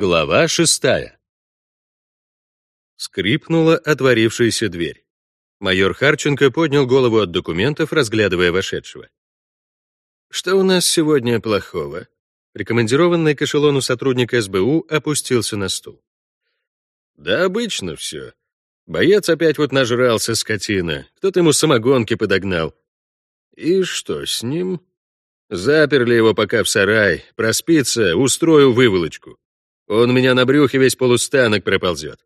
Глава шестая. Скрипнула отворившаяся дверь. Майор Харченко поднял голову от документов, разглядывая вошедшего. «Что у нас сегодня плохого?» Прикомандированный к эшелону сотрудник СБУ опустился на стул. «Да обычно все. Боец опять вот нажрался, скотина. Кто-то ему самогонки подогнал. И что с ним? Заперли его пока в сарай. Проспится, устрою выволочку. Он меня на брюхе весь полустанок проползет.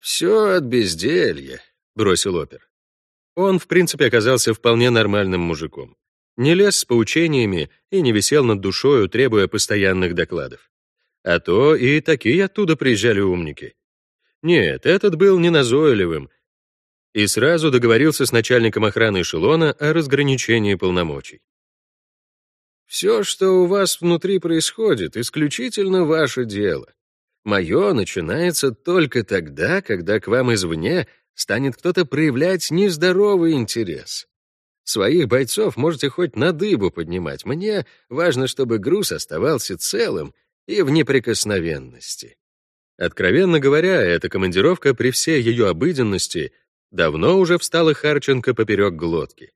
Все от безделья, бросил опер. Он, в принципе, оказался вполне нормальным мужиком. Не лез с поучениями и не висел над душою, требуя постоянных докладов. А то и такие оттуда приезжали умники. Нет, этот был неназойливым и сразу договорился с начальником охраны эшелона о разграничении полномочий. Все, что у вас внутри происходит, исключительно ваше дело. Мое начинается только тогда, когда к вам извне станет кто-то проявлять нездоровый интерес. Своих бойцов можете хоть на дыбу поднимать. Мне важно, чтобы груз оставался целым и в неприкосновенности. Откровенно говоря, эта командировка при всей ее обыденности давно уже встала Харченко поперек глотки.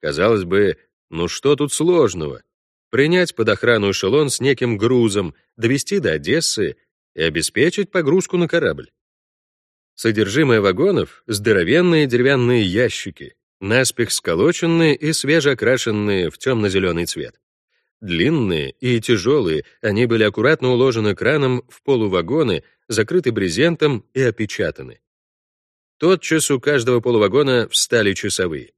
Казалось бы, ну что тут сложного? Принять под охрану эшелон с неким грузом, довести до Одессы и обеспечить погрузку на корабль. Содержимое вагонов — здоровенные деревянные ящики, наспех сколоченные и свежеокрашенные в темно-зеленый цвет. Длинные и тяжелые, они были аккуратно уложены краном в полувагоны, закрыты брезентом и опечатаны. Тотчас у каждого полувагона встали часовые.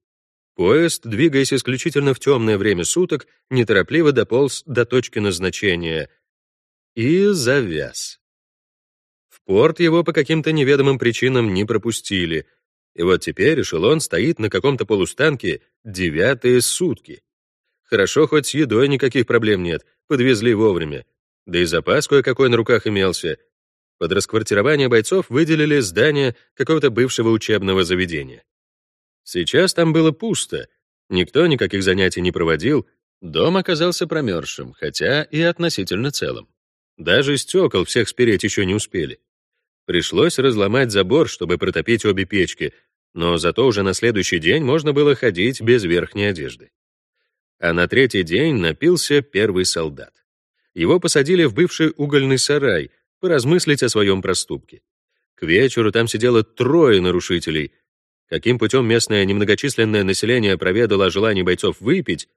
Поезд, двигаясь исключительно в темное время суток, неторопливо дополз до точки назначения и завяз. В порт его по каким-то неведомым причинам не пропустили, и вот теперь эшелон стоит на каком-то полустанке девятые сутки. Хорошо, хоть с едой никаких проблем нет, подвезли вовремя. Да и запас кое-какой на руках имелся. Под расквартирование бойцов выделили здание какого-то бывшего учебного заведения. Сейчас там было пусто, никто никаких занятий не проводил, дом оказался промерзшим, хотя и относительно целым. Даже стекол всех спереть еще не успели. Пришлось разломать забор, чтобы протопить обе печки, но зато уже на следующий день можно было ходить без верхней одежды. А на третий день напился первый солдат. Его посадили в бывший угольный сарай, поразмыслить о своем проступке. К вечеру там сидело трое нарушителей, Каким путем местное немногочисленное население проведало о желании бойцов выпить,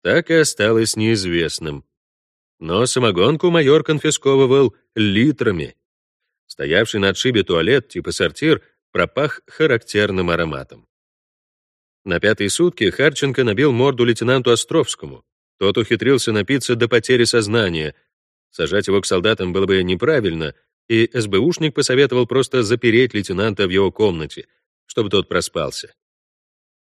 так и осталось неизвестным. Но самогонку майор конфисковывал литрами. Стоявший на отшибе туалет типа сортир пропах характерным ароматом. На пятые сутки Харченко набил морду лейтенанту Островскому. Тот ухитрился напиться до потери сознания. Сажать его к солдатам было бы неправильно, и СБУшник посоветовал просто запереть лейтенанта в его комнате — чтобы тот проспался.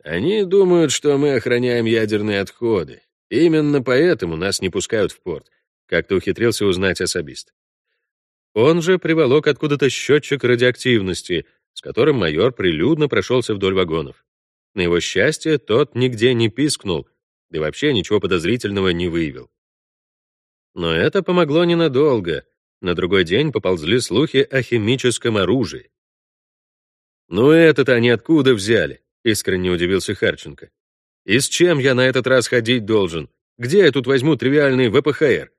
Они думают, что мы охраняем ядерные отходы. Именно поэтому нас не пускают в порт, как-то ухитрился узнать особист. Он же приволок откуда-то счетчик радиоактивности, с которым майор прилюдно прошелся вдоль вагонов. На его счастье, тот нигде не пискнул, да вообще ничего подозрительного не выявил. Но это помогло ненадолго. На другой день поползли слухи о химическом оружии. «Ну это-то они откуда взяли?» — искренне удивился Харченко. «И с чем я на этот раз ходить должен? Где я тут возьму тривиальный ВПХР?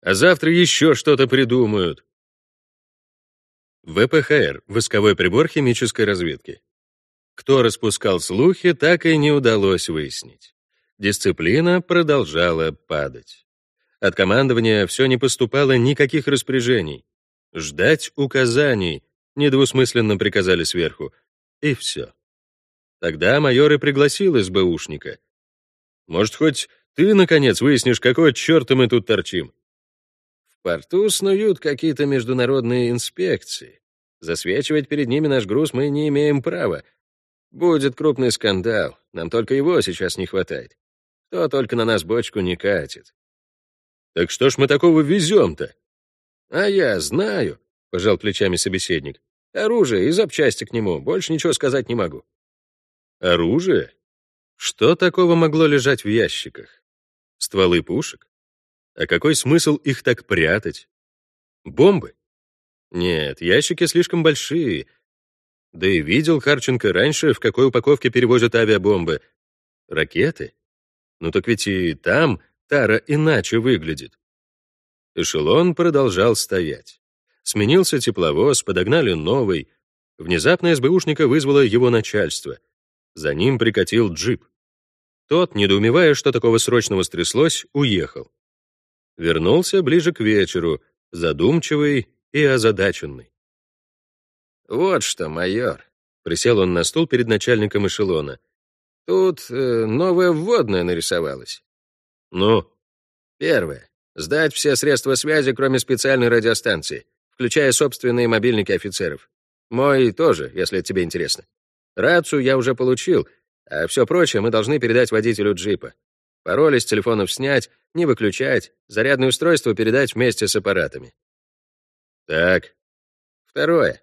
А завтра еще что-то придумают». ВПХР — восковой прибор химической разведки. Кто распускал слухи, так и не удалось выяснить. Дисциплина продолжала падать. От командования все не поступало никаких распоряжений. Ждать указаний, недвусмысленно приказали сверху, и все. Тогда майор и пригласил СБУшника. Может, хоть ты, наконец, выяснишь, какой черта мы тут торчим? В порту снуют какие-то международные инспекции. Засвечивать перед ними наш груз мы не имеем права. Будет крупный скандал, нам только его сейчас не хватает. Кто только на нас бочку не катит. Так что ж мы такого везем-то? А я знаю, пожал плечами собеседник. Оружие и запчасти к нему, больше ничего сказать не могу. Оружие? Что такого могло лежать в ящиках? Стволы пушек? А какой смысл их так прятать? Бомбы? Нет, ящики слишком большие. Да и видел Харченко раньше, в какой упаковке перевозят авиабомбы. Ракеты? Ну так ведь и там тара иначе выглядит. Эшелон продолжал стоять. Сменился тепловоз, подогнали новый. Внезапно СБУшника вызвало его начальство. За ним прикатил джип. Тот, недоумевая, что такого срочного стряслось, уехал. Вернулся ближе к вечеру, задумчивый и озадаченный. «Вот что, майор», — присел он на стул перед начальником эшелона. «Тут э, новое вводное нарисовалось». «Ну?» «Первое. Сдать все средства связи, кроме специальной радиостанции, включая собственные мобильники офицеров. Мой тоже, если тебе интересно. Рацию я уже получил, а все прочее мы должны передать водителю джипа. Пароли с телефонов снять, не выключать, зарядное устройство передать вместе с аппаратами. Так. Второе.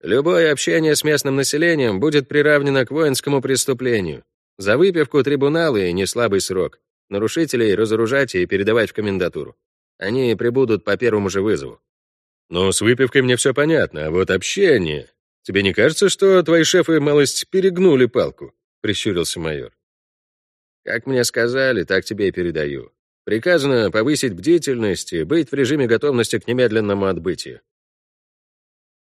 Любое общение с местным населением будет приравнено к воинскому преступлению. За выпивку трибуналы и неслабый срок. Нарушителей разоружать и передавать в комендатуру. Они прибудут по первому же вызову. Ну, с выпивкой мне все понятно, а вот общение... Тебе не кажется, что твои шефы малость перегнули палку? — прищурился майор. «Как мне сказали, так тебе и передаю. Приказано повысить бдительность и быть в режиме готовности к немедленному отбытию».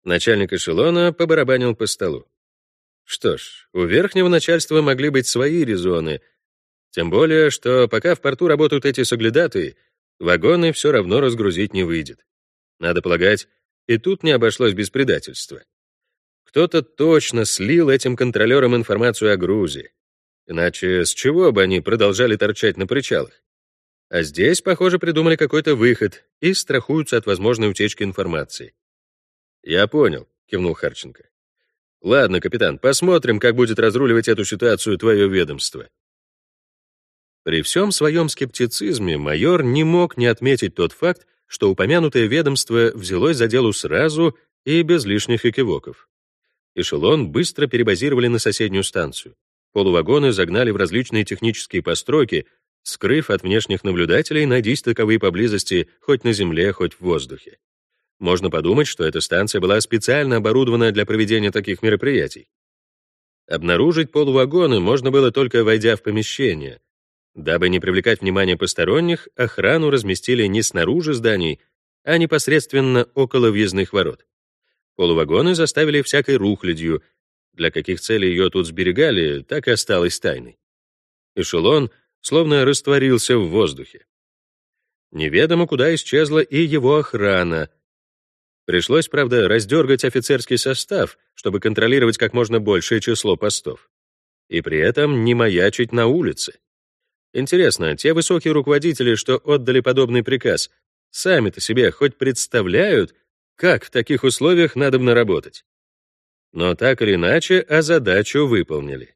Начальник эшелона побарабанил по столу. Что ж, у верхнего начальства могли быть свои резоны, тем более, что пока в порту работают эти соглядатые, вагоны все равно разгрузить не выйдет. Надо полагать, и тут не обошлось без предательства. Кто-то точно слил этим контролерам информацию о грузе. Иначе с чего бы они продолжали торчать на причалах? А здесь, похоже, придумали какой-то выход и страхуются от возможной утечки информации. «Я понял», — кивнул Харченко. «Ладно, капитан, посмотрим, как будет разруливать эту ситуацию твое ведомство». При всем своем скептицизме майор не мог не отметить тот факт, что упомянутое ведомство взялось за дело сразу и без лишних экивоков. Эшелон быстро перебазировали на соседнюю станцию. Полувагоны загнали в различные технические постройки, скрыв от внешних наблюдателей найдись таковые поблизости хоть на земле, хоть в воздухе. Можно подумать, что эта станция была специально оборудована для проведения таких мероприятий. Обнаружить полувагоны можно было только войдя в помещение. Дабы не привлекать внимание посторонних, охрану разместили не снаружи зданий, а непосредственно около въездных ворот. Полувагоны заставили всякой рухлядью. Для каких целей ее тут сберегали, так и осталось тайной. Эшелон словно растворился в воздухе. Неведомо куда исчезла и его охрана. Пришлось, правда, раздергать офицерский состав, чтобы контролировать как можно большее число постов. И при этом не маячить на улице. Интересно, те высокие руководители, что отдали подобный приказ, сами-то себе хоть представляют, как в таких условиях надо наработать? Но так или иначе, а задачу выполнили.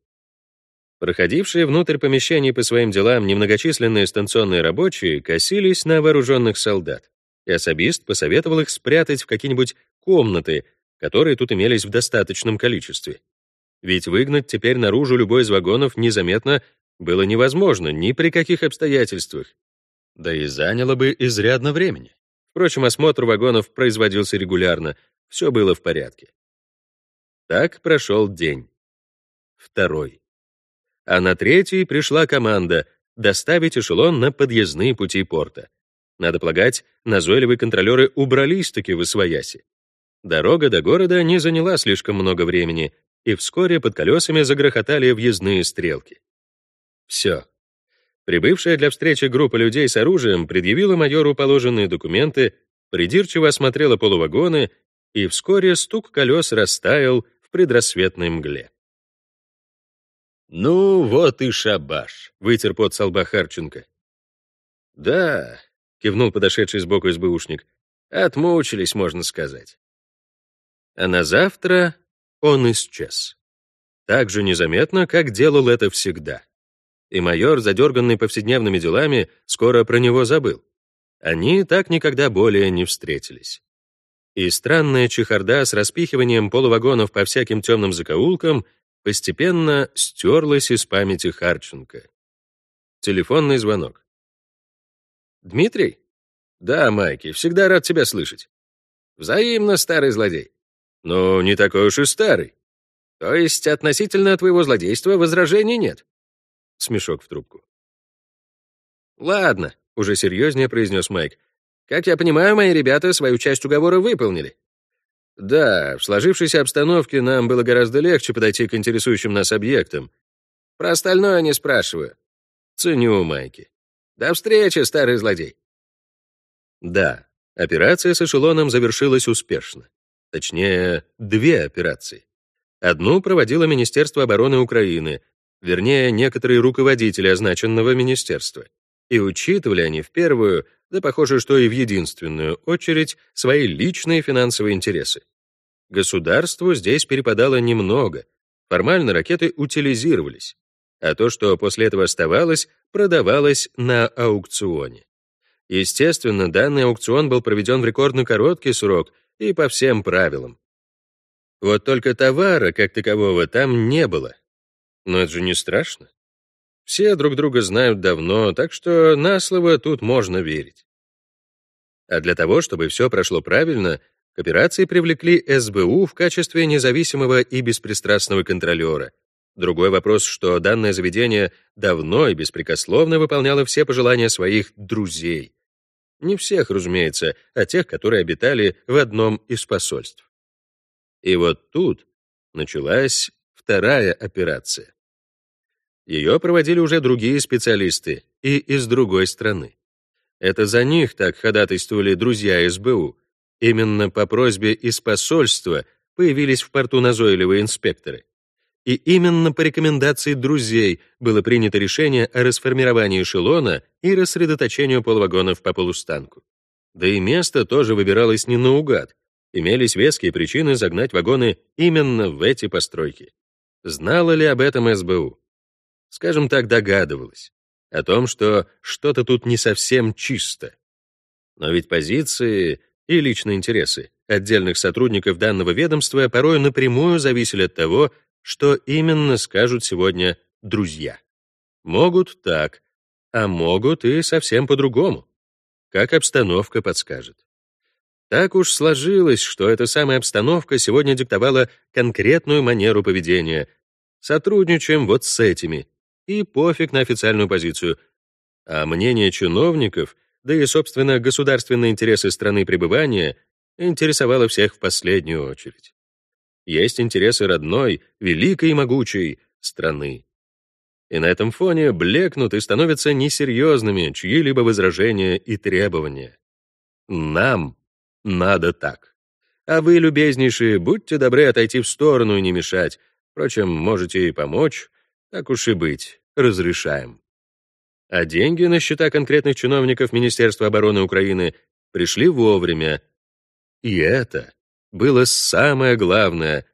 Проходившие внутрь помещений по своим делам немногочисленные станционные рабочие косились на вооруженных солдат, и особист посоветовал их спрятать в какие-нибудь комнаты, которые тут имелись в достаточном количестве. Ведь выгнать теперь наружу любой из вагонов незаметно было невозможно ни при каких обстоятельствах. Да и заняло бы изрядно времени. Впрочем, осмотр вагонов производился регулярно, все было в порядке. Так прошел день. Второй. А на третий пришла команда доставить эшелон на подъездные пути порта. Надо полагать, назойливые контролеры убрались-таки в Освояси. Дорога до города не заняла слишком много времени, и вскоре под колесами загрохотали въездные стрелки. Все, Прибывшая для встречи группа людей с оружием предъявила майору положенные документы, придирчиво осмотрела полувагоны, и вскоре стук колес растаял в предрассветной мгле. «Ну, вот и шабаш», — вытер пот со лба Харченко. «Да», — кивнул подошедший сбоку СБУшник, — «отмучились, можно сказать». А на завтра он исчез. Так же незаметно, как делал это всегда и майор, задерганный повседневными делами, скоро про него забыл. Они так никогда более не встретились. И странная чехарда с распихиванием полувагонов по всяким темным закоулкам постепенно стерлась из памяти Харченко. Телефонный звонок. «Дмитрий?» «Да, Майки, всегда рад тебя слышать». Взаимно, старый злодей. Ну, не такой уж и старый. То есть относительно твоего злодейства возражений нет? Смешок в трубку. Ладно, уже серьезнее произнес Майк. Как я понимаю, мои ребята свою часть уговора выполнили. Да, в сложившейся обстановке нам было гораздо легче подойти к интересующим нас объектам. Про остальное не спрашиваю. Ценю, Майки. До встречи, старый злодей. Да, операция с эшелоном завершилась успешно. Точнее, две операции. Одну проводило Министерство обороны Украины, вернее, некоторые руководители означенного министерства. И учитывали они в первую, да похоже, что и в единственную очередь, свои личные финансовые интересы. Государству здесь перепадало немного. Формально ракеты утилизировались, а то, что после этого оставалось, продавалось на аукционе. Естественно, данный аукцион был проведен в рекордно короткий срок и по всем правилам. Вот только товара, как такового, там не было. Но это же не страшно. Все друг друга знают давно, так что на слово тут можно верить. А для того, чтобы все прошло правильно, к операции привлекли СБУ в качестве независимого и беспристрастного контролера. Другой вопрос, что данное заведение давно и беспрекословно выполняло все пожелания своих друзей. Не всех, разумеется, а тех, которые обитали в одном из посольств. И вот тут началась вторая операция. Ее проводили уже другие специалисты и из другой страны. Это за них так ходатайствовали друзья СБУ. Именно по просьбе из посольства появились в порту назойливые инспекторы. И именно по рекомендации друзей было принято решение о расформировании эшелона и рассредоточению полвагонов по полустанку. Да и место тоже выбиралось не наугад. Имелись веские причины загнать вагоны именно в эти постройки. Знала ли об этом СБУ? Скажем так, догадывалась о том, что что-то тут не совсем чисто. Но ведь позиции и личные интересы отдельных сотрудников данного ведомства порой напрямую зависели от того, что именно скажут сегодня друзья. Могут так, а могут и совсем по-другому, как обстановка подскажет. Так уж сложилось, что эта самая обстановка сегодня диктовала конкретную манеру поведения. Сотрудничаем вот с этими, и пофиг на официальную позицию. А мнение чиновников, да и, собственно, государственные интересы страны пребывания интересовало всех в последнюю очередь. Есть интересы родной, великой и могучей страны. И на этом фоне блекнут и становятся несерьезными чьи-либо возражения и требования. Нам надо так. А вы, любезнейшие, будьте добры отойти в сторону и не мешать. Впрочем, можете и помочь, так уж и быть, разрешаем. А деньги на счета конкретных чиновников Министерства обороны Украины пришли вовремя. И это было самое главное.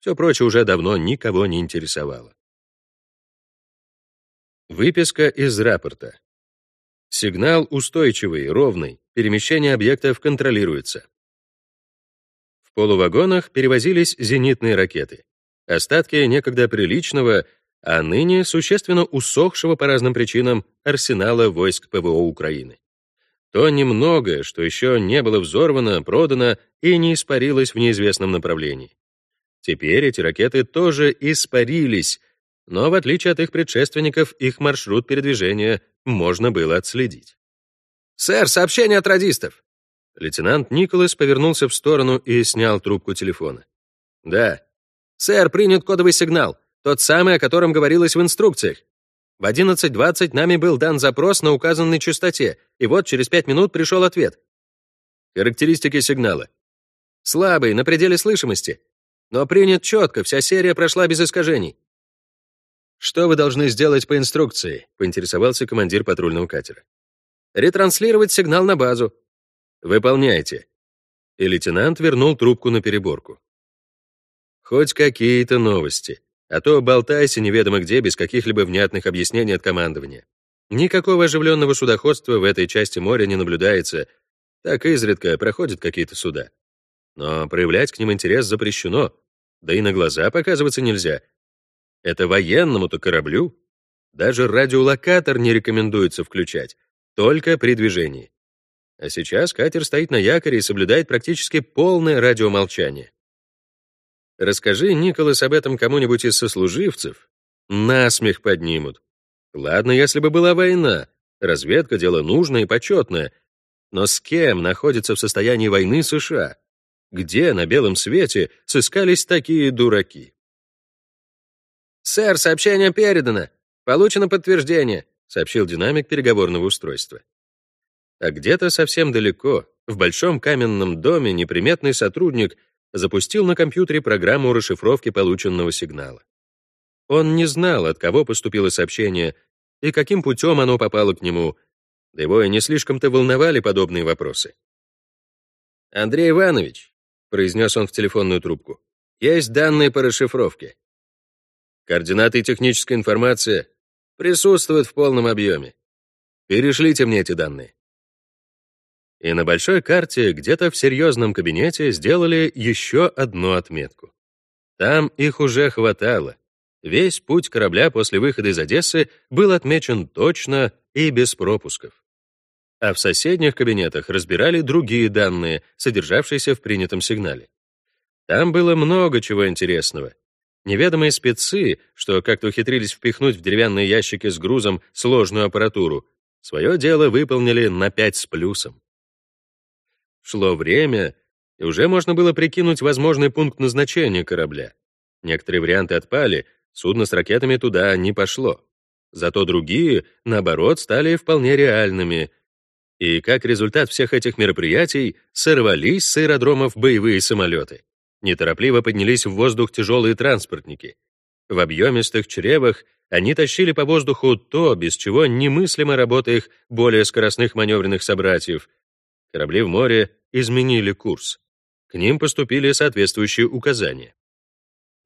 Все прочее уже давно никого не интересовало. Выписка из рапорта. Сигнал устойчивый, ровный, перемещение объектов контролируется. В полувагонах перевозились зенитные ракеты. Остатки некогда приличного а ныне существенно усохшего по разным причинам арсенала войск ПВО Украины. То немногое, что еще не было взорвано, продано и не испарилось в неизвестном направлении. Теперь эти ракеты тоже испарились, но в отличие от их предшественников, их маршрут передвижения можно было отследить. «Сэр, сообщение от радистов!» Лейтенант Николас повернулся в сторону и снял трубку телефона. «Да». «Сэр, принят кодовый сигнал. Тот самый, о котором говорилось в инструкциях. В 11.20 нами был дан запрос на указанной частоте, и вот через 5 минут пришел ответ. Характеристики сигнала. Слабый, на пределе слышимости. Но принят четко, вся серия прошла без искажений. «Что вы должны сделать по инструкции?» — поинтересовался командир патрульного катера. «Ретранслировать сигнал на базу». «Выполняйте». И лейтенант вернул трубку на переборку. Хоть какие-то новости а то болтайся неведомо где без каких-либо внятных объяснений от командования. Никакого оживленного судоходства в этой части моря не наблюдается, так изредка проходят какие-то суда. Но проявлять к ним интерес запрещено, да и на глаза показываться нельзя. Это военному-то кораблю. Даже радиолокатор не рекомендуется включать, только при движении. А сейчас катер стоит на якоре и соблюдает практически полное радиомолчание. Расскажи, Николас, об этом кому-нибудь из сослуживцев. Насмех поднимут. Ладно, если бы была война. Разведка — дело нужное и почетное. Но с кем находится в состоянии войны США? Где на белом свете сыскались такие дураки? «Сэр, сообщение передано. Получено подтверждение», — сообщил динамик переговорного устройства. А где-то совсем далеко, в большом каменном доме, неприметный сотрудник запустил на компьютере программу расшифровки полученного сигнала. Он не знал, от кого поступило сообщение и каким путем оно попало к нему, да его и не слишком-то волновали подобные вопросы. «Андрей Иванович», — произнес он в телефонную трубку, — «есть данные по расшифровке. Координаты и техническая информация присутствуют в полном объеме. Перешлите мне эти данные». И на большой карте где-то в серьезном кабинете сделали еще одну отметку. Там их уже хватало. Весь путь корабля после выхода из Одессы был отмечен точно и без пропусков. А в соседних кабинетах разбирали другие данные, содержавшиеся в принятом сигнале. Там было много чего интересного. Неведомые спецы, что как-то ухитрились впихнуть в деревянные ящики с грузом сложную аппаратуру, свое дело выполнили на пять с плюсом. Шло время, и уже можно было прикинуть возможный пункт назначения корабля. Некоторые варианты отпали, судно с ракетами туда не пошло. Зато другие, наоборот, стали вполне реальными. И как результат всех этих мероприятий сорвались с аэродромов боевые самолеты. Неторопливо поднялись в воздух тяжелые транспортники. В объемистых чревах они тащили по воздуху то, без чего немыслима работа их более скоростных маневренных собратьев. Корабли в море изменили курс. К ним поступили соответствующие указания.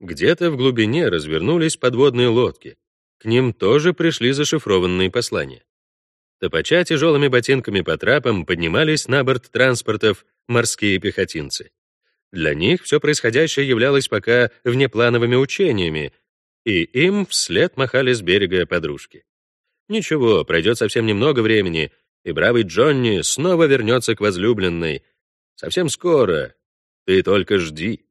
Где-то в глубине развернулись подводные лодки. К ним тоже пришли зашифрованные послания. Топача тяжелыми ботинками по трапам поднимались на борт транспортов морские пехотинцы. Для них все происходящее являлось пока внеплановыми учениями, и им вслед махали с берега подружки. Ничего, пройдет совсем немного времени, и бравый Джонни снова вернется к возлюбленной. Совсем скоро. Ты только жди.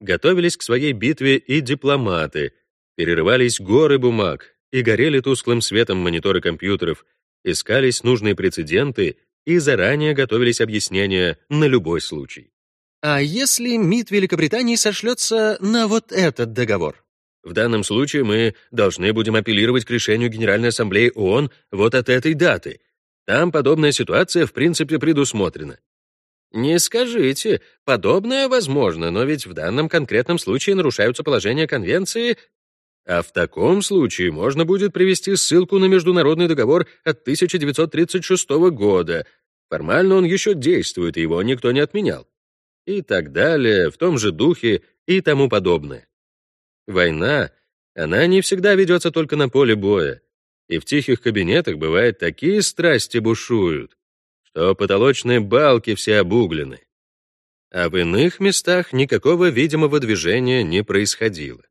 Готовились к своей битве и дипломаты, перерывались горы бумаг, и горели тусклым светом мониторы компьютеров, искались нужные прецеденты и заранее готовились объяснения на любой случай. А если МИД Великобритании сошлется на вот этот договор? В данном случае мы должны будем апеллировать к решению Генеральной Ассамблеи ООН вот от этой даты. Там подобная ситуация в принципе предусмотрена. Не скажите, подобное возможно, но ведь в данном конкретном случае нарушаются положения конвенции, а в таком случае можно будет привести ссылку на международный договор от 1936 года. Формально он еще действует, его никто не отменял. И так далее, в том же духе и тому подобное. Война, она не всегда ведется только на поле боя и в тихих кабинетах бывает такие страсти бушуют, что потолочные балки все обуглены. А в иных местах никакого видимого движения не происходило.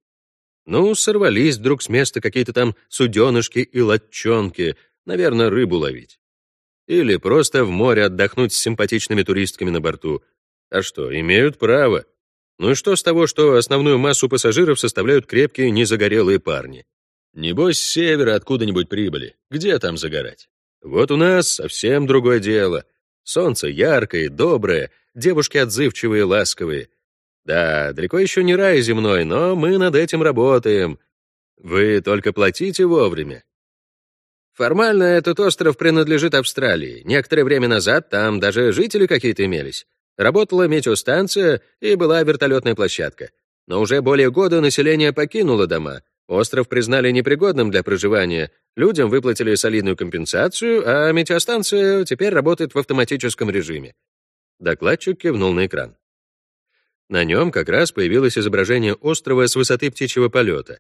Ну, сорвались вдруг с места какие-то там суденышки и лодчонки, наверное, рыбу ловить. Или просто в море отдохнуть с симпатичными туристками на борту. А что, имеют право. Ну и что с того, что основную массу пассажиров составляют крепкие, незагорелые парни? Небось, с севера откуда-нибудь прибыли. Где там загорать? Вот у нас совсем другое дело. Солнце яркое, доброе, девушки отзывчивые, ласковые. Да, далеко еще не рай земной, но мы над этим работаем. Вы только платите вовремя. Формально этот остров принадлежит Австралии. Некоторое время назад там даже жители какие-то имелись. Работала метеостанция и была вертолетная площадка. Но уже более года население покинуло дома, Остров признали непригодным для проживания, людям выплатили солидную компенсацию, а метеостанция теперь работает в автоматическом режиме. Докладчик кивнул на экран. На нем как раз появилось изображение острова с высоты птичьего полета.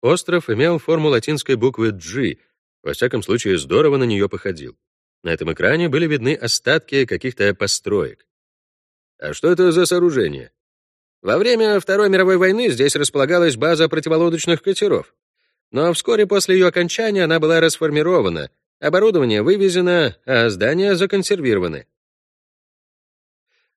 Остров имел форму латинской буквы G, во всяком случае здорово на нее походил. На этом экране были видны остатки каких-то построек. А что это за сооружение? Во время Второй мировой войны здесь располагалась база противолодочных катеров. Но вскоре после ее окончания она была расформирована, Оборудование вывезено, а здания законсервированы.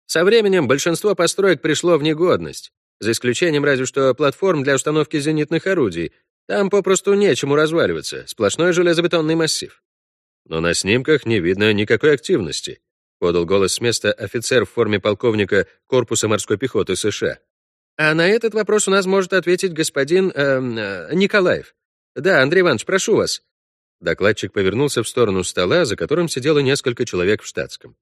Со временем большинство построек пришло в негодность, за исключением разве что платформ для установки зенитных орудий. Там попросту нечему разваливаться, сплошной железобетонный массив. Но на снимках не видно никакой активности, подал голос с места офицер в форме полковника Корпуса морской пехоты США. А на этот вопрос у нас может ответить господин э, э, Николаев. Да, Андрей Иванович, прошу вас. Докладчик повернулся в сторону стола, за которым сидело несколько человек в штатском.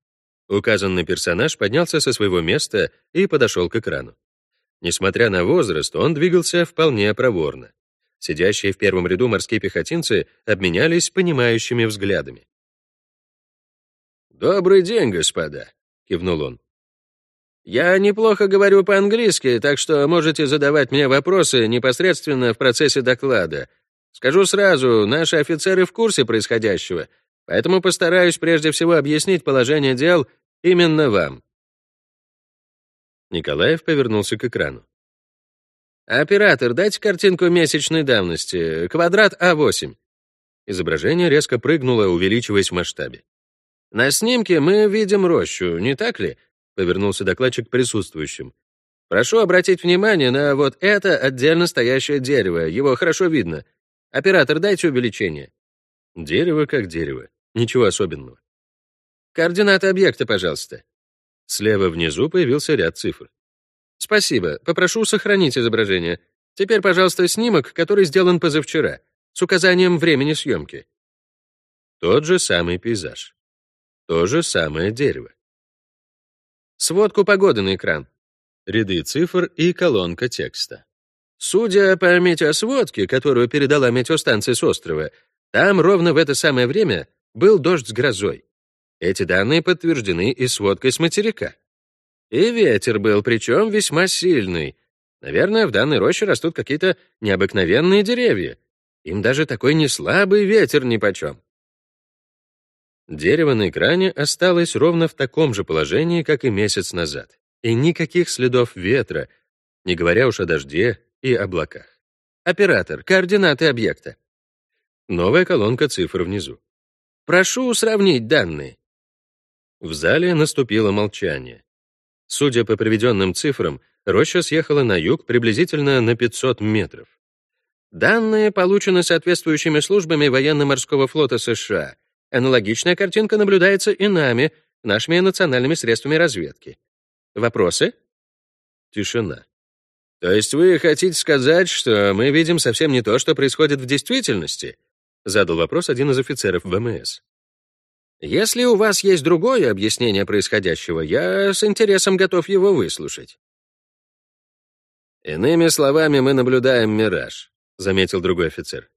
Указанный персонаж поднялся со своего места и подошел к экрану. Несмотря на возраст, он двигался вполне проворно. Сидящие в первом ряду морские пехотинцы обменялись понимающими взглядами. «Добрый день, господа», — кивнул он. «Я неплохо говорю по-английски, так что можете задавать мне вопросы непосредственно в процессе доклада. Скажу сразу, наши офицеры в курсе происходящего, поэтому постараюсь прежде всего объяснить положение дел именно вам». Николаев повернулся к экрану. «Оператор, дайте картинку месячной давности. Квадрат А8». Изображение резко прыгнуло, увеличиваясь в масштабе. «На снимке мы видим рощу, не так ли?» — повернулся докладчик к присутствующим. «Прошу обратить внимание на вот это отдельно стоящее дерево. Его хорошо видно. Оператор, дайте увеличение». Дерево как дерево. Ничего особенного. Координаты объекта, пожалуйста. Слева внизу появился ряд цифр. Спасибо. Попрошу сохранить изображение. Теперь, пожалуйста, снимок, который сделан позавчера, с указанием времени съемки. Тот же самый пейзаж. То же самое дерево. Сводку погоды на экран. Ряды цифр и колонка текста. Судя по метеосводке, которую передала метеостанция с острова, там ровно в это самое время был дождь с грозой. Эти данные подтверждены и сводкой с материка. И ветер был, причем весьма сильный. Наверное, в данной роще растут какие-то необыкновенные деревья. Им даже такой неслабый ветер нипочем. Дерево на экране осталось ровно в таком же положении, как и месяц назад. И никаких следов ветра, не говоря уж о дожде и облаках. Оператор, координаты объекта. Новая колонка цифр внизу. Прошу сравнить данные. В зале наступило молчание. Судя по приведенным цифрам, роща съехала на юг приблизительно на 500 метров. Данные получены соответствующими службами военно-морского флота США. Аналогичная картинка наблюдается и нами, нашими национальными средствами разведки. Вопросы? Тишина. То есть вы хотите сказать, что мы видим совсем не то, что происходит в действительности? Задал вопрос один из офицеров ВМС. Если у вас есть другое объяснение происходящего, я с интересом готов его выслушать. Иными словами, мы наблюдаем мираж, заметил другой офицер.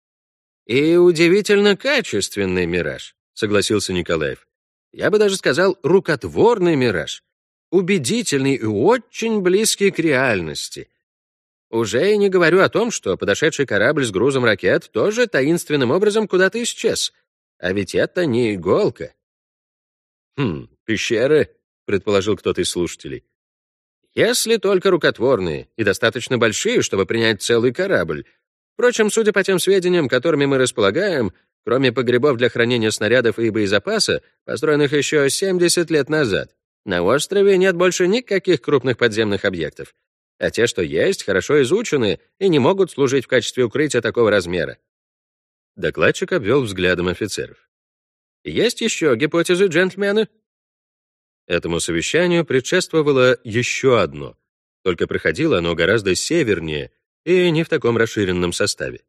И удивительно качественный мираж, согласился Николаев. Я бы даже сказал, рукотворный мираж. Убедительный и очень близкий к реальности. Уже и не говорю о том, что подошедший корабль с грузом ракет тоже таинственным образом куда-то исчез, а ведь это не иголка. Хм, пещеры, предположил кто-то из слушателей. Если только рукотворные и достаточно большие, чтобы принять целый корабль. Впрочем, судя по тем сведениям, которыми мы располагаем, кроме погребов для хранения снарядов и боезапаса, построенных еще 70 лет назад, на острове нет больше никаких крупных подземных объектов. А те, что есть, хорошо изучены и не могут служить в качестве укрытия такого размера. Докладчик обвел взглядом офицеров. «Есть еще гипотезы, джентльмены?» Этому совещанию предшествовало еще одно, только проходило оно гораздо севернее и не в таком расширенном составе.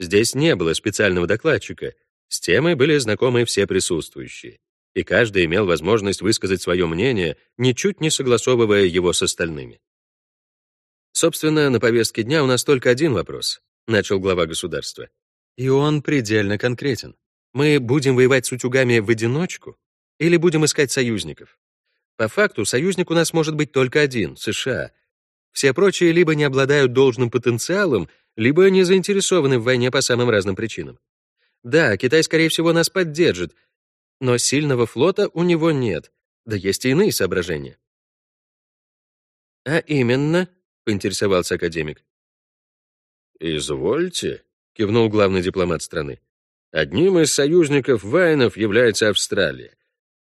Здесь не было специального докладчика, с темой были знакомы все присутствующие, и каждый имел возможность высказать свое мнение, ничуть не согласовывая его с остальными. «Собственно, на повестке дня у нас только один вопрос», — начал глава государства. И он предельно конкретен. Мы будем воевать с утюгами в одиночку или будем искать союзников? По факту, союзник у нас может быть только один — США. Все прочие либо не обладают должным потенциалом, либо не заинтересованы в войне по самым разным причинам. Да, Китай, скорее всего, нас поддержит, но сильного флота у него нет, да есть и иные соображения. «А именно?» — поинтересовался академик. «Извольте», — кивнул главный дипломат страны. Одним из союзников Вайнов является Австралия.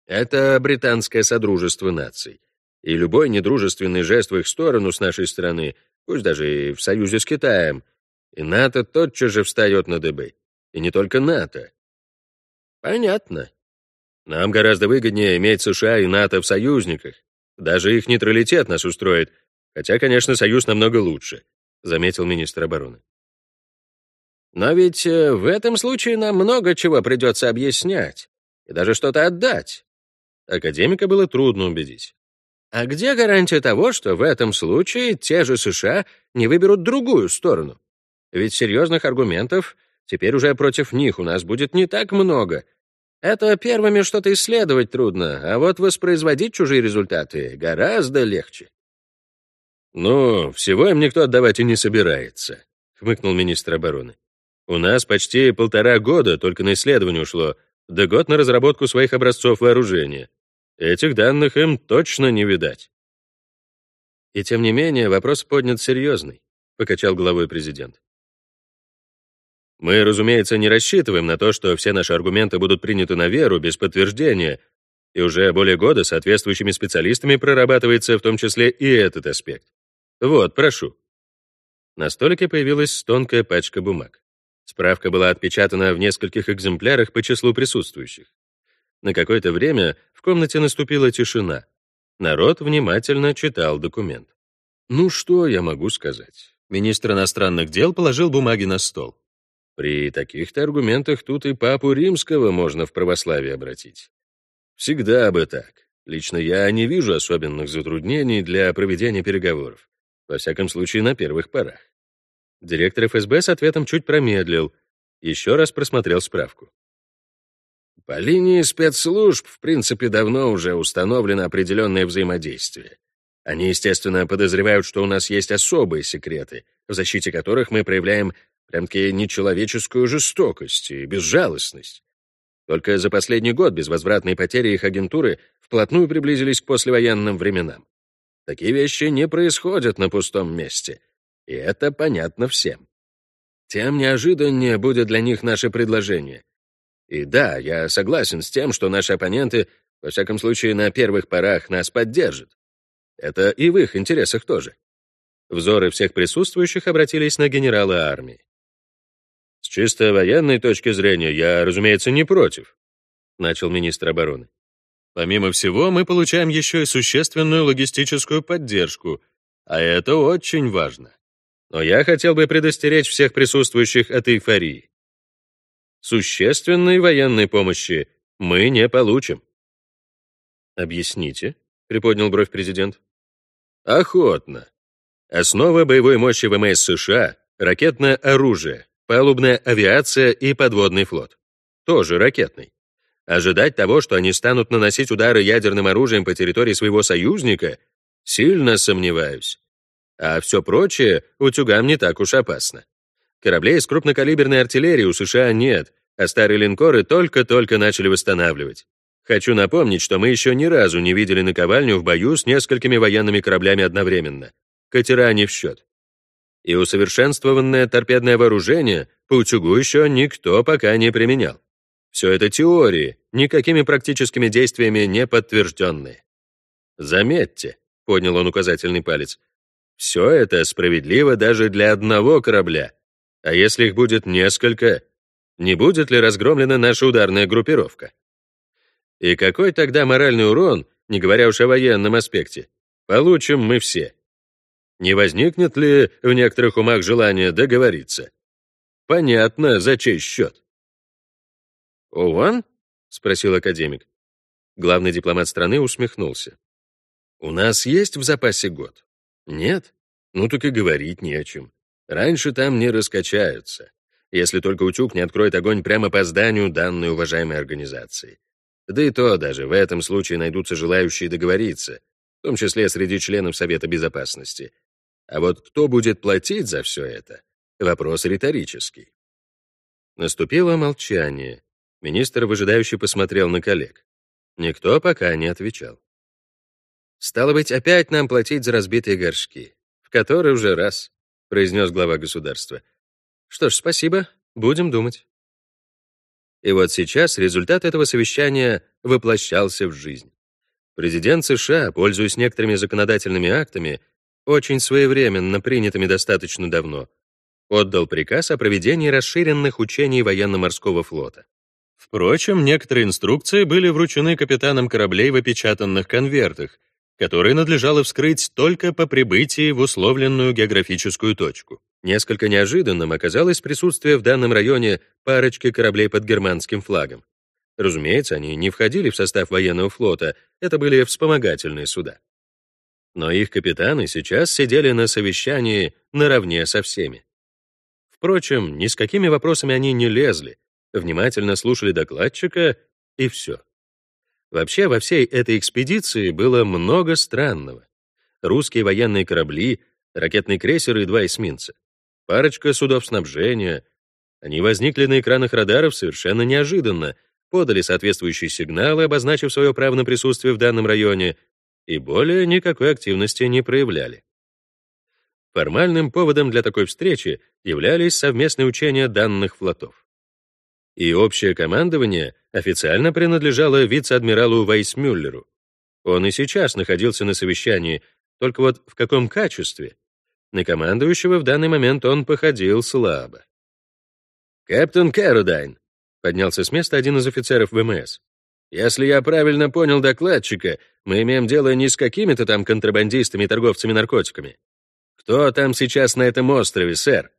Это британское содружество наций. И любой недружественный жест в их сторону с нашей стороны, пусть даже и в союзе с Китаем, и НАТО тотчас же встает на дыбы. И не только НАТО. Понятно. Нам гораздо выгоднее иметь США и НАТО в союзниках. Даже их нейтралитет нас устроит, хотя, конечно, союз намного лучше, заметил министр обороны. Но ведь э, в этом случае нам много чего придется объяснять и даже что-то отдать. Академика было трудно убедить. А где гарантия того, что в этом случае те же США не выберут другую сторону? Ведь серьезных аргументов теперь уже против них у нас будет не так много. Это первыми что-то исследовать трудно, а вот воспроизводить чужие результаты гораздо легче. «Ну, всего им никто отдавать и не собирается», — хмыкнул министр обороны. «У нас почти полтора года только на исследование ушло, да год на разработку своих образцов вооружения. Этих данных им точно не видать. И тем не менее, вопрос поднят серьезный, покачал головой президент. Мы, разумеется, не рассчитываем на то, что все наши аргументы будут приняты на веру без подтверждения, и уже более года соответствующими специалистами прорабатывается в том числе и этот аспект. Вот, прошу. На столике появилась тонкая пачка бумаг. Справка была отпечатана в нескольких экземплярах по числу присутствующих. На какое-то время в комнате наступила тишина. Народ внимательно читал документ. Ну что я могу сказать? Министр иностранных дел положил бумаги на стол. При таких-то аргументах тут и папу римского можно в православие обратить. Всегда бы так. Лично я не вижу особенных затруднений для проведения переговоров. Во всяком случае, на первых порах. Директор ФСБ с ответом чуть промедлил, еще раз просмотрел справку. По линии спецслужб, в принципе, давно уже установлено определенное взаимодействие. Они, естественно, подозревают, что у нас есть особые секреты, в защите которых мы проявляем прям-таки нечеловеческую жестокость и безжалостность. Только за последний год безвозвратные потери их агентуры вплотную приблизились к послевоенным временам. Такие вещи не происходят на пустом месте, и это понятно всем. Тем неожиданнее будет для них наше предложение — и да, я согласен с тем, что наши оппоненты, во всяком случае, на первых порах нас поддержат. Это и в их интересах тоже. Взоры всех присутствующих обратились на генерала армии. «С чисто военной точки зрения я, разумеется, не против», — начал министр обороны. «Помимо всего, мы получаем еще и существенную логистическую поддержку, а это очень важно. Но я хотел бы предостеречь всех присутствующих от эйфории. Существенной военной помощи мы не получим. Объясните, приподнял бровь президент. Охотно. Основа боевой мощи ВМС США — ракетное оружие, палубная авиация и подводный флот. Тоже ракетный. Ожидать того, что они станут наносить удары ядерным оружием по территории своего союзника, сильно сомневаюсь. А все прочее утюгам не так уж опасно. Кораблей с крупнокалиберной артиллерией у США нет, а старые линкоры только-только начали восстанавливать. Хочу напомнить, что мы еще ни разу не видели наковальню в бою с несколькими военными кораблями одновременно. Катера не в счет. И усовершенствованное торпедное вооружение по утюгу еще никто пока не применял. Все это теории, никакими практическими действиями не подтвержденные. Заметьте, поднял он указательный палец, все это справедливо даже для одного корабля, а если их будет несколько, не будет ли разгромлена наша ударная группировка? И какой тогда моральный урон, не говоря уж о военном аспекте, получим мы все? Не возникнет ли в некоторых умах желание договориться? Понятно, за чей счет. «ООН?» — спросил академик. Главный дипломат страны усмехнулся. «У нас есть в запасе год? Нет? Ну так и говорить не о чем. Раньше там не раскачаются, если только утюг не откроет огонь прямо по зданию данной уважаемой организации. Да и то даже в этом случае найдутся желающие договориться, в том числе среди членов Совета Безопасности. А вот кто будет платить за все это? Вопрос риторический. Наступило молчание. Министр выжидающе посмотрел на коллег. Никто пока не отвечал. «Стало быть, опять нам платить за разбитые горшки. В который уже раз. — произнес глава государства. «Что ж, спасибо. Будем думать». И вот сейчас результат этого совещания воплощался в жизнь. Президент США, пользуясь некоторыми законодательными актами, очень своевременно принятыми достаточно давно, отдал приказ о проведении расширенных учений военно-морского флота. Впрочем, некоторые инструкции были вручены капитанам кораблей в опечатанных конвертах, которые надлежало вскрыть только по прибытии в условленную географическую точку. Несколько неожиданным оказалось присутствие в данном районе парочки кораблей под германским флагом. Разумеется, они не входили в состав военного флота, это были вспомогательные суда. Но их капитаны сейчас сидели на совещании наравне со всеми. Впрочем, ни с какими вопросами они не лезли, внимательно слушали докладчика, и все. Вообще, во всей этой экспедиции было много странного. Русские военные корабли, ракетный крейсер и два эсминца, парочка судов снабжения. Они возникли на экранах радаров совершенно неожиданно, подали соответствующие сигналы, обозначив свое право на присутствие в данном районе, и более никакой активности не проявляли. Формальным поводом для такой встречи являлись совместные учения данных флотов. И общее командование официально принадлежало вице-адмиралу Вайсмюллеру. Он и сейчас находился на совещании, только вот в каком качестве? На командующего в данный момент он походил слабо. «Капитан Кэродайн», — поднялся с места один из офицеров ВМС. «Если я правильно понял докладчика, мы имеем дело не с какими-то там контрабандистами и торговцами наркотиками. Кто там сейчас на этом острове, сэр?»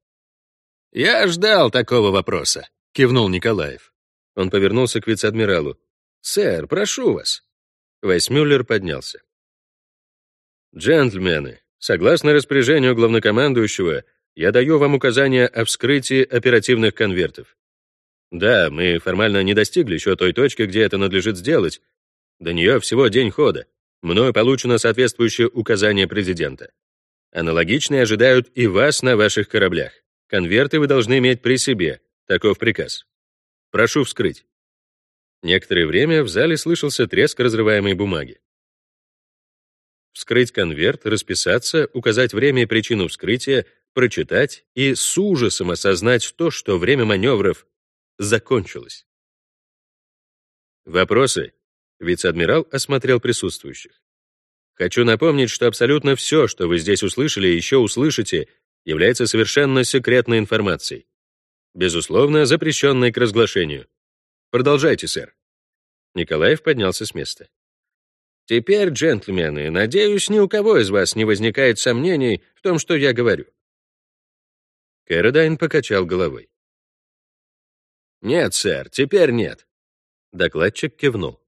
«Я ждал такого вопроса», — кивнул Николаев. Он повернулся к вице-адмиралу. «Сэр, прошу вас». Вайсмюллер поднялся. «Джентльмены, согласно распоряжению главнокомандующего, я даю вам указания о вскрытии оперативных конвертов. Да, мы формально не достигли еще той точки, где это надлежит сделать. До нее всего день хода. Мною получено соответствующее указание президента. Аналогичные ожидают и вас на ваших кораблях. Конверты вы должны иметь при себе. Таков приказ. Прошу вскрыть. Некоторое время в зале слышался треск разрываемой бумаги. Вскрыть конверт, расписаться, указать время и причину вскрытия, прочитать и с ужасом осознать то, что время маневров закончилось. Вопросы? Вице-адмирал осмотрел присутствующих. Хочу напомнить, что абсолютно все, что вы здесь услышали и еще услышите, является совершенно секретной информацией безусловно, запрещенной к разглашению. Продолжайте, сэр. Николаев поднялся с места. Теперь, джентльмены, надеюсь, ни у кого из вас не возникает сомнений в том, что я говорю. Кэродайн покачал головой. «Нет, сэр, теперь нет». Докладчик кивнул.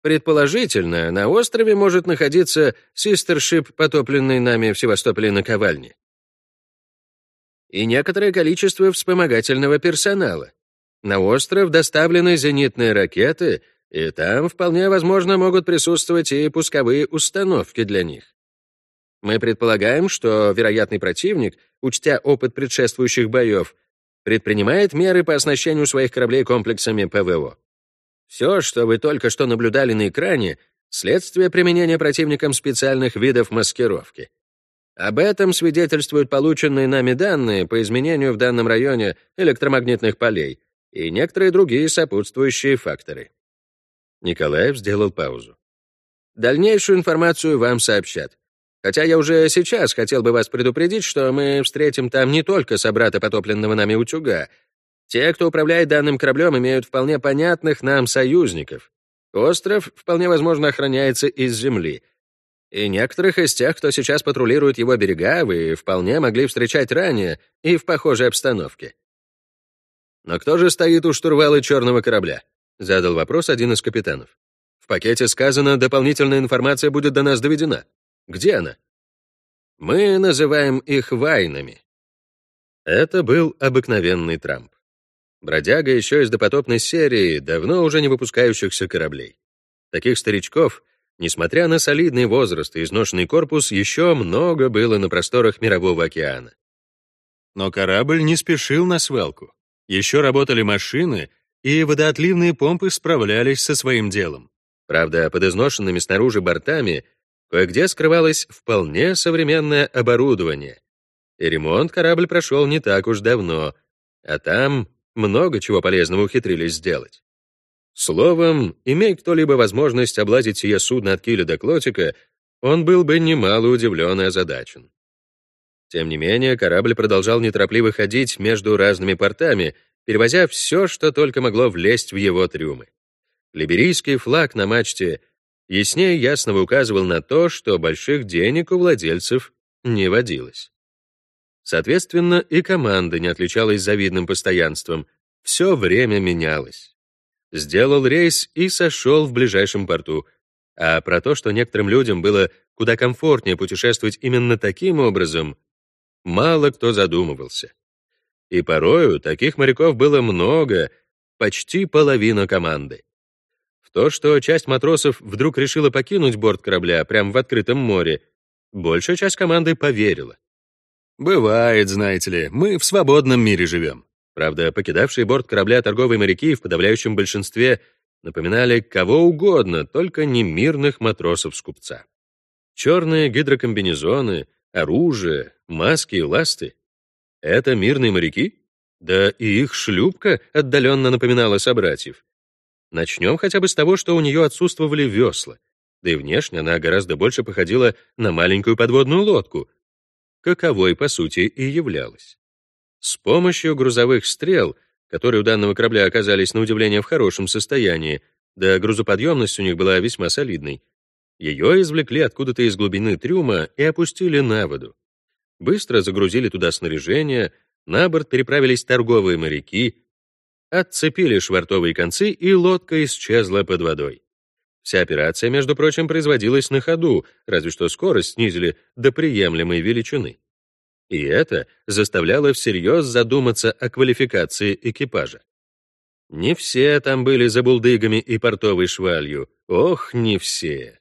Предположительно, на острове может находиться систершип, потопленный нами в Севастополе на ковальне и некоторое количество вспомогательного персонала. На остров доставлены зенитные ракеты, и там вполне возможно могут присутствовать и пусковые установки для них. Мы предполагаем, что вероятный противник, учтя опыт предшествующих боев, предпринимает меры по оснащению своих кораблей комплексами ПВО. Все, что вы только что наблюдали на экране, следствие применения противником специальных видов маскировки. Об этом свидетельствуют полученные нами данные по изменению в данном районе электромагнитных полей и некоторые другие сопутствующие факторы. Николаев сделал паузу. Дальнейшую информацию вам сообщат. Хотя я уже сейчас хотел бы вас предупредить, что мы встретим там не только собрата потопленного нами утюга. Те, кто управляет данным кораблем, имеют вполне понятных нам союзников. Остров вполне возможно охраняется из земли — и некоторых из тех, кто сейчас патрулирует его берега, вы вполне могли встречать ранее и в похожей обстановке. «Но кто же стоит у штурвала черного корабля?» — задал вопрос один из капитанов. «В пакете сказано, дополнительная информация будет до нас доведена. Где она?» «Мы называем их вайнами». Это был обыкновенный Трамп. Бродяга еще из допотопной серии, давно уже не выпускающихся кораблей. Таких старичков Несмотря на солидный возраст и изношенный корпус, еще много было на просторах Мирового океана. Но корабль не спешил на свалку. Еще работали машины, и водоотливные помпы справлялись со своим делом. Правда, под изношенными снаружи бортами кое-где скрывалось вполне современное оборудование. И ремонт корабль прошел не так уж давно, а там много чего полезного ухитрились сделать. Словом, имей кто-либо возможность облазить сие судно от киля до клотика, он был бы немало удивлен и озадачен. Тем не менее, корабль продолжал неторопливо ходить между разными портами, перевозя все, что только могло влезть в его трюмы. Либерийский флаг на мачте яснее ясного указывал на то, что больших денег у владельцев не водилось. Соответственно, и команда не отличалась завидным постоянством, все время менялось. Сделал рейс и сошел в ближайшем порту, а про то, что некоторым людям было куда комфортнее путешествовать именно таким образом, мало кто задумывался. И порою таких моряков было много, почти половина команды. В то, что часть матросов вдруг решила покинуть борт корабля прямо в открытом море, большая часть команды поверила. Бывает, знаете ли, мы в свободном мире живем. Правда, покидавшие борт корабля торговые моряки в подавляющем большинстве напоминали кого угодно, только не мирных матросов скупца. Черные гидрокомбинезоны, оружие, маски и ласты — это мирные моряки? Да и их шлюпка отдаленно напоминала собратьев. Начнем хотя бы с того, что у нее отсутствовали весла, да и внешне она гораздо больше походила на маленькую подводную лодку, каковой, по сути, и являлась. С помощью грузовых стрел, которые у данного корабля оказались на удивление в хорошем состоянии, да грузоподъемность у них была весьма солидной, ее извлекли откуда-то из глубины трюма и опустили на воду. Быстро загрузили туда снаряжение, на борт переправились торговые моряки, отцепили швартовые концы, и лодка исчезла под водой. Вся операция, между прочим, производилась на ходу, разве что скорость снизили до приемлемой величины. И это заставляло всерьез задуматься о квалификации экипажа. Не все там были за булдыгами и портовой швалью. Ох, не все.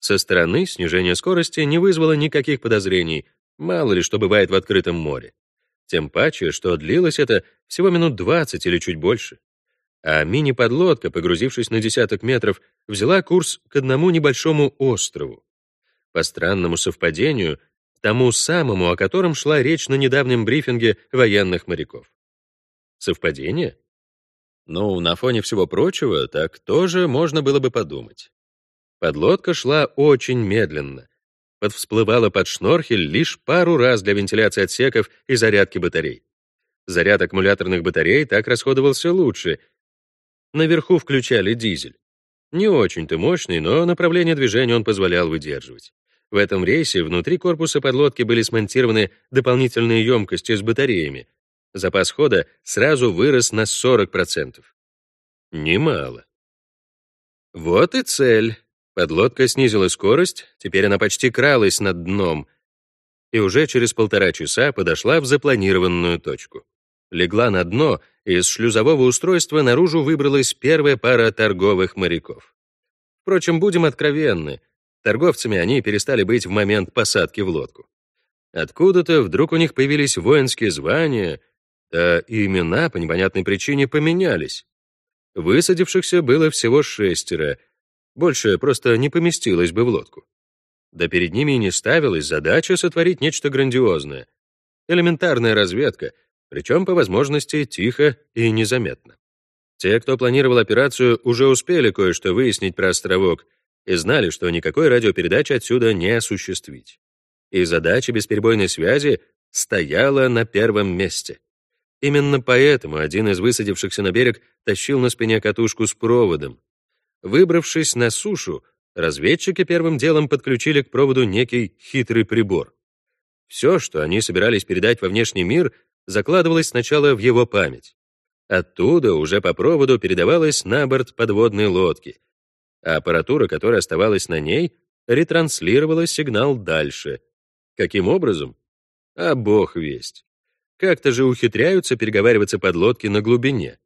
Со стороны снижение скорости не вызвало никаких подозрений, мало ли что бывает в открытом море. Тем паче, что длилось это всего минут 20 или чуть больше а мини-подлодка, погрузившись на десяток метров, взяла курс к одному небольшому острову. По странному совпадению, тому самому, о котором шла речь на недавнем брифинге военных моряков. Совпадение? Ну, на фоне всего прочего, так тоже можно было бы подумать. Подлодка шла очень медленно. Подвсплывала под шнорхель лишь пару раз для вентиляции отсеков и зарядки батарей. Заряд аккумуляторных батарей так расходовался лучше, Наверху включали дизель. Не очень-то мощный, но направление движения он позволял выдерживать. В этом рейсе внутри корпуса подлодки были смонтированы дополнительные емкости с батареями. Запас хода сразу вырос на 40%. Немало. Вот и цель. Подлодка снизила скорость, теперь она почти кралась над дном, и уже через полтора часа подошла в запланированную точку легла на дно, и из шлюзового устройства наружу выбралась первая пара торговых моряков. Впрочем, будем откровенны, торговцами они перестали быть в момент посадки в лодку. Откуда-то вдруг у них появились воинские звания, а имена по непонятной причине поменялись. Высадившихся было всего шестеро, больше просто не поместилось бы в лодку. Да перед ними и не ставилась задача сотворить нечто грандиозное. Элементарная разведка — причем по возможности тихо и незаметно. Те, кто планировал операцию, уже успели кое-что выяснить про островок и знали, что никакой радиопередачи отсюда не осуществить. И задача бесперебойной связи стояла на первом месте. Именно поэтому один из высадившихся на берег тащил на спине катушку с проводом. Выбравшись на сушу, разведчики первым делом подключили к проводу некий хитрый прибор. Все, что они собирались передать во внешний мир, закладывалась сначала в его память. Оттуда уже по проводу передавалась на борт подводной лодки, а аппаратура, которая оставалась на ней, ретранслировала сигнал дальше. Каким образом? А бог весть. Как-то же ухитряются переговариваться подлодки на глубине.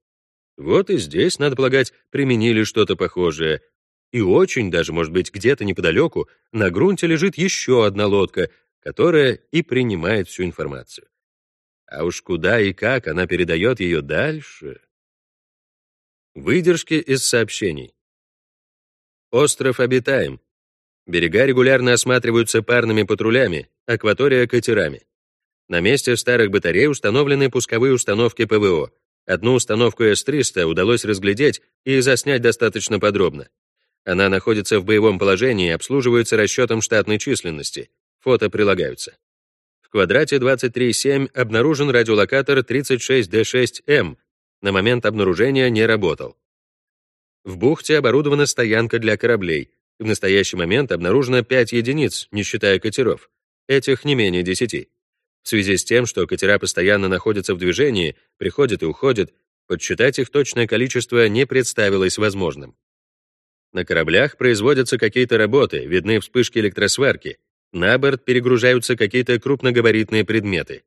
Вот и здесь, надо полагать, применили что-то похожее. И очень даже, может быть, где-то неподалеку на грунте лежит еще одна лодка, которая и принимает всю информацию. А уж куда и как она передает ее дальше. Выдержки из сообщений. Остров обитаем. Берега регулярно осматриваются парными патрулями, акватория — катерами. На месте старых батарей установлены пусковые установки ПВО. Одну установку С-300 удалось разглядеть и заснять достаточно подробно. Она находится в боевом положении и обслуживается расчетом штатной численности. Фото прилагаются. В квадрате 23.7 обнаружен радиолокатор 36D6M. На момент обнаружения не работал. В бухте оборудована стоянка для кораблей. В настоящий момент обнаружено 5 единиц, не считая катеров. Этих не менее 10. В связи с тем, что катера постоянно находятся в движении, приходят и уходят, подсчитать их точное количество не представилось возможным. На кораблях производятся какие-то работы, видны вспышки электросварки. На борт перегружаются какие-то крупногабаритные предметы.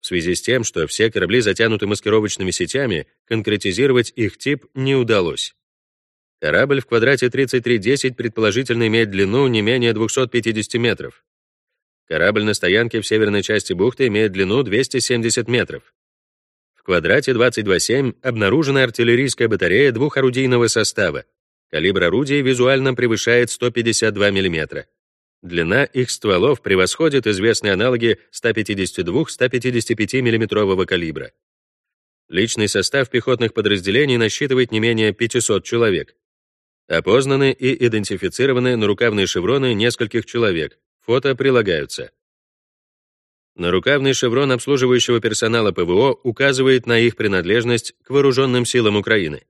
В связи с тем, что все корабли затянуты маскировочными сетями, конкретизировать их тип не удалось. Корабль в квадрате 3310 предположительно имеет длину не менее 250 метров. Корабль на стоянке в северной части бухты имеет длину 270 метров. В квадрате 22.7 обнаружена артиллерийская батарея двухорудийного состава, Калибр орудия визуально превышает 152 мм. Длина их стволов превосходит известные аналоги 152-155 мм калибра. Личный состав пехотных подразделений насчитывает не менее 500 человек. Опознаны и идентифицированы нарукавные шевроны нескольких человек. Фото прилагаются. Нарукавный шеврон обслуживающего персонала ПВО указывает на их принадлежность к вооруженным силам Украины.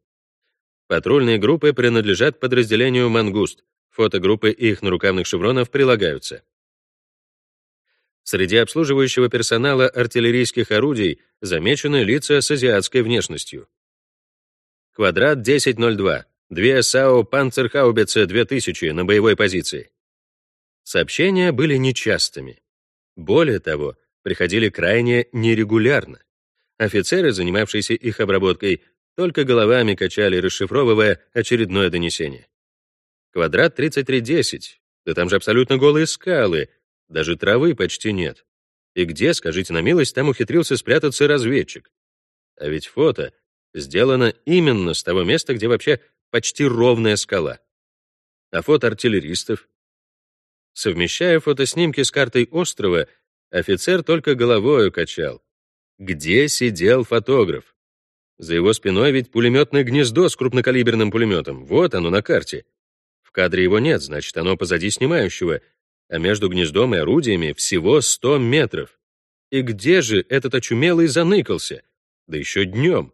Патрульные группы принадлежат подразделению «Мангуст». Фотогруппы их нарукавных шевронов прилагаются. Среди обслуживающего персонала артиллерийских орудий замечены лица с азиатской внешностью. Квадрат 1002. Две САУ «Панцерхаубице 2000» на боевой позиции. Сообщения были нечастыми. Более того, приходили крайне нерегулярно. Офицеры, занимавшиеся их обработкой, только головами качали, расшифровывая очередное донесение. Квадрат 3310. Да там же абсолютно голые скалы. Даже травы почти нет. И где, скажите на милость, там ухитрился спрятаться разведчик? А ведь фото сделано именно с того места, где вообще почти ровная скала. А фото артиллеристов? Совмещая фотоснимки с картой острова, офицер только головой качал. Где сидел фотограф? За его спиной ведь пулеметное гнездо с крупнокалиберным пулеметом. Вот оно на карте. В кадре его нет, значит, оно позади снимающего, а между гнездом и орудиями всего 100 метров. И где же этот очумелый заныкался? Да еще днем.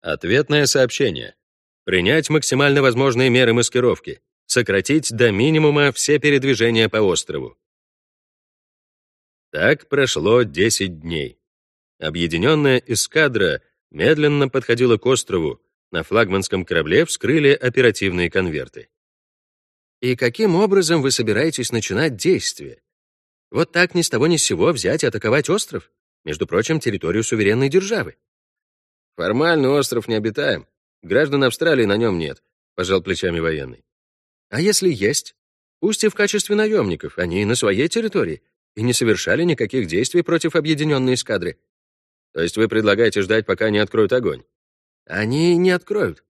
Ответное сообщение. Принять максимально возможные меры маскировки. Сократить до минимума все передвижения по острову. Так прошло 10 дней. Объединенная эскадра медленно подходила к острову, на флагманском корабле вскрыли оперативные конверты. И каким образом вы собираетесь начинать действие? Вот так ни с того ни с сего взять и атаковать остров? Между прочим, территорию суверенной державы. Формально остров не обитаем. Граждан Австралии на нем нет, пожал плечами военный. А если есть? Пусть и в качестве наемников, они на своей территории и не совершали никаких действий против объединенной эскадры. То есть вы предлагаете ждать, пока не откроют огонь? Они не откроют.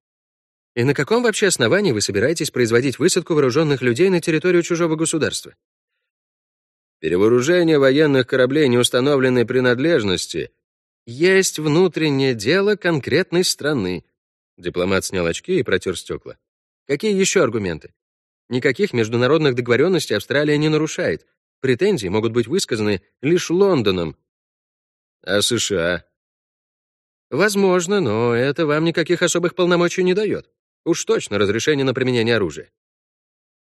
И на каком вообще основании вы собираетесь производить высадку вооруженных людей на территорию чужого государства? Перевооружение военных кораблей неустановленной принадлежности есть внутреннее дело конкретной страны. Дипломат снял очки и протер стекла. Какие еще аргументы? Никаких международных договоренностей Австралия не нарушает. Претензии могут быть высказаны лишь Лондоном а США? Возможно, но это вам никаких особых полномочий не дает. Уж точно разрешение на применение оружия.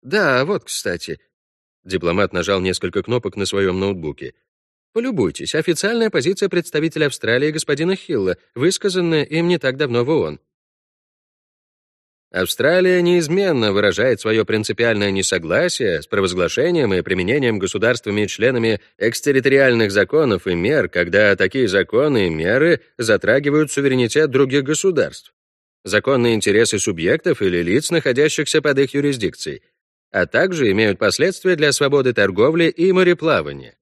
Да, вот, кстати. Дипломат нажал несколько кнопок на своем ноутбуке. Полюбуйтесь, официальная позиция представителя Австралии господина Хилла, высказанная им не так давно в ООН. Австралия неизменно выражает свое принципиальное несогласие с провозглашением и применением государствами и членами экстерриториальных законов и мер, когда такие законы и меры затрагивают суверенитет других государств, законные интересы субъектов или лиц, находящихся под их юрисдикцией, а также имеют последствия для свободы торговли и мореплавания.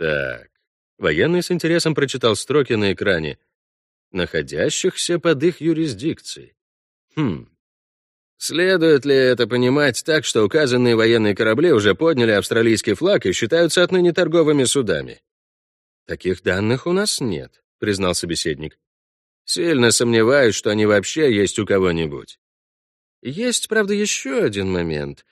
Так, военный с интересом прочитал строки на экране, находящихся под их юрисдикцией. Хм, Следует ли это понимать так, что указанные военные корабли уже подняли австралийский флаг и считаются отныне торговыми судами? Таких данных у нас нет, признал собеседник. Сильно сомневаюсь, что они вообще есть у кого-нибудь. Есть, правда, еще один момент.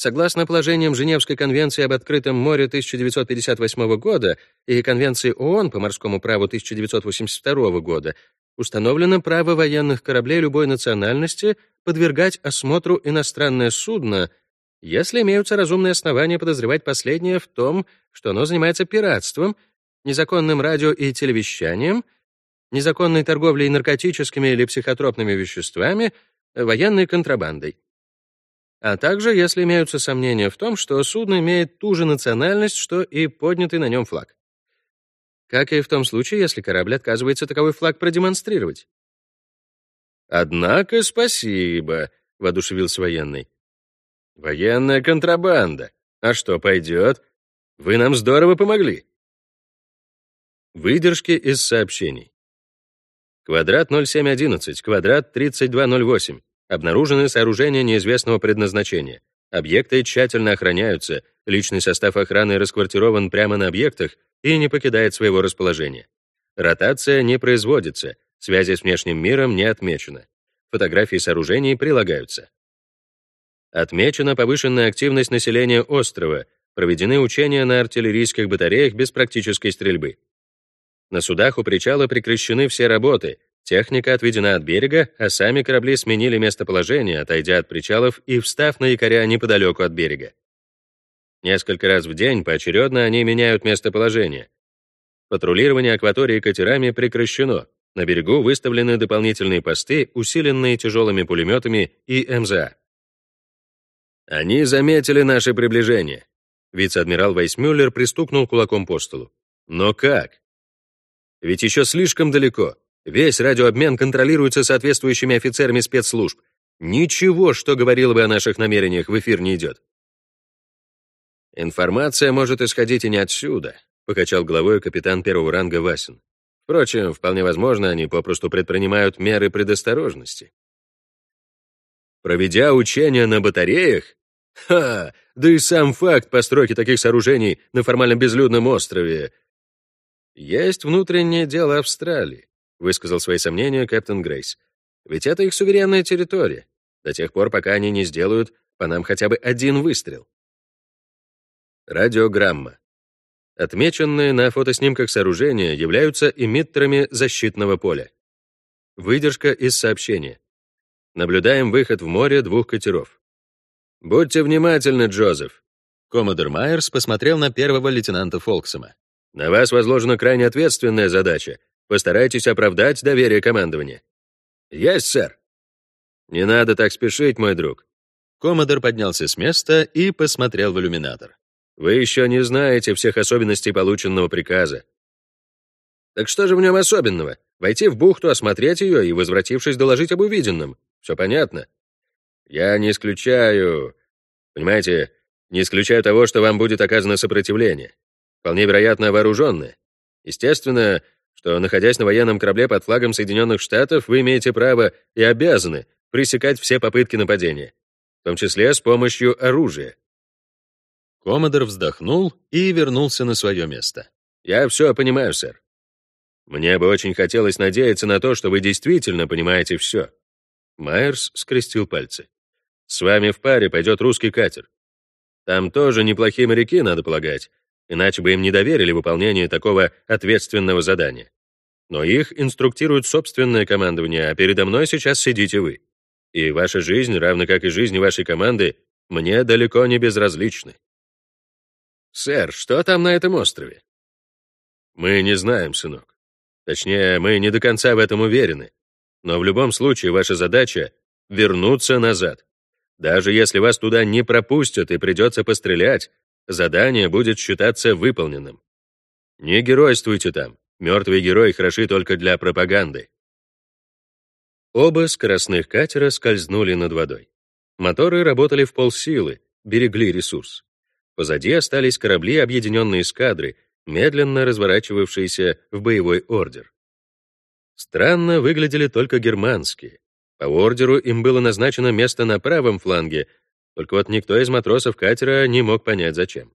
Согласно положениям Женевской конвенции об открытом море 1958 года и Конвенции ООН по морскому праву 1982 года, установлено право военных кораблей любой национальности подвергать осмотру иностранное судно, если имеются разумные основания подозревать последнее в том, что оно занимается пиратством, незаконным радио и телевещанием, незаконной торговлей наркотическими или психотропными веществами, военной контрабандой. А также, если имеются сомнения в том, что судно имеет ту же национальность, что и поднятый на нем флаг. Как и в том случае, если корабль отказывается таковой флаг продемонстрировать. «Однако спасибо», — воодушевился военный. «Военная контрабанда. А что, пойдет? Вы нам здорово помогли». Выдержки из сообщений. Квадрат 0711, квадрат 3208. Обнаружены сооружения неизвестного предназначения. Объекты тщательно охраняются, личный состав охраны расквартирован прямо на объектах и не покидает своего расположения. Ротация не производится, связи с внешним миром не отмечено. Фотографии сооружений прилагаются. Отмечена повышенная активность населения острова, проведены учения на артиллерийских батареях без практической стрельбы. На судах у причала прекращены все работы, техника отведена от берега, а сами корабли сменили местоположение, отойдя от причалов и встав на якоря неподалеку от берега. Несколько раз в день поочередно они меняют местоположение. Патрулирование акватории катерами прекращено. На берегу выставлены дополнительные посты, усиленные тяжелыми пулеметами и МЗА. Они заметили наше приближение. Вице-адмирал Вайсмюллер пристукнул кулаком по столу. Но как? Ведь еще слишком далеко. Весь радиообмен контролируется соответствующими офицерами спецслужб. Ничего, что говорило бы о наших намерениях, в эфир не идет. Информация может исходить и не отсюда, покачал головой капитан первого ранга Васин. Впрочем, вполне возможно, они попросту предпринимают меры предосторожности. Проведя учения на батареях? Ха! Да и сам факт постройки таких сооружений на формально безлюдном острове «Есть внутреннее дело Австралии», — высказал свои сомнения капитан Грейс. «Ведь это их суверенная территория, до тех пор, пока они не сделают по нам хотя бы один выстрел». Радиограмма. Отмеченные на фотоснимках сооружения являются эмиттерами защитного поля. Выдержка из сообщения. Наблюдаем выход в море двух катеров. «Будьте внимательны, Джозеф». Коммодор Майерс посмотрел на первого лейтенанта Фолксома. На вас возложена крайне ответственная задача. Постарайтесь оправдать доверие командования. Есть, сэр. Не надо так спешить, мой друг. Коммодор поднялся с места и посмотрел в иллюминатор. Вы еще не знаете всех особенностей полученного приказа. Так что же в нем особенного? Войти в бухту, осмотреть ее и, возвратившись, доложить об увиденном. Все понятно. Я не исключаю... Понимаете, не исключаю того, что вам будет оказано сопротивление вполне вероятно вооруженные. Естественно, что, находясь на военном корабле под флагом Соединенных Штатов, вы имеете право и обязаны пресекать все попытки нападения, в том числе с помощью оружия. Коммодор вздохнул и вернулся на свое место. «Я все понимаю, сэр. Мне бы очень хотелось надеяться на то, что вы действительно понимаете все». Майерс скрестил пальцы. «С вами в паре пойдет русский катер. Там тоже неплохие моряки, надо полагать, иначе бы им не доверили выполнение такого ответственного задания. Но их инструктирует собственное командование, а передо мной сейчас сидите вы. И ваша жизнь, равно как и жизнь вашей команды, мне далеко не безразличны. Сэр, что там на этом острове? Мы не знаем, сынок. Точнее, мы не до конца в этом уверены. Но в любом случае ваша задача — вернуться назад. Даже если вас туда не пропустят и придется пострелять, задание будет считаться выполненным. Не геройствуйте там. Мертвые герои хороши только для пропаганды. Оба скоростных катера скользнули над водой. Моторы работали в полсилы, берегли ресурс. Позади остались корабли объединенной эскадры, медленно разворачивавшиеся в боевой ордер. Странно выглядели только германские. По ордеру им было назначено место на правом фланге, только вот никто из матросов катера не мог понять, зачем.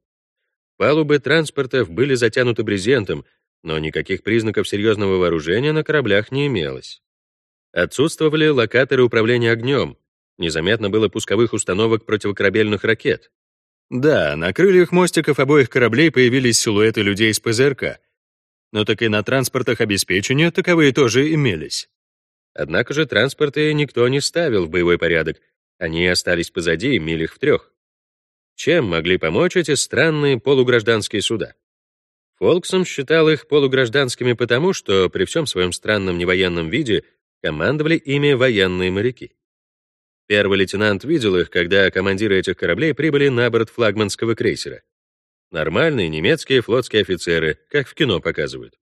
Палубы транспортов были затянуты брезентом, но никаких признаков серьезного вооружения на кораблях не имелось. Отсутствовали локаторы управления огнем, незаметно было пусковых установок противокорабельных ракет. Да, на крыльях мостиков обоих кораблей появились силуэты людей с ПЗРК, но так и на транспортах обеспечения таковые тоже имелись. Однако же транспорты никто не ставил в боевой порядок, они остались позади, милях в трех. Чем могли помочь эти странные полугражданские суда? Фолксом считал их полугражданскими потому, что при всем своем странном невоенном виде командовали ими военные моряки. Первый лейтенант видел их, когда командиры этих кораблей прибыли на борт флагманского крейсера. Нормальные немецкие флотские офицеры, как в кино показывают.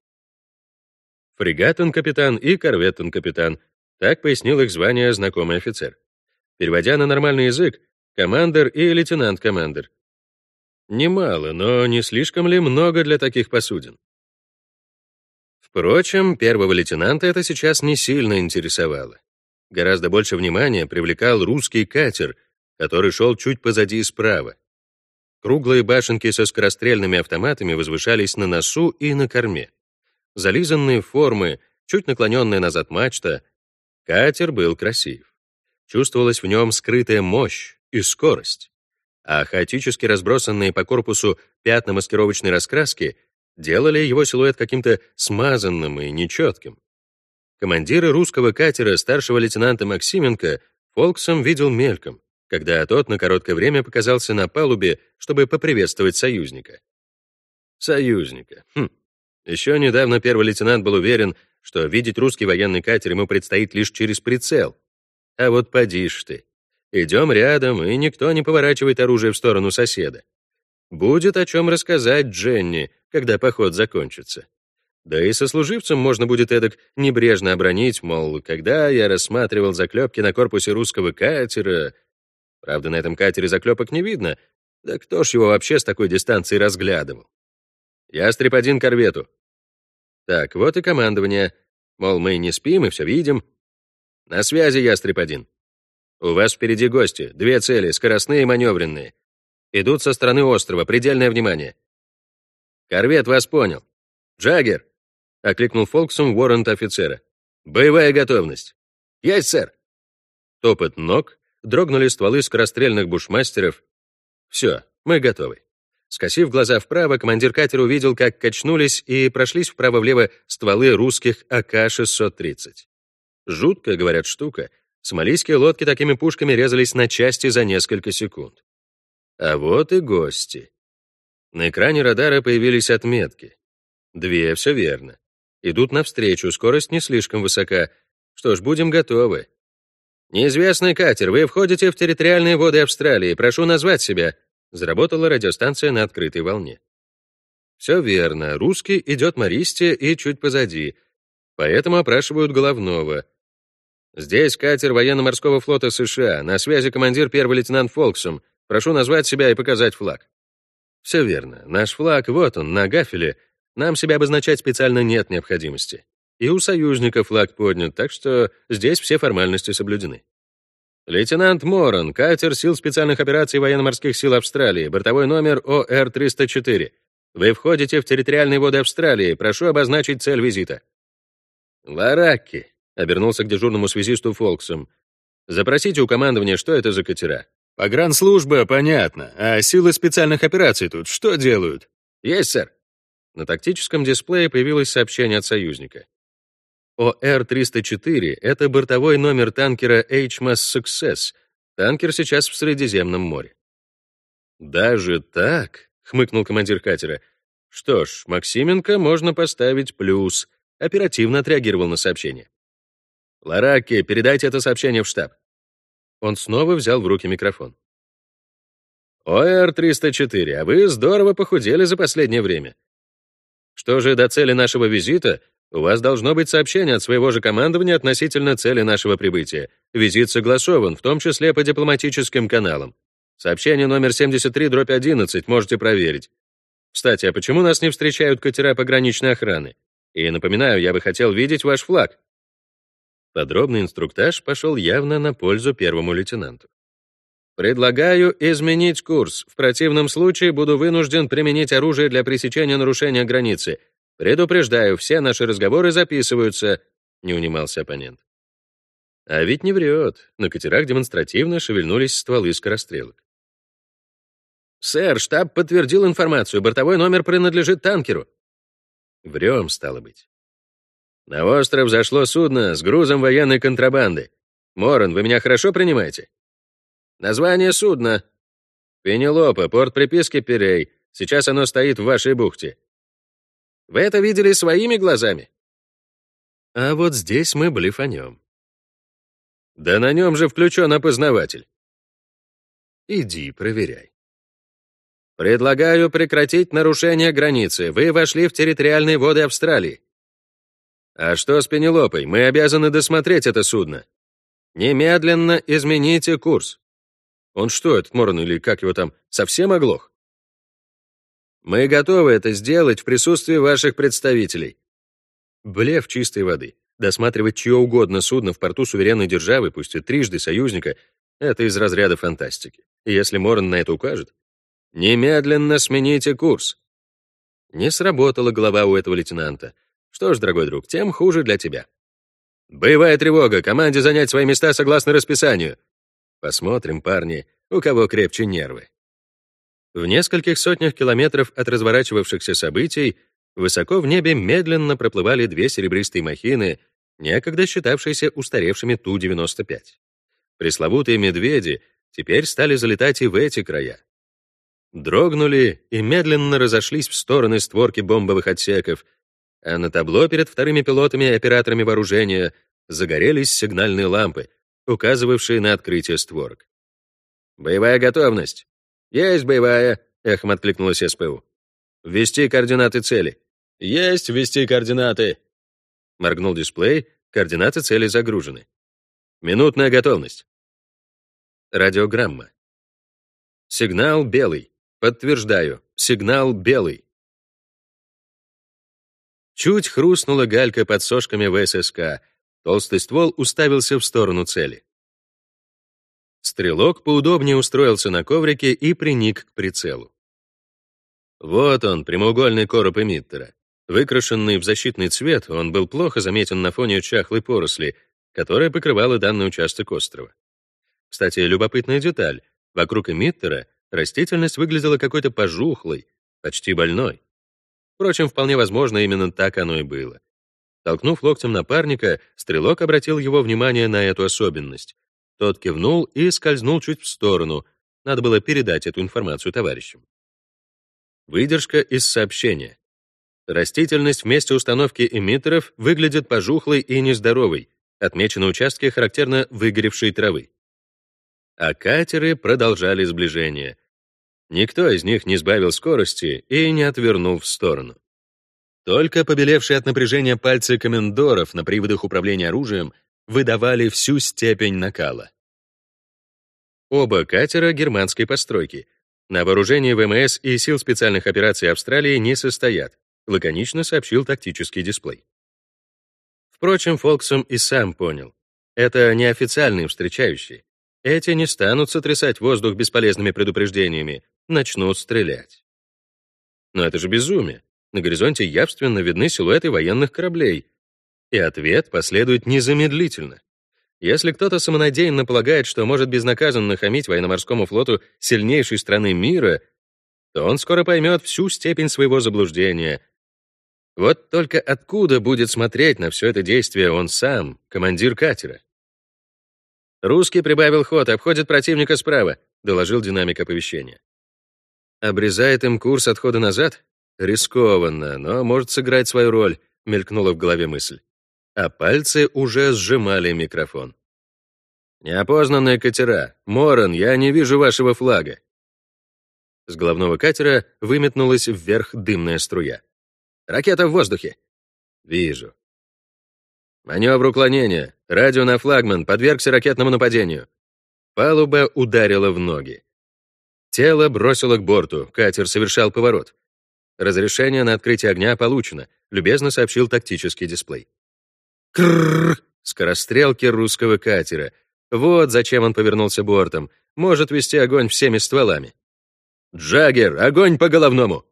Фрегатен-капитан и корветтен-капитан, так пояснил их звание знакомый офицер. Переводя на нормальный язык, командир и лейтенант-командир. Немало, но не слишком ли много для таких посудин? Впрочем, первого лейтенанта это сейчас не сильно интересовало. Гораздо больше внимания привлекал русский катер, который шел чуть позади и справа. Круглые башенки со скорострельными автоматами возвышались на носу и на корме. Зализанные формы, чуть наклоненная назад мачта. Катер был красив. Чувствовалась в нем скрытая мощь и скорость. А хаотически разбросанные по корпусу пятна маскировочной раскраски делали его силуэт каким-то смазанным и нечетким. Командира русского катера старшего лейтенанта Максименко Фолксом видел мельком, когда тот на короткое время показался на палубе, чтобы поприветствовать союзника. Союзника. Хм. Еще недавно первый лейтенант был уверен, что видеть русский военный катер ему предстоит лишь через прицел. А вот поди ж ты. Идем рядом, и никто не поворачивает оружие в сторону соседа. Будет о чем рассказать Дженни, когда поход закончится. Да и сослуживцам можно будет эдак небрежно обронить, мол, когда я рассматривал заклепки на корпусе русского катера... Правда, на этом катере заклепок не видно, да кто ж его вообще с такой дистанции разглядывал? Ястреб один корвету. Так, вот и командование. Мол, мы не спим и все видим. На связи, Ястреб один. У вас впереди гости, две цели, скоростные и маневренные. Идут со стороны острова, предельное внимание. Корвет вас понял. Джаггер, — окликнул Фолксом воррент офицера. «Боевая готовность». «Есть, сэр». Топот ног, дрогнули стволы скорострельных бушмастеров. «Все, мы готовы». Скосив глаза вправо, командир катера увидел, как качнулись и прошлись вправо-влево стволы русских АК-630. Жуткая, говорят, штука. Сомалийские лодки такими пушками резались на части за несколько секунд. А вот и гости. На экране радара появились отметки. Две, все верно. Идут навстречу, скорость не слишком высока. Что ж, будем готовы. «Неизвестный катер, вы входите в территориальные воды Австралии. Прошу назвать себя». Заработала радиостанция на открытой волне. Все верно. Русский идет Мористе и чуть позади. Поэтому опрашивают головного. Здесь катер военно-морского флота США. На связи командир первый лейтенант Фолксом. Прошу назвать себя и показать флаг. Все верно. Наш флаг, вот он, на гафеле — нам себя обозначать специально нет необходимости. И у союзников флаг поднят, так что здесь все формальности соблюдены. Лейтенант Моран, катер сил специальных операций военно-морских сил Австралии, бортовой номер ОР-304. Вы входите в территориальные воды Австралии, прошу обозначить цель визита. Ларакки, обернулся к дежурному связисту Фолксом. Запросите у командования, что это за катера. Погранслужба, понятно. А силы специальных операций тут что делают? Есть, сэр. На тактическом дисплее появилось сообщение от союзника. ОР-304 — это бортовой номер танкера HMS Success. Танкер сейчас в Средиземном море. «Даже так?» — хмыкнул командир катера. «Что ж, Максименко можно поставить плюс». Оперативно отреагировал на сообщение. «Лараки, передайте это сообщение в штаб». Он снова взял в руки микрофон. «ОР-304, а вы здорово похудели за последнее время. Что же до цели нашего визита, у вас должно быть сообщение от своего же командования относительно цели нашего прибытия. Визит согласован, в том числе по дипломатическим каналам. Сообщение номер 73, дробь 11, можете проверить. Кстати, а почему нас не встречают катера пограничной охраны? И напоминаю, я бы хотел видеть ваш флаг. Подробный инструктаж пошел явно на пользу первому лейтенанту. Предлагаю изменить курс. В противном случае буду вынужден применить оружие для пресечения нарушения границы. Предупреждаю, все наши разговоры записываются, не унимался оппонент. А ведь не врет. На катерах демонстративно шевельнулись стволы скорострелок. «Сэр, штаб подтвердил информацию. Бортовой номер принадлежит танкеру». Врем, стало быть. На остров зашло судно с грузом военной контрабанды. Моран, вы меня хорошо принимаете? Название судна. Пенелопа, порт приписки Перей. Сейчас оно стоит в вашей бухте. Вы это видели своими глазами? А вот здесь мы блефанем. Да на нем же включен опознаватель. Иди, проверяй. Предлагаю прекратить нарушение границы. Вы вошли в территориальные воды Австралии. А что с Пенелопой? Мы обязаны досмотреть это судно. Немедленно измените курс. Он что, этот Моран или как его там, совсем оглох? Мы готовы это сделать в присутствии ваших представителей. Блеф чистой воды. Досматривать чье угодно судно в порту суверенной державы, пусть и трижды союзника, это из разряда фантастики. И если Моран на это укажет, немедленно смените курс. Не сработала голова у этого лейтенанта. Что ж, дорогой друг, тем хуже для тебя. Боевая тревога, команде занять свои места согласно расписанию. Посмотрим, парни, у кого крепче нервы. В нескольких сотнях километров от разворачивавшихся событий высоко в небе медленно проплывали две серебристые махины, некогда считавшиеся устаревшими Ту-95. Пресловутые медведи теперь стали залетать и в эти края. Дрогнули и медленно разошлись в стороны створки бомбовых отсеков, а на табло перед вторыми пилотами и операторами вооружения загорелись сигнальные лампы, указывавшие на открытие створок. «Боевая готовность!» «Есть боевая!» — эхом откликнулась СПУ. «Ввести координаты цели». «Есть ввести координаты!» Моргнул дисплей, координаты цели загружены. «Минутная готовность». Радиограмма. Сигнал белый. Подтверждаю. Сигнал белый. Чуть хрустнула галька под сошками ВССК. Толстый ствол уставился в сторону цели. Стрелок поудобнее устроился на коврике и приник к прицелу. Вот он, прямоугольный короб эмиттера. Выкрашенный в защитный цвет, он был плохо заметен на фоне чахлой поросли, которая покрывала данный участок острова. Кстати, любопытная деталь. Вокруг эмиттера растительность выглядела какой-то пожухлой, почти больной. Впрочем, вполне возможно, именно так оно и было. Толкнув локтем напарника, стрелок обратил его внимание на эту особенность. Тот кивнул и скользнул чуть в сторону. Надо было передать эту информацию товарищам. Выдержка из сообщения. Растительность в месте установки эмиттеров выглядит пожухлой и нездоровой, отмечены участки характерно выгоревшей травы. А катеры продолжали сближение. Никто из них не сбавил скорости и не отвернул в сторону. Только побелевшие от напряжения пальцы комендоров на приводах управления оружием выдавали всю степень накала. Оба катера германской постройки. На вооружении ВМС и сил специальных операций Австралии не состоят, лаконично сообщил тактический дисплей. Впрочем, Фолксом и сам понял. Это неофициальные встречающие. Эти не станут сотрясать воздух бесполезными предупреждениями, начнут стрелять. Но это же безумие. На горизонте явственно видны силуэты военных кораблей, и ответ последует незамедлительно. Если кто-то самонадеянно полагает, что может безнаказанно хамить военно-морскому флоту сильнейшей страны мира, то он скоро поймет всю степень своего заблуждения. Вот только откуда будет смотреть на все это действие он сам, командир катера? «Русский прибавил ход, обходит противника справа», — доложил динамик оповещения. «Обрезает им курс отхода назад? Рискованно, но может сыграть свою роль», — мелькнула в голове мысль а пальцы уже сжимали микрофон. «Неопознанные катера. Моран, я не вижу вашего флага». С головного катера выметнулась вверх дымная струя. «Ракета в воздухе». «Вижу». «Маневр уклонения. Радио на флагман. Подвергся ракетному нападению». Палуба ударила в ноги. Тело бросило к борту. Катер совершал поворот. Разрешение на открытие огня получено, любезно сообщил тактический дисплей. Крррр! Скорострелки русского катера. Вот зачем он повернулся бортом. Может вести огонь всеми стволами. «Джаггер, огонь по головному!»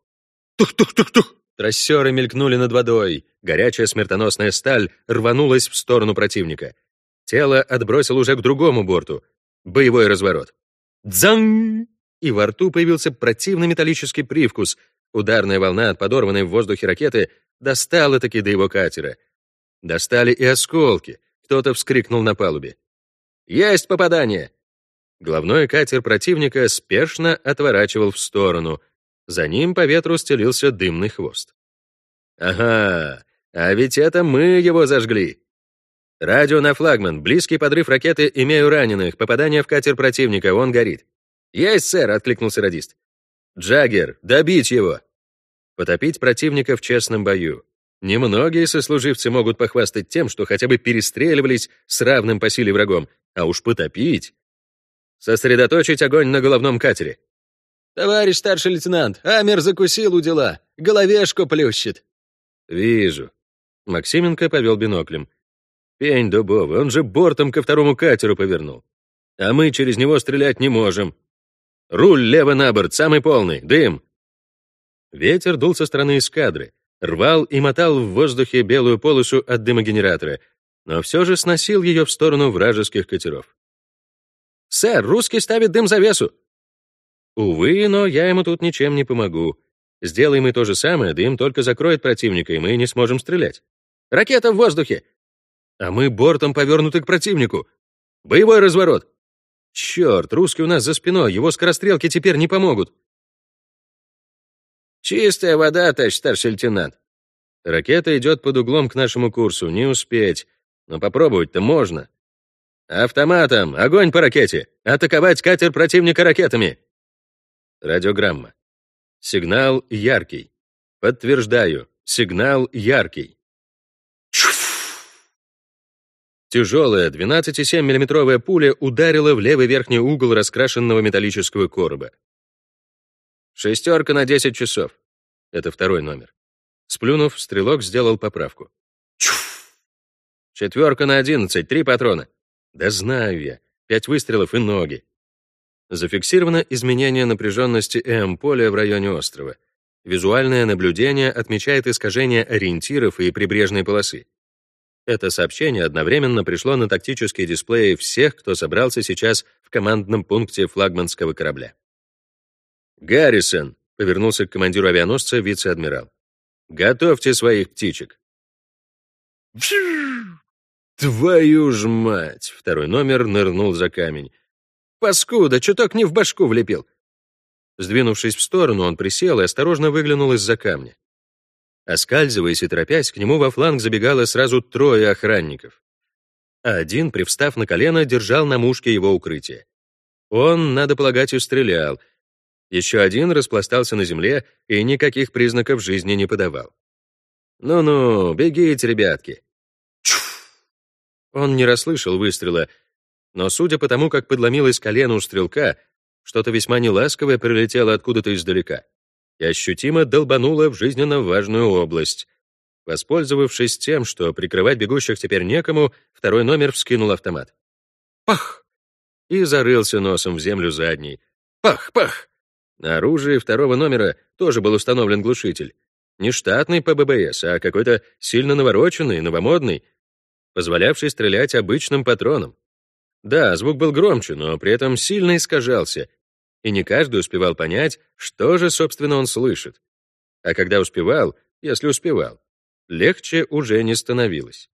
«Тух-тух-тух-тух!» Трассеры мелькнули над водой, горячая смертоносная сталь рванулась в сторону противника. Тело отбросил уже к другому борту. Боевой разворот. Дзang! И во рту появился противный металлический привкус. Ударная волна от подорванной в воздухе ракеты достала таки до его катера. Достали и осколки. Кто-то вскрикнул на палубе. «Есть попадание!» Главной катер противника спешно отворачивал в сторону. За ним по ветру стелился дымный хвост. «Ага, а ведь это мы его зажгли!» «Радио на флагман. Близкий подрыв ракеты. Имею раненых. Попадание в катер противника. Он горит». «Есть, сэр!» — откликнулся радист. «Джаггер, добить его!» Потопить противника в честном бою. Немногие сослуживцы могут похвастать тем, что хотя бы перестреливались с равным по силе врагом, а уж потопить. Сосредоточить огонь на головном катере. «Товарищ старший лейтенант, Амер закусил у дела, головешку плющит». «Вижу». Максименко повел биноклем. «Пень дубовый, он же бортом ко второму катеру повернул. А мы через него стрелять не можем. Руль лево на борт, самый полный, дым». Ветер дул со стороны эскадры, рвал и мотал в воздухе белую полосу от дымогенератора, но все же сносил ее в сторону вражеских катеров. «Сэр, русский ставит дым-завесу!» «Увы, но я ему тут ничем не помогу. Сделаем мы то же самое, дым только закроет противника, и мы не сможем стрелять. Ракета в воздухе!» «А мы бортом повернуты к противнику. Боевой разворот!» «Черт, русский у нас за спиной, его скорострелки теперь не помогут!» «Чистая вода, товарищ старший лейтенант». «Ракета идет под углом к нашему курсу, не успеть. Но попробовать-то можно». «Автоматом! Огонь по ракете! Атаковать катер противника ракетами!» Радиограмма. Сигнал яркий. Подтверждаю, сигнал яркий. Тяжелая 12,7 миллиметровая пуля ударила в левый верхний угол раскрашенного металлического короба. Шестерка на 10 часов. Это второй номер. Сплюнув, стрелок сделал поправку. Четверка на 11, три патрона. Да знаю я. Пять выстрелов и ноги. Зафиксировано изменение напряженности ЭМ-поля в районе острова. Визуальное наблюдение отмечает искажение ориентиров и прибрежной полосы. Это сообщение одновременно пришло на тактические дисплеи всех, кто собрался сейчас в командном пункте флагманского корабля. «Гаррисон», — повернулся к командиру авианосца вице-адмирал, «готовьте своих птичек». «Твою ж мать!» — второй номер нырнул за камень. «Паскуда, чуток не в башку влепил!» Сдвинувшись в сторону, он присел и осторожно выглянул из-за камня. Оскальзываясь и торопясь, к нему во фланг забегало сразу трое охранников. А один, привстав на колено, держал на мушке его укрытие. Он, надо полагать, и стрелял, еще один распластался на земле и никаких признаков жизни не подавал. «Ну-ну, бегите, ребятки!» Чуф! Он не расслышал выстрела, но, судя по тому, как подломилось колено у стрелка, что-то весьма неласковое прилетело откуда-то издалека и ощутимо долбануло в жизненно важную область. Воспользовавшись тем, что прикрывать бегущих теперь некому, второй номер вскинул автомат. Пах! И зарылся носом в землю задний. Пах, пах! На оружии второго номера тоже был установлен глушитель. Не штатный ПББС, а какой-то сильно навороченный, новомодный, позволявший стрелять обычным патроном. Да, звук был громче, но при этом сильно искажался, и не каждый успевал понять, что же, собственно, он слышит. А когда успевал, если успевал, легче уже не становилось.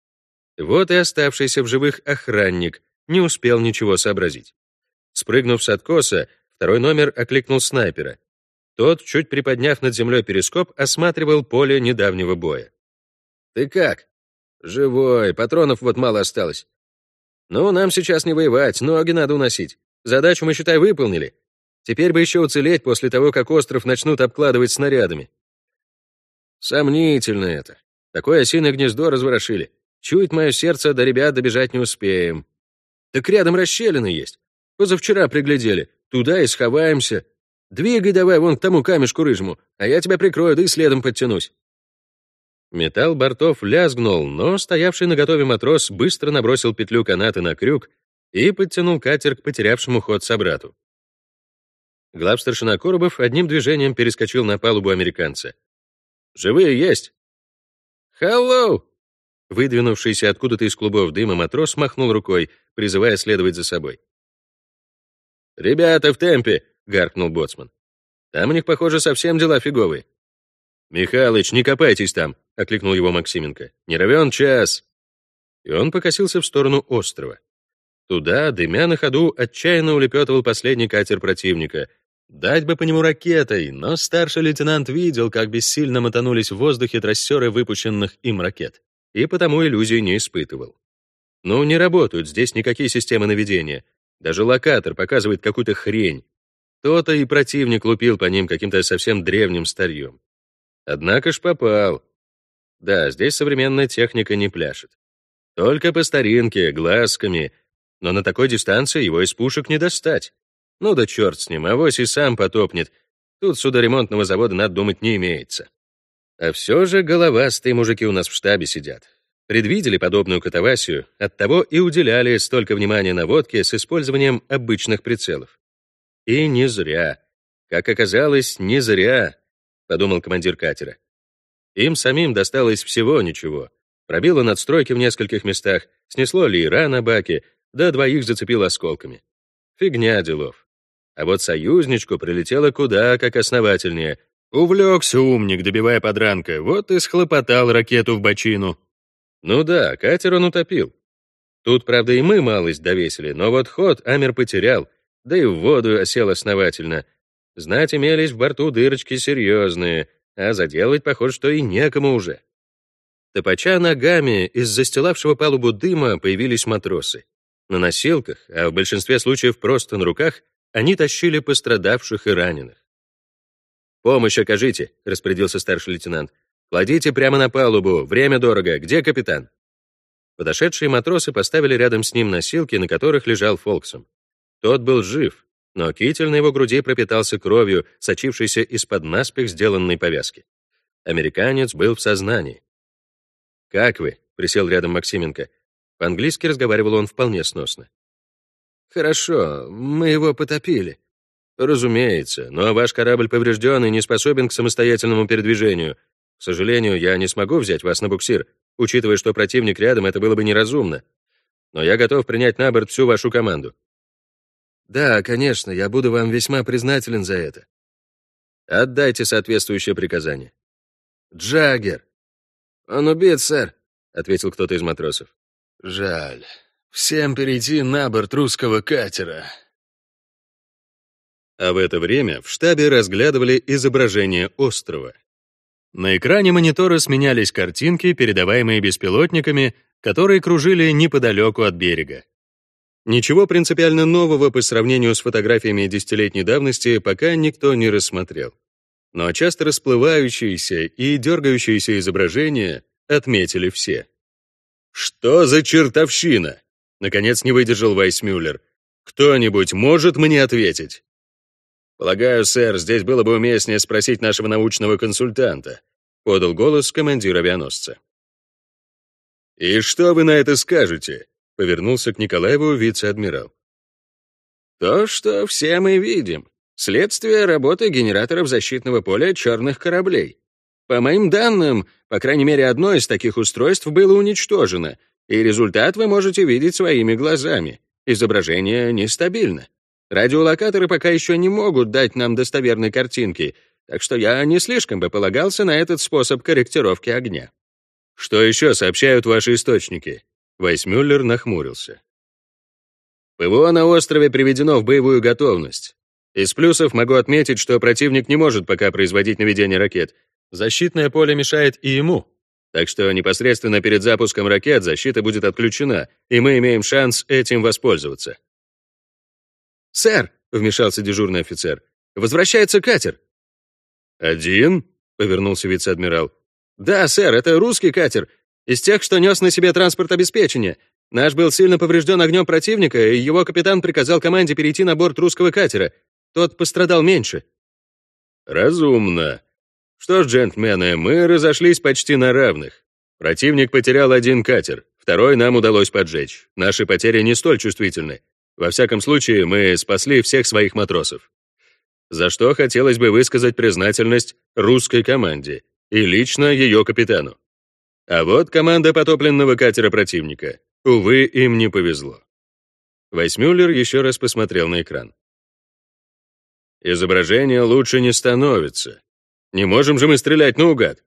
Вот и оставшийся в живых охранник не успел ничего сообразить. Спрыгнув с откоса, Второй номер окликнул снайпера. Тот, чуть приподняв над землей перископ, осматривал поле недавнего боя. «Ты как?» «Живой, патронов вот мало осталось». «Ну, нам сейчас не воевать, ноги надо уносить. Задачу мы, считай, выполнили. Теперь бы еще уцелеть после того, как остров начнут обкладывать снарядами». «Сомнительно это. Такое осиное гнездо разворошили. Чует мое сердце, до ребят добежать не успеем. Так рядом расщелины есть. Позавчера приглядели. Туда и сховаемся. Двигай давай вон к тому камешку рыжему, а я тебя прикрою, да и следом подтянусь». Металл бортов лязгнул, но стоявший на готове матрос быстро набросил петлю канаты на крюк и подтянул катер к потерявшему ход собрату. Главстаршина Коробов одним движением перескочил на палубу американца. Живые есть?» «Hello!» Выдвинувшийся откуда-то из клубов дыма матрос махнул рукой, призывая следовать за собой. «Ребята, в темпе!» — гаркнул боцман. «Там у них, похоже, совсем дела фиговые». «Михалыч, не копайтесь там!» — окликнул его Максименко. «Не равен час!» И он покосился в сторону острова. Туда, дымя на ходу, отчаянно улепетывал последний катер противника. Дать бы по нему ракетой, но старший лейтенант видел, как бессильно мотанулись в воздухе трассеры выпущенных им ракет, и потому иллюзий не испытывал. Ну, не работают здесь никакие системы наведения. Даже локатор показывает какую-то хрень. То-то и противник лупил по ним каким-то совсем древним старьем. Однако ж попал. Да, здесь современная техника не пляшет. Только по старинке, глазками, но на такой дистанции его из пушек не достать. Ну да черт с ним, авось и сам потопнет. Тут судоремонтного завода надо думать не имеется. А все же головастые мужики у нас в штабе сидят. Предвидели подобную катавасию, оттого и уделяли столько внимания наводке с использованием обычных прицелов. И не зря. Как оказалось, не зря, подумал командир катера. Им самим досталось всего ничего. Пробило надстройки в нескольких местах, снесло леера на баке, да двоих зацепило осколками. Фигня делов. А вот союзничку прилетело куда как основательнее. Увлекся умник, добивая подранка, вот и схлопотал ракету в бочину. Ну да, катер он утопил. Тут, правда, и мы малость довесили, но вот ход Амер потерял, да и в воду осел основательно. Знать имелись в борту дырочки серьезные, а заделать, похоже, что и некому уже. Топача ногами из застилавшего палубу дыма появились матросы. На носилках, а в большинстве случаев просто на руках, они тащили пострадавших и раненых. «Помощь окажите», — распорядился старший лейтенант. «Кладите прямо на палубу, время дорого. Где капитан?» Подошедшие матросы поставили рядом с ним носилки, на которых лежал Фолксом. Тот был жив, но китель на его груди пропитался кровью, сочившейся из-под наспех сделанной повязки. Американец был в сознании. «Как вы?» — присел рядом Максименко. По-английски разговаривал он вполне сносно. «Хорошо, мы его потопили». «Разумеется, но ваш корабль поврежден и не способен к самостоятельному передвижению. К сожалению, я не смогу взять вас на буксир. Учитывая, что противник рядом, это было бы неразумно. Но я готов принять на борт всю вашу команду». «Да, конечно, я буду вам весьма признателен за это». «Отдайте соответствующее приказание». «Джаггер», «Он убит, сэр», — ответил кто-то из матросов. «Жаль. Всем перейти на борт русского катера». А в это время в штабе разглядывали изображение острова. На экране монитора сменялись картинки, передаваемые беспилотниками, которые кружили неподалеку от берега. Ничего принципиально нового по сравнению с фотографиями десятилетней давности пока никто не рассмотрел но часто расплывающиеся и дергающиеся изображения отметили все. «Что за чертовщина?» — наконец не выдержал Вайсмюллер. «Кто-нибудь может мне ответить?» «Полагаю, сэр, здесь было бы уместнее спросить нашего научного консультанта», — подал голос командир авианосца. «И что вы на это скажете?» — повернулся к Николаеву вице-адмирал. «То, что все мы видим. Следствие работы генераторов защитного поля черных кораблей. По моим данным, по крайней мере, одно из таких устройств было уничтожено, и результат вы можете видеть своими глазами. Изображение нестабильно. Радиолокаторы пока еще не могут дать нам достоверной картинки, так что я не слишком бы полагался на этот способ корректировки огня. Что еще сообщают ваши источники? Вайсмюллер нахмурился. ПВО на острове приведено в боевую готовность. Из плюсов могу отметить, что противник не может пока производить наведение ракет. Защитное поле мешает и ему. Так что непосредственно перед запуском ракет защита будет отключена, и мы имеем шанс этим воспользоваться. «Сэр», — вмешался дежурный офицер, — «возвращается катер». «Один?» — повернулся вице-адмирал. «Да, сэр, это русский катер, из тех, что нес на себе транспорт обеспечения. Наш был сильно поврежден огнем противника, и его капитан приказал команде перейти на борт русского катера. Тот пострадал меньше». «Разумно. Что ж, джентльмены, мы разошлись почти на равных. Противник потерял один катер, второй нам удалось поджечь. Наши потери не столь чувствительны. Во всяком случае, мы спасли всех своих матросов. За что хотелось бы высказать признательность русской команде и лично ее капитану. А вот команда потопленного катера противника. Увы, им не повезло. Вайсмюллер еще раз посмотрел на экран. Изображение лучше не становится. Не можем же мы стрелять наугад.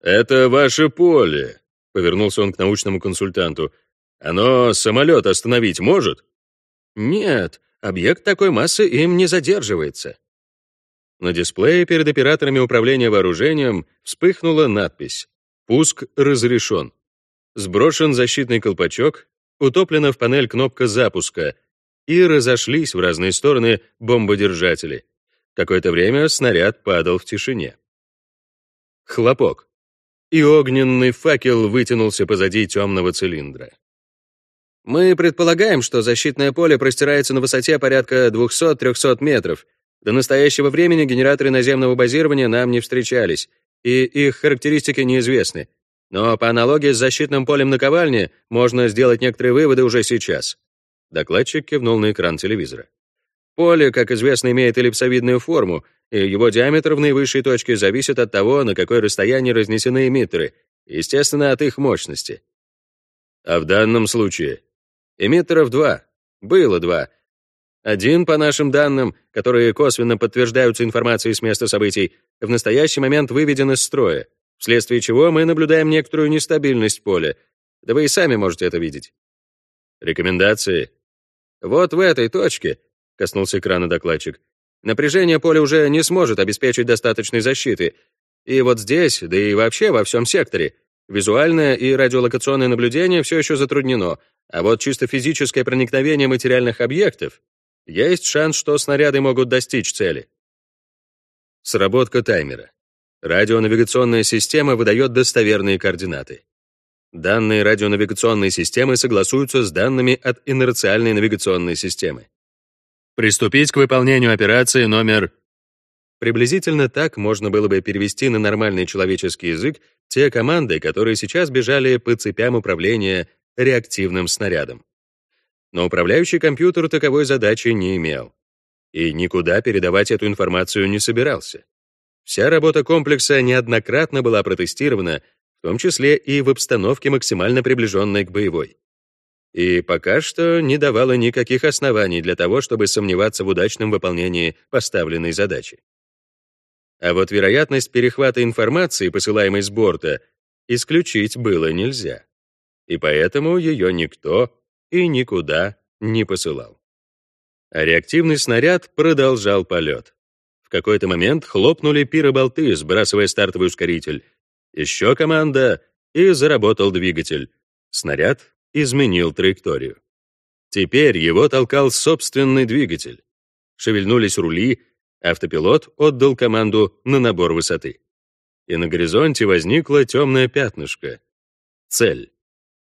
«Это ваше поле», — повернулся он к научному консультанту. «Оно самолет остановить может?» «Нет, объект такой массы им не задерживается». На дисплее перед операторами управления вооружением вспыхнула надпись «Пуск разрешен». Сброшен защитный колпачок, утоплена в панель кнопка запуска, и разошлись в разные стороны бомбодержатели. Какое-то время снаряд падал в тишине. Хлопок. И огненный факел вытянулся позади темного цилиндра. Мы предполагаем, что защитное поле простирается на высоте порядка 200-300 метров. До настоящего времени генераторы наземного базирования нам не встречались, и их характеристики неизвестны. Но по аналогии с защитным полем наковальни можно сделать некоторые выводы уже сейчас. Докладчик кивнул на экран телевизора. Поле, как известно, имеет эллипсовидную форму, и его диаметр в наивысшей точке зависит от того, на какое расстояние разнесены эмиттеры, естественно, от их мощности. А в данном случае Эмиттеров два. Было два. Один, по нашим данным, которые косвенно подтверждаются информацией с места событий, в настоящий момент выведен из строя, вследствие чего мы наблюдаем некоторую нестабильность поля. Да вы и сами можете это видеть. Рекомендации? Вот в этой точке, коснулся экрана докладчик, напряжение поля уже не сможет обеспечить достаточной защиты. И вот здесь, да и вообще во всем секторе, визуальное и радиолокационное наблюдение все еще затруднено, а вот чисто физическое проникновение материальных объектов есть шанс, что снаряды могут достичь цели. Сработка таймера. Радионавигационная система выдает достоверные координаты. Данные радионавигационной системы согласуются с данными от инерциальной навигационной системы. Приступить к выполнению операции номер... Приблизительно так можно было бы перевести на нормальный человеческий язык те команды, которые сейчас бежали по цепям управления реактивным снарядом. Но управляющий компьютер таковой задачи не имел. И никуда передавать эту информацию не собирался. Вся работа комплекса неоднократно была протестирована, в том числе и в обстановке, максимально приближенной к боевой. И пока что не давала никаких оснований для того, чтобы сомневаться в удачном выполнении поставленной задачи. А вот вероятность перехвата информации, посылаемой с борта, исключить было нельзя и поэтому ее никто и никуда не посылал. А реактивный снаряд продолжал полет. В какой-то момент хлопнули пироболты, сбрасывая стартовый ускоритель. Еще команда, и заработал двигатель. Снаряд изменил траекторию. Теперь его толкал собственный двигатель. Шевельнулись рули, автопилот отдал команду на набор высоты. И на горизонте возникло темное пятнышко. Цель.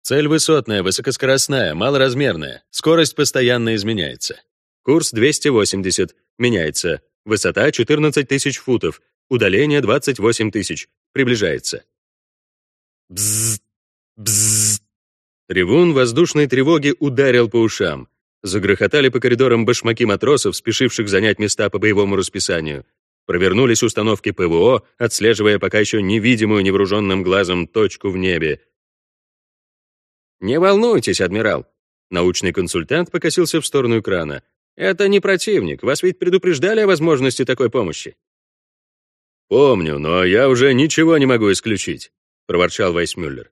Цель высотная, высокоскоростная, малоразмерная. Скорость постоянно изменяется. Курс 280. Меняется. Высота 14 тысяч футов. Удаление 28 тысяч. Приближается. Бзз. Бзз. Ревун воздушной тревоги ударил по ушам. Загрохотали по коридорам башмаки матросов, спешивших занять места по боевому расписанию. Провернулись установки ПВО, отслеживая пока еще невидимую невооруженным глазом точку в небе. «Не волнуйтесь, адмирал». Научный консультант покосился в сторону экрана. «Это не противник. Вас ведь предупреждали о возможности такой помощи». «Помню, но я уже ничего не могу исключить», — проворчал Вайсмюллер.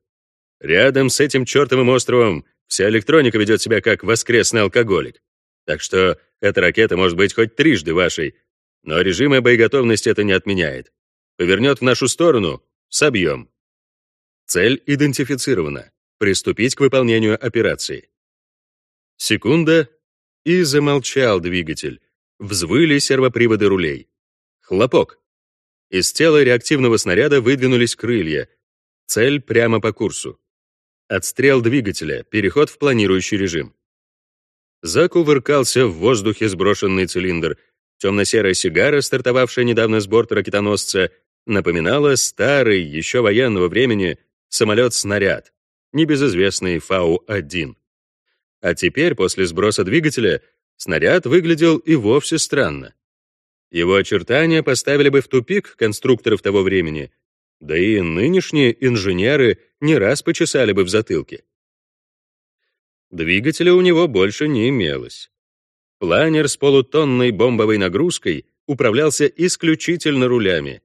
«Рядом с этим чертовым островом вся электроника ведет себя как воскресный алкоголик. Так что эта ракета может быть хоть трижды вашей, но режима боеготовности это не отменяет. Повернет в нашу сторону — собьем». Цель идентифицирована приступить к выполнению операции. Секунда, и замолчал двигатель. Взвыли сервоприводы рулей. Хлопок. Из тела реактивного снаряда выдвинулись крылья. Цель прямо по курсу. Отстрел двигателя, переход в планирующий режим. Закувыркался в воздухе сброшенный цилиндр. Темно-серая сигара, стартовавшая недавно с борта ракетоносца, напоминала старый, еще военного времени, самолет-снаряд небезызвестный Фау-1. А теперь, после сброса двигателя, снаряд выглядел и вовсе странно. Его очертания поставили бы в тупик конструкторов того времени, да и нынешние инженеры не раз почесали бы в затылке. Двигателя у него больше не имелось. Планер с полутонной бомбовой нагрузкой управлялся исключительно рулями.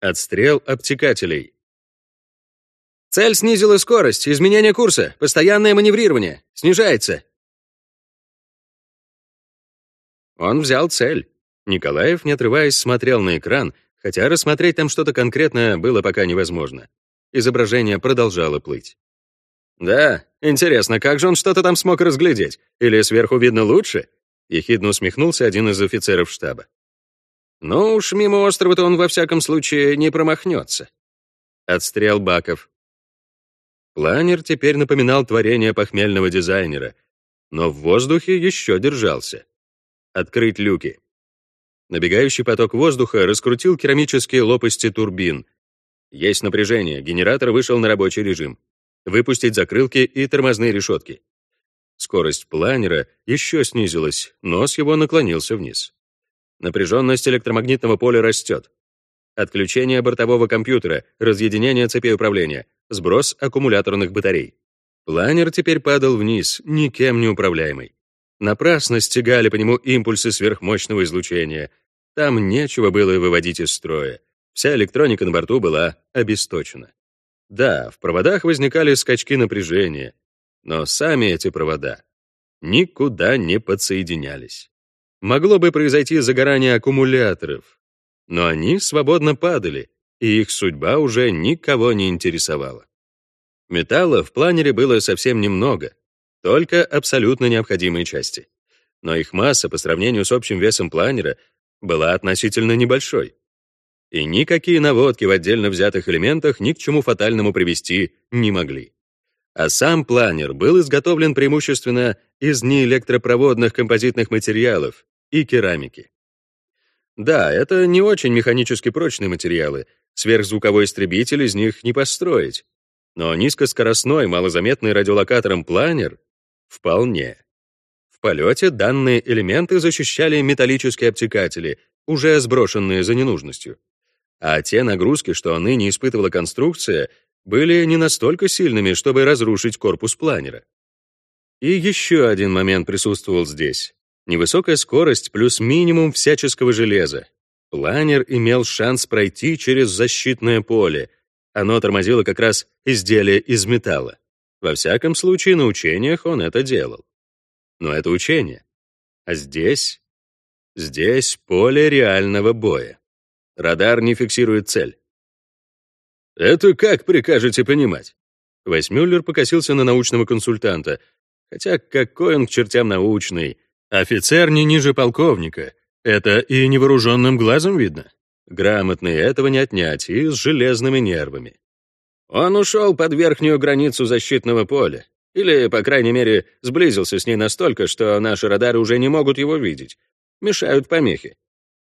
Отстрел обтекателей. Цель снизила скорость, изменение курса, постоянное маневрирование, снижается. Он взял цель. Николаев, не отрываясь, смотрел на экран, хотя рассмотреть там что-то конкретное было пока невозможно. Изображение продолжало плыть. «Да, интересно, как же он что-то там смог разглядеть? Или сверху видно лучше?» Ехидно усмехнулся один из офицеров штаба. «Ну уж мимо острова-то он во всяком случае не промахнется». Отстрел баков. Планер теперь напоминал творение похмельного дизайнера, но в воздухе еще держался. Открыть люки. Набегающий поток воздуха раскрутил керамические лопасти турбин. Есть напряжение, генератор вышел на рабочий режим. Выпустить закрылки и тормозные решетки. Скорость планера еще снизилась, нос его наклонился вниз. Напряженность электромагнитного поля растет. Отключение бортового компьютера, разъединение цепей управления, сброс аккумуляторных батарей. Планер теперь падал вниз, никем не управляемый. Напрасно стегали по нему импульсы сверхмощного излучения. Там нечего было выводить из строя. Вся электроника на борту была обесточена. Да, в проводах возникали скачки напряжения, но сами эти провода никуда не подсоединялись. Могло бы произойти загорание аккумуляторов, но они свободно падали, и их судьба уже никого не интересовала. Металла в планере было совсем немного, только абсолютно необходимые части. Но их масса по сравнению с общим весом планера была относительно небольшой. И никакие наводки в отдельно взятых элементах ни к чему фатальному привести не могли. А сам планер был изготовлен преимущественно из неэлектропроводных композитных материалов и керамики. Да, это не очень механически прочные материалы, сверхзвуковой истребитель из них не построить. Но низкоскоростной, малозаметный радиолокатором планер Вполне. В полете данные элементы защищали металлические обтекатели, уже сброшенные за ненужностью. А те нагрузки, что ныне испытывала конструкция, были не настолько сильными, чтобы разрушить корпус планера. И еще один момент присутствовал здесь. Невысокая скорость плюс минимум всяческого железа. Планер имел шанс пройти через защитное поле. Оно тормозило как раз изделие из металла. Во всяком случае, на учениях он это делал. Но это учение. А здесь... Здесь поле реального боя. Радар не фиксирует цель. «Это как прикажете понимать?» Вайсмюллер покосился на научного консультанта. Хотя какой он к чертям научный? Офицер не ниже полковника. Это и невооруженным глазом видно. Грамотный этого не отнять и с железными нервами. Он ушел под верхнюю границу защитного поля. Или, по крайней мере, сблизился с ней настолько, что наши радары уже не могут его видеть. Мешают помехи.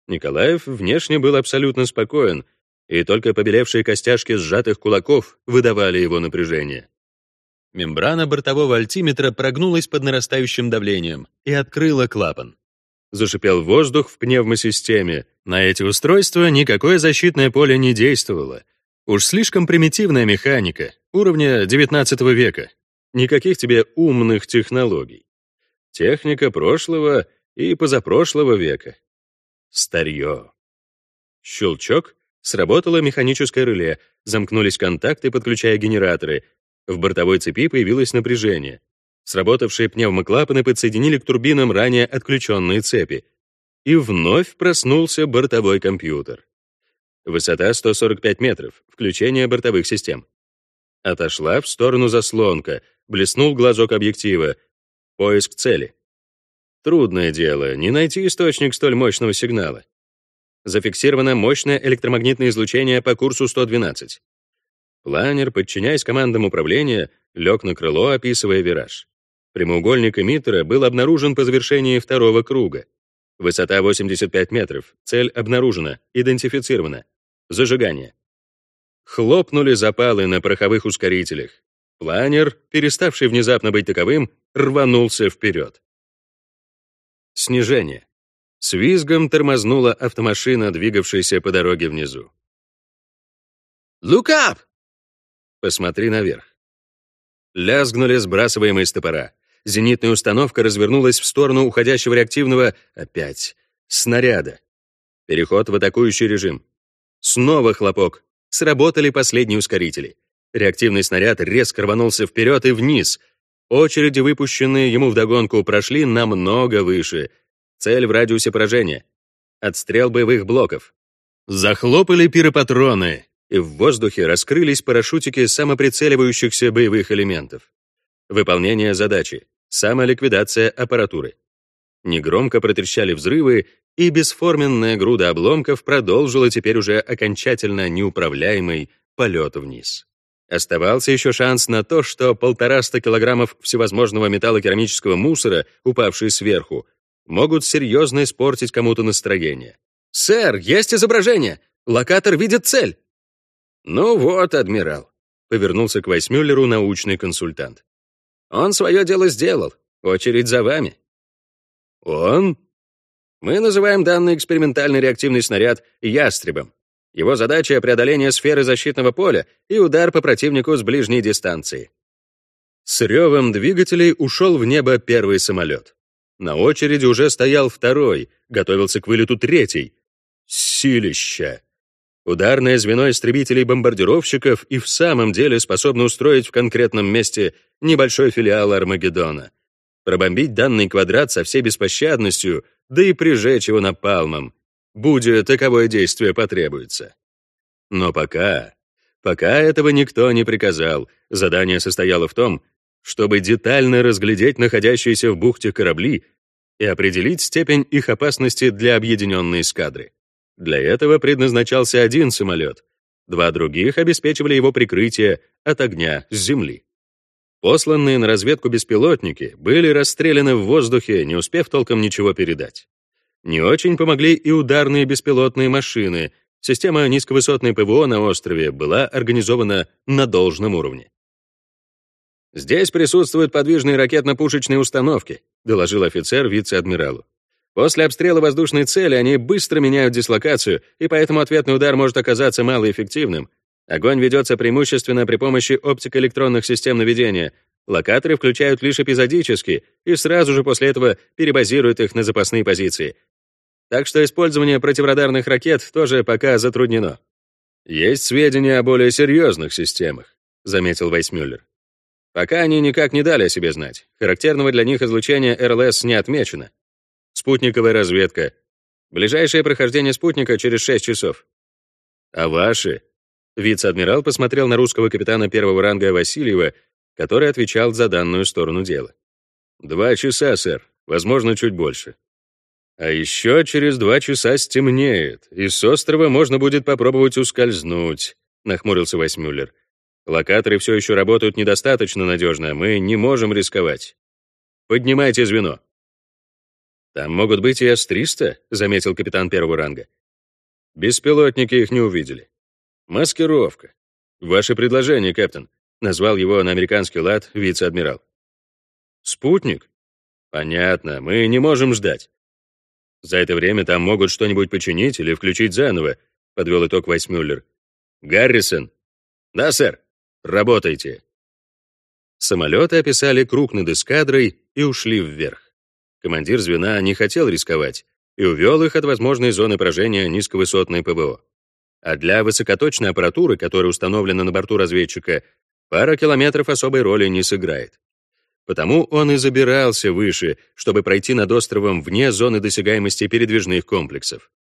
Николаев внешне был абсолютно спокоен, и только побелевшие костяшки сжатых кулаков выдавали его напряжение. Мембрана бортового альтиметра прогнулась под нарастающим давлением и открыла клапан. Зашипел воздух в пневмосистеме. На эти устройства никакое защитное поле не действовало, Уж слишком примитивная механика, уровня XIX века. Никаких тебе умных технологий. Техника прошлого и позапрошлого века. Старье. Щелчок, сработало механическое реле, замкнулись контакты, подключая генераторы. В бортовой цепи появилось напряжение. Сработавшие пневмоклапаны подсоединили к турбинам ранее отключенные цепи. И вновь проснулся бортовой компьютер. Высота 145 метров, включение бортовых систем. Отошла в сторону заслонка, блеснул глазок объектива. Поиск цели. Трудное дело, не найти источник столь мощного сигнала. Зафиксировано мощное электромагнитное излучение по курсу 112. Планер, подчиняясь командам управления, лег на крыло, описывая вираж. Прямоугольник эмиттера был обнаружен по завершении второго круга. Высота 85 метров, цель обнаружена, идентифицирована. Зажигание. Хлопнули запалы на пороховых ускорителях. Планер, переставший внезапно быть таковым, рванулся вперед. Снижение. С визгом тормознула автомашина, двигавшаяся по дороге внизу. «Look up!» «Посмотри наверх». Лязгнули сбрасываемые с топора. Зенитная установка развернулась в сторону уходящего реактивного, опять, снаряда. Переход в атакующий режим. Снова хлопок. Сработали последние ускорители. Реактивный снаряд резко рванулся вперед и вниз. Очереди, выпущенные ему вдогонку, прошли намного выше. Цель в радиусе поражения. Отстрел боевых блоков. Захлопали пиропатроны, и в воздухе раскрылись парашютики самоприцеливающихся боевых элементов. Выполнение задачи. Самоликвидация аппаратуры. Негромко протрещали взрывы, и бесформенная груда обломков продолжила теперь уже окончательно неуправляемый полет вниз. Оставался еще шанс на то, что полтораста килограммов всевозможного металлокерамического мусора, упавшие сверху, могут серьезно испортить кому-то настроение. «Сэр, есть изображение! Локатор видит цель!» «Ну вот, адмирал», — повернулся к Вайсмюллеру научный консультант. «Он свое дело сделал. Очередь за вами». «Он?» Мы называем данный экспериментальный реактивный снаряд «ястребом». Его задача — преодоление сферы защитного поля и удар по противнику с ближней дистанции. С ревом двигателей ушел в небо первый самолет. На очереди уже стоял второй, готовился к вылету третий. Силища! Ударное звено истребителей-бомбардировщиков и в самом деле способно устроить в конкретном месте небольшой филиал Армагеддона. Пробомбить данный квадрат со всей беспощадностью, да и прижечь его напалмом, будет таковое действие потребуется. Но пока, пока этого никто не приказал, задание состояло в том, чтобы детально разглядеть находящиеся в бухте корабли и определить степень их опасности для объединенной эскадры. Для этого предназначался один самолет, два других обеспечивали его прикрытие от огня с земли. Посланные на разведку беспилотники были расстреляны в воздухе, не успев толком ничего передать. Не очень помогли и ударные беспилотные машины. Система низковысотной ПВО на острове была организована на должном уровне. «Здесь присутствуют подвижные ракетно-пушечные установки», доложил офицер вице-адмиралу. После обстрела воздушной цели они быстро меняют дислокацию, и поэтому ответный удар может оказаться малоэффективным. Огонь ведется преимущественно при помощи оптико-электронных систем наведения. Локаторы включают лишь эпизодически и сразу же после этого перебазируют их на запасные позиции. Так что использование противорадарных ракет тоже пока затруднено. «Есть сведения о более серьезных системах», — заметил Вайсмюллер. «Пока они никак не дали о себе знать. Характерного для них излучения РЛС не отмечено. Спутниковая разведка. Ближайшее прохождение спутника через 6 часов. А ваши? Вице-адмирал посмотрел на русского капитана первого ранга Васильева, который отвечал за данную сторону дела. Два часа, сэр, возможно, чуть больше. А еще через два часа стемнеет, и с острова можно будет попробовать ускользнуть, нахмурился Васьмюллер. Локаторы все еще работают недостаточно надежно, мы не можем рисковать. Поднимайте звено. «Там могут быть и С-300», — заметил капитан первого ранга. Беспилотники их не увидели. «Маскировка. Ваше предложение, капитан», — назвал его на американский лад вице-адмирал. «Спутник? Понятно, мы не можем ждать. За это время там могут что-нибудь починить или включить заново», — подвел итог Вайсмюллер. «Гаррисон?» «Да, сэр. Работайте». Самолеты описали круг над эскадрой и ушли вверх. Командир звена не хотел рисковать и увел их от возможной зоны поражения низковысотной ПВО. А для высокоточной аппаратуры, которая установлена на борту разведчика, пара километров особой роли не сыграет. Потому он и забирался выше, чтобы пройти над островом вне зоны досягаемости передвижных комплексов.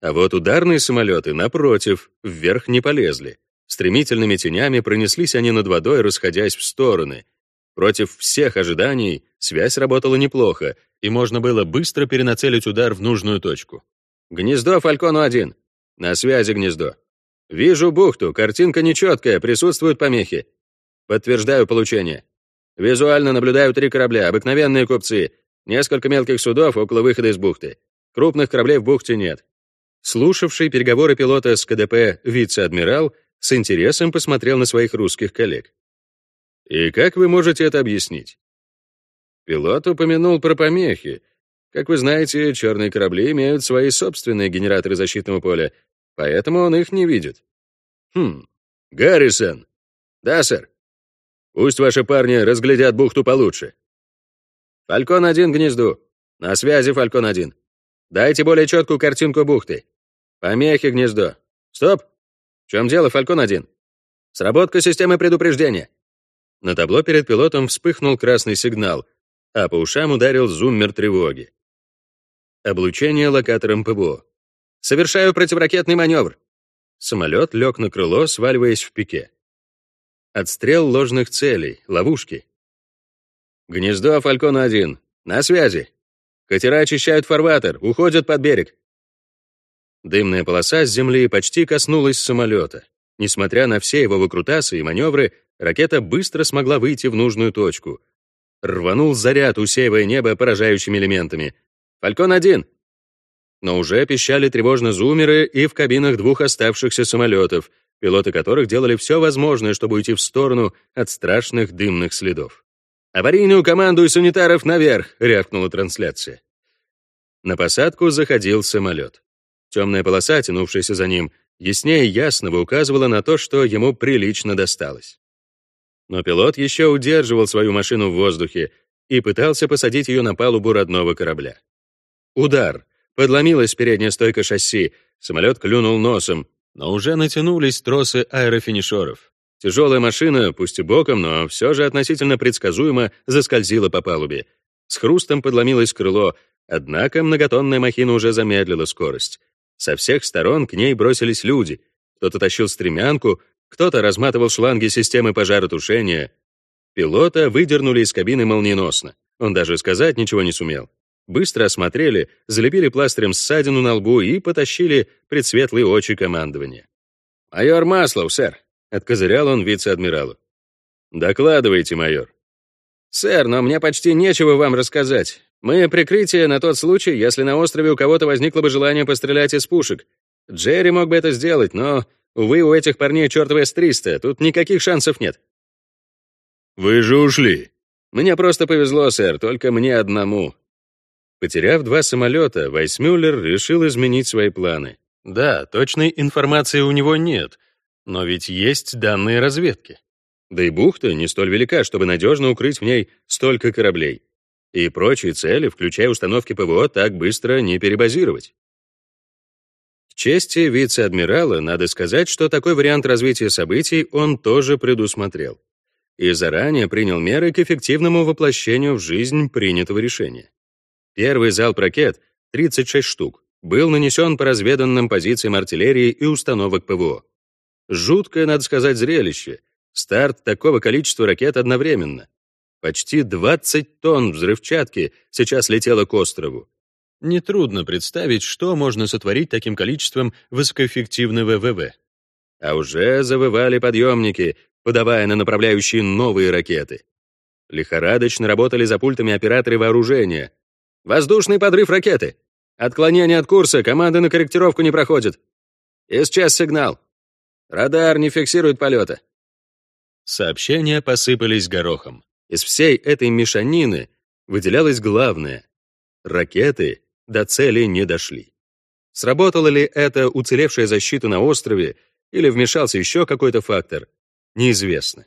А вот ударные самолеты, напротив, вверх не полезли. Стремительными тенями пронеслись они над водой, расходясь в стороны — Против всех ожиданий связь работала неплохо, и можно было быстро перенацелить удар в нужную точку. «Гнездо Фалькону-1. На связи гнездо. Вижу бухту, картинка нечеткая, присутствуют помехи. Подтверждаю получение. Визуально наблюдаю три корабля, обыкновенные купцы, несколько мелких судов около выхода из бухты. Крупных кораблей в бухте нет. Слушавший переговоры пилота с КДП вице-адмирал с интересом посмотрел на своих русских коллег. И как вы можете это объяснить? Пилот упомянул про помехи. Как вы знаете, черные корабли имеют свои собственные генераторы защитного поля, поэтому он их не видит. Хм, Гаррисон. Да, сэр. Пусть ваши парни разглядят бухту получше. Фалькон-1 гнезду. На связи, Фалькон-1. Дайте более четкую картинку бухты. Помехи гнездо. Стоп! В чем дело, Фалькон-1? Сработка системы предупреждения. На табло перед пилотом вспыхнул красный сигнал, а по ушам ударил зуммер тревоги. Облучение локатором ПВО. Совершаю противоракетный маневр. Самолет лег на крыло, сваливаясь в пике. Отстрел ложных целей, ловушки. Гнездо Фалькона-1. На связи. Катера очищают фарватер, уходят под берег. Дымная полоса с земли почти коснулась самолета. Несмотря на все его выкрутасы и маневры, ракета быстро смогла выйти в нужную точку. Рванул заряд, усеивая небо поражающими элементами. «Фалькон-1!» Но уже пищали тревожно зумеры и в кабинах двух оставшихся самолетов, пилоты которых делали все возможное, чтобы уйти в сторону от страшных дымных следов. «Аварийную команду и санитаров наверх!» — рявкнула трансляция. На посадку заходил самолет. Темная полоса, тянувшаяся за ним, яснее ясного указывала на то, что ему прилично досталось. Но пилот еще удерживал свою машину в воздухе и пытался посадить ее на палубу родного корабля. Удар — Подломилась передняя стойка шасси, самолет клюнул носом, но уже натянулись тросы аэрофинишеров. Тяжелая машина, пусть и боком, но все же относительно предсказуемо заскользила по палубе. С хрустом подломилось крыло, однако многотонная махина уже замедлила скорость. Со всех сторон к ней бросились люди. Кто-то тащил стремянку, кто-то разматывал шланги системы пожаротушения. Пилота выдернули из кабины молниеносно. Он даже сказать ничего не сумел. Быстро осмотрели, залепили пластырем ссадину на лбу и потащили предсветлые очи командования. «Майор Маслов, сэр», — откозырял он вице-адмиралу. «Докладывайте, майор». «Сэр, но мне почти нечего вам рассказать. Мы прикрытие на тот случай, если на острове у кого-то возникло бы желание пострелять из пушек. Джерри мог бы это сделать, но, увы, у этих парней чертова С-300, тут никаких шансов нет». «Вы же ушли». «Мне просто повезло, сэр, только мне одному. Потеряв два самолета, Вайсмюллер решил изменить свои планы. Да, точной информации у него нет, но ведь есть данные разведки. Да и бухта не столь велика, чтобы надежно укрыть в ней столько кораблей. И прочие цели, включая установки ПВО, так быстро не перебазировать. В чести вице-адмирала надо сказать, что такой вариант развития событий он тоже предусмотрел и заранее принял меры к эффективному воплощению в жизнь принятого решения. Первый залп ракет, 36 штук, был нанесен по разведанным позициям артиллерии и установок ПВО. Жуткое, надо сказать, зрелище. Старт такого количества ракет одновременно. Почти 20 тонн взрывчатки сейчас летело к острову. Нетрудно представить, что можно сотворить таким количеством высокоэффективного ВВ. А уже завывали подъемники, подавая на направляющие новые ракеты. Лихорадочно работали за пультами операторы вооружения, Воздушный подрыв ракеты. Отклонение от курса, команды на корректировку не проходят. Исчез сигнал. Радар не фиксирует полета. Сообщения посыпались горохом. Из всей этой мешанины выделялось главное. Ракеты до цели не дошли. Сработала ли это уцелевшая защита на острове или вмешался еще какой-то фактор, неизвестно.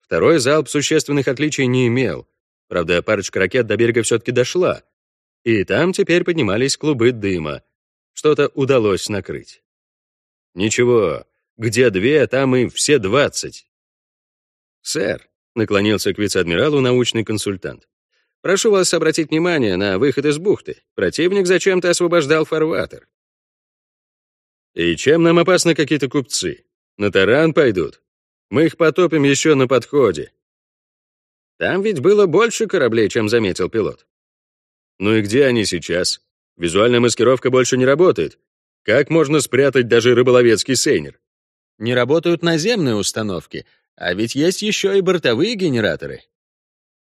Второй залп существенных отличий не имел. Правда, парочка ракет до берега все-таки дошла, и там теперь поднимались клубы дыма. Что-то удалось накрыть. Ничего, где две, там и все двадцать. «Сэр», — наклонился к вице-адмиралу научный консультант, «прошу вас обратить внимание на выход из бухты. Противник зачем-то освобождал фарватер». «И чем нам опасны какие-то купцы? На таран пойдут? Мы их потопим еще на подходе». «Там ведь было больше кораблей, чем заметил пилот. Ну и где они сейчас? Визуальная маскировка больше не работает. Как можно спрятать даже рыболовецкий сейнер? Не работают наземные установки, а ведь есть еще и бортовые генераторы.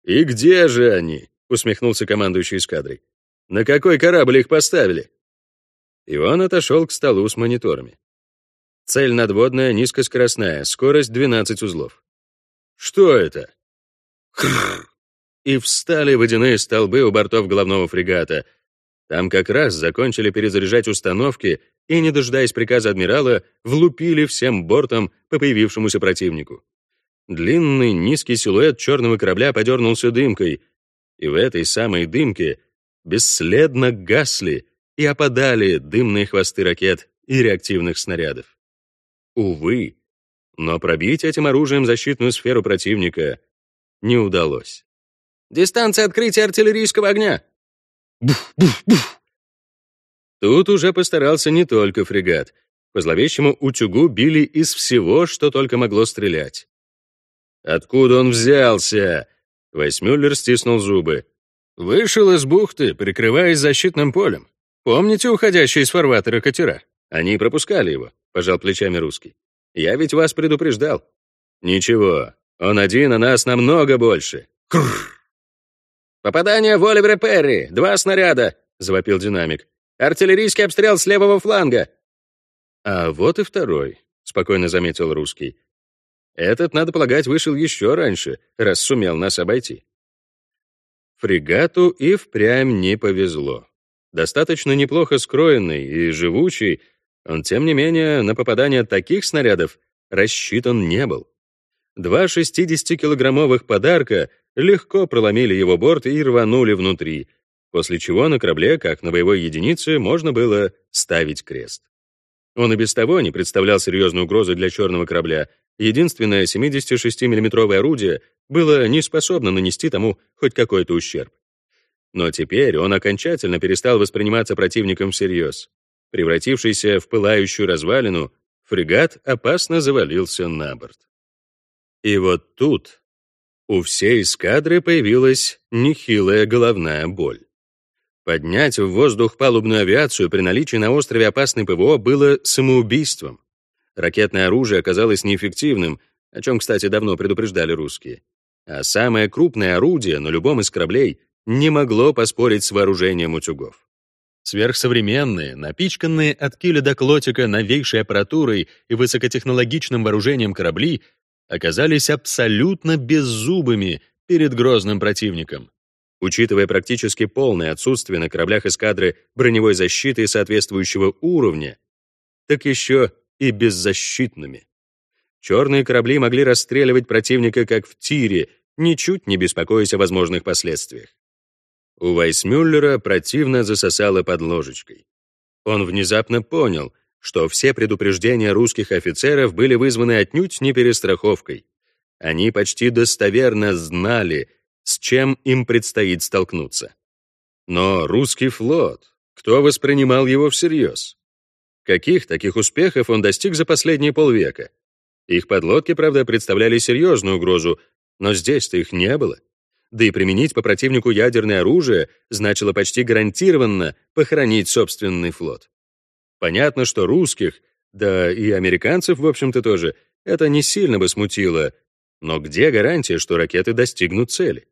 «И где же они?» — усмехнулся командующий эскадрой. «На какой корабль их поставили?» И он отошел к столу с мониторами. Цель надводная, низкоскоростная, скорость 12 узлов. «Что это?» Хрррр и встали водяные столбы у бортов головного фрегата, Там как раз закончили перезаряжать установки и, не дожидаясь приказа адмирала, влупили всем бортом по появившемуся противнику. Длинный низкий силуэт черного корабля подернулся дымкой, и в этой самой дымке бесследно гасли и опадали дымные хвосты ракет и реактивных снарядов. Увы, но пробить этим оружием защитную сферу противника не удалось. «Дистанция открытия артиллерийского огня!» Буф-буф-буф! Тут уже постарался не только фрегат. По зловещему утюгу били из всего, что только могло стрелять. Откуда он взялся? Вайсмюллер стиснул зубы. Вышел из бухты, прикрываясь защитным полем. Помните уходящие из фарватера катера? Они пропускали его, пожал плечами русский. Я ведь вас предупреждал. Ничего, он один, а нас намного больше. Кррр. «Попадание в Оливера Перри! Два снаряда!» — завопил динамик. «Артиллерийский обстрел с левого фланга!» «А вот и второй», — спокойно заметил русский. «Этот, надо полагать, вышел еще раньше, раз сумел нас обойти». Фрегату и впрямь не повезло. Достаточно неплохо скроенный и живучий, он, тем не менее, на попадание таких снарядов рассчитан не был. Два 60-килограммовых подарка легко проломили его борт и рванули внутри, после чего на корабле, как на боевой единице, можно было ставить крест. Он и без того не представлял серьезной угрозы для черного корабля. Единственное 76 миллиметровое орудие было не способно нанести тому хоть какой-то ущерб. Но теперь он окончательно перестал восприниматься противником всерьез. Превратившийся в пылающую развалину, фрегат опасно завалился на борт. И вот тут у всей эскадры появилась нехилая головная боль. Поднять в воздух палубную авиацию при наличии на острове опасной ПВО было самоубийством. Ракетное оружие оказалось неэффективным, о чем, кстати, давно предупреждали русские. А самое крупное орудие на любом из кораблей не могло поспорить с вооружением утюгов. Сверхсовременные, напичканные от киля до клотика новейшей аппаратурой и высокотехнологичным вооружением корабли оказались абсолютно беззубыми перед грозным противником. Учитывая практически полное отсутствие на кораблях эскадры броневой защиты соответствующего уровня, так еще и беззащитными. Черные корабли могли расстреливать противника как в тире, ничуть не беспокоясь о возможных последствиях. У Вайсмюллера противно засосало под ложечкой. Он внезапно понял — что все предупреждения русских офицеров были вызваны отнюдь не перестраховкой. Они почти достоверно знали, с чем им предстоит столкнуться. Но русский флот, кто воспринимал его всерьез? Каких таких успехов он достиг за последние полвека? Их подлодки, правда, представляли серьезную угрозу, но здесь-то их не было. Да и применить по противнику ядерное оружие значило почти гарантированно похоронить собственный флот. Понятно, что русских, да и американцев, в общем-то, тоже, это не сильно бы смутило. Но где гарантия, что ракеты достигнут цели?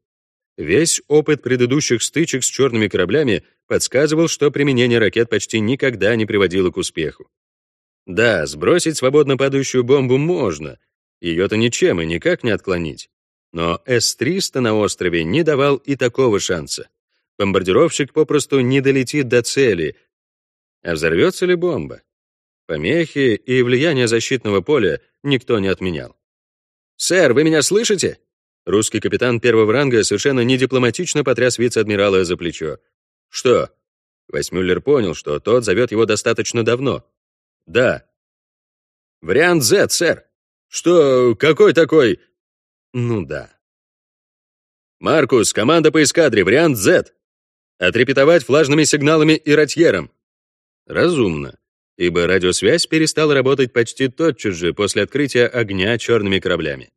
Весь опыт предыдущих стычек с черными кораблями подсказывал, что применение ракет почти никогда не приводило к успеху. Да, сбросить свободно падающую бомбу можно, ее-то ничем и никак не отклонить. Но С-300 на острове не давал и такого шанса. Бомбардировщик попросту не долетит до цели, а взорвется ли бомба? Помехи и влияние защитного поля никто не отменял. «Сэр, вы меня слышите?» Русский капитан первого ранга совершенно недипломатично потряс вице-адмирала за плечо. «Что?» Вайсмюллер понял, что тот зовет его достаточно давно. «Да». «Вариант Z, сэр». «Что? Какой такой?» «Ну да». «Маркус, команда по эскадре, вариант Z. Отрепетовать флажными сигналами и ротьером. Разумно, ибо радиосвязь перестала работать почти тотчас же после открытия огня черными кораблями.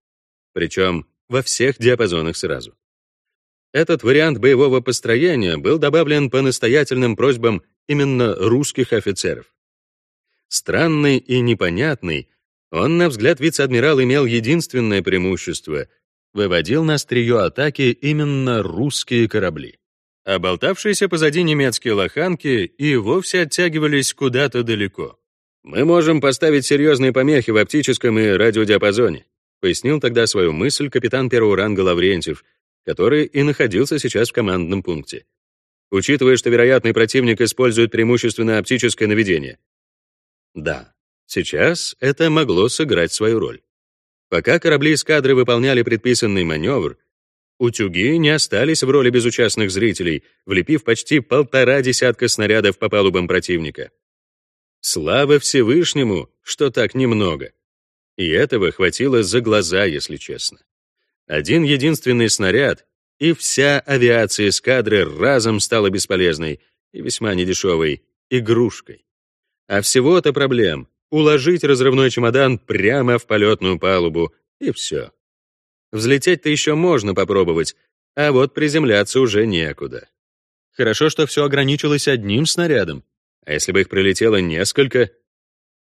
Причем во всех диапазонах сразу. Этот вариант боевого построения был добавлен по настоятельным просьбам именно русских офицеров. Странный и непонятный, он, на взгляд вице-адмирал, имел единственное преимущество — выводил на стрие атаки именно русские корабли а болтавшиеся позади немецкие лоханки и вовсе оттягивались куда-то далеко. «Мы можем поставить серьезные помехи в оптическом и радиодиапазоне», пояснил тогда свою мысль капитан первого ранга Лаврентьев, который и находился сейчас в командном пункте. учитывая, что вероятный противник использует преимущественно оптическое наведение? Да, сейчас это могло сыграть свою роль. Пока корабли эскадры выполняли предписанный маневр, утюги не остались в роли безучастных зрителей, влепив почти полтора десятка снарядов по палубам противника. Слава Всевышнему, что так немного. И этого хватило за глаза, если честно. Один единственный снаряд, и вся авиация эскадры разом стала бесполезной и весьма недешевой игрушкой. А всего-то проблем — уложить разрывной чемодан прямо в полетную палубу, и все. Взлететь-то еще можно попробовать, а вот приземляться уже некуда. Хорошо, что все ограничилось одним снарядом, а если бы их прилетело несколько?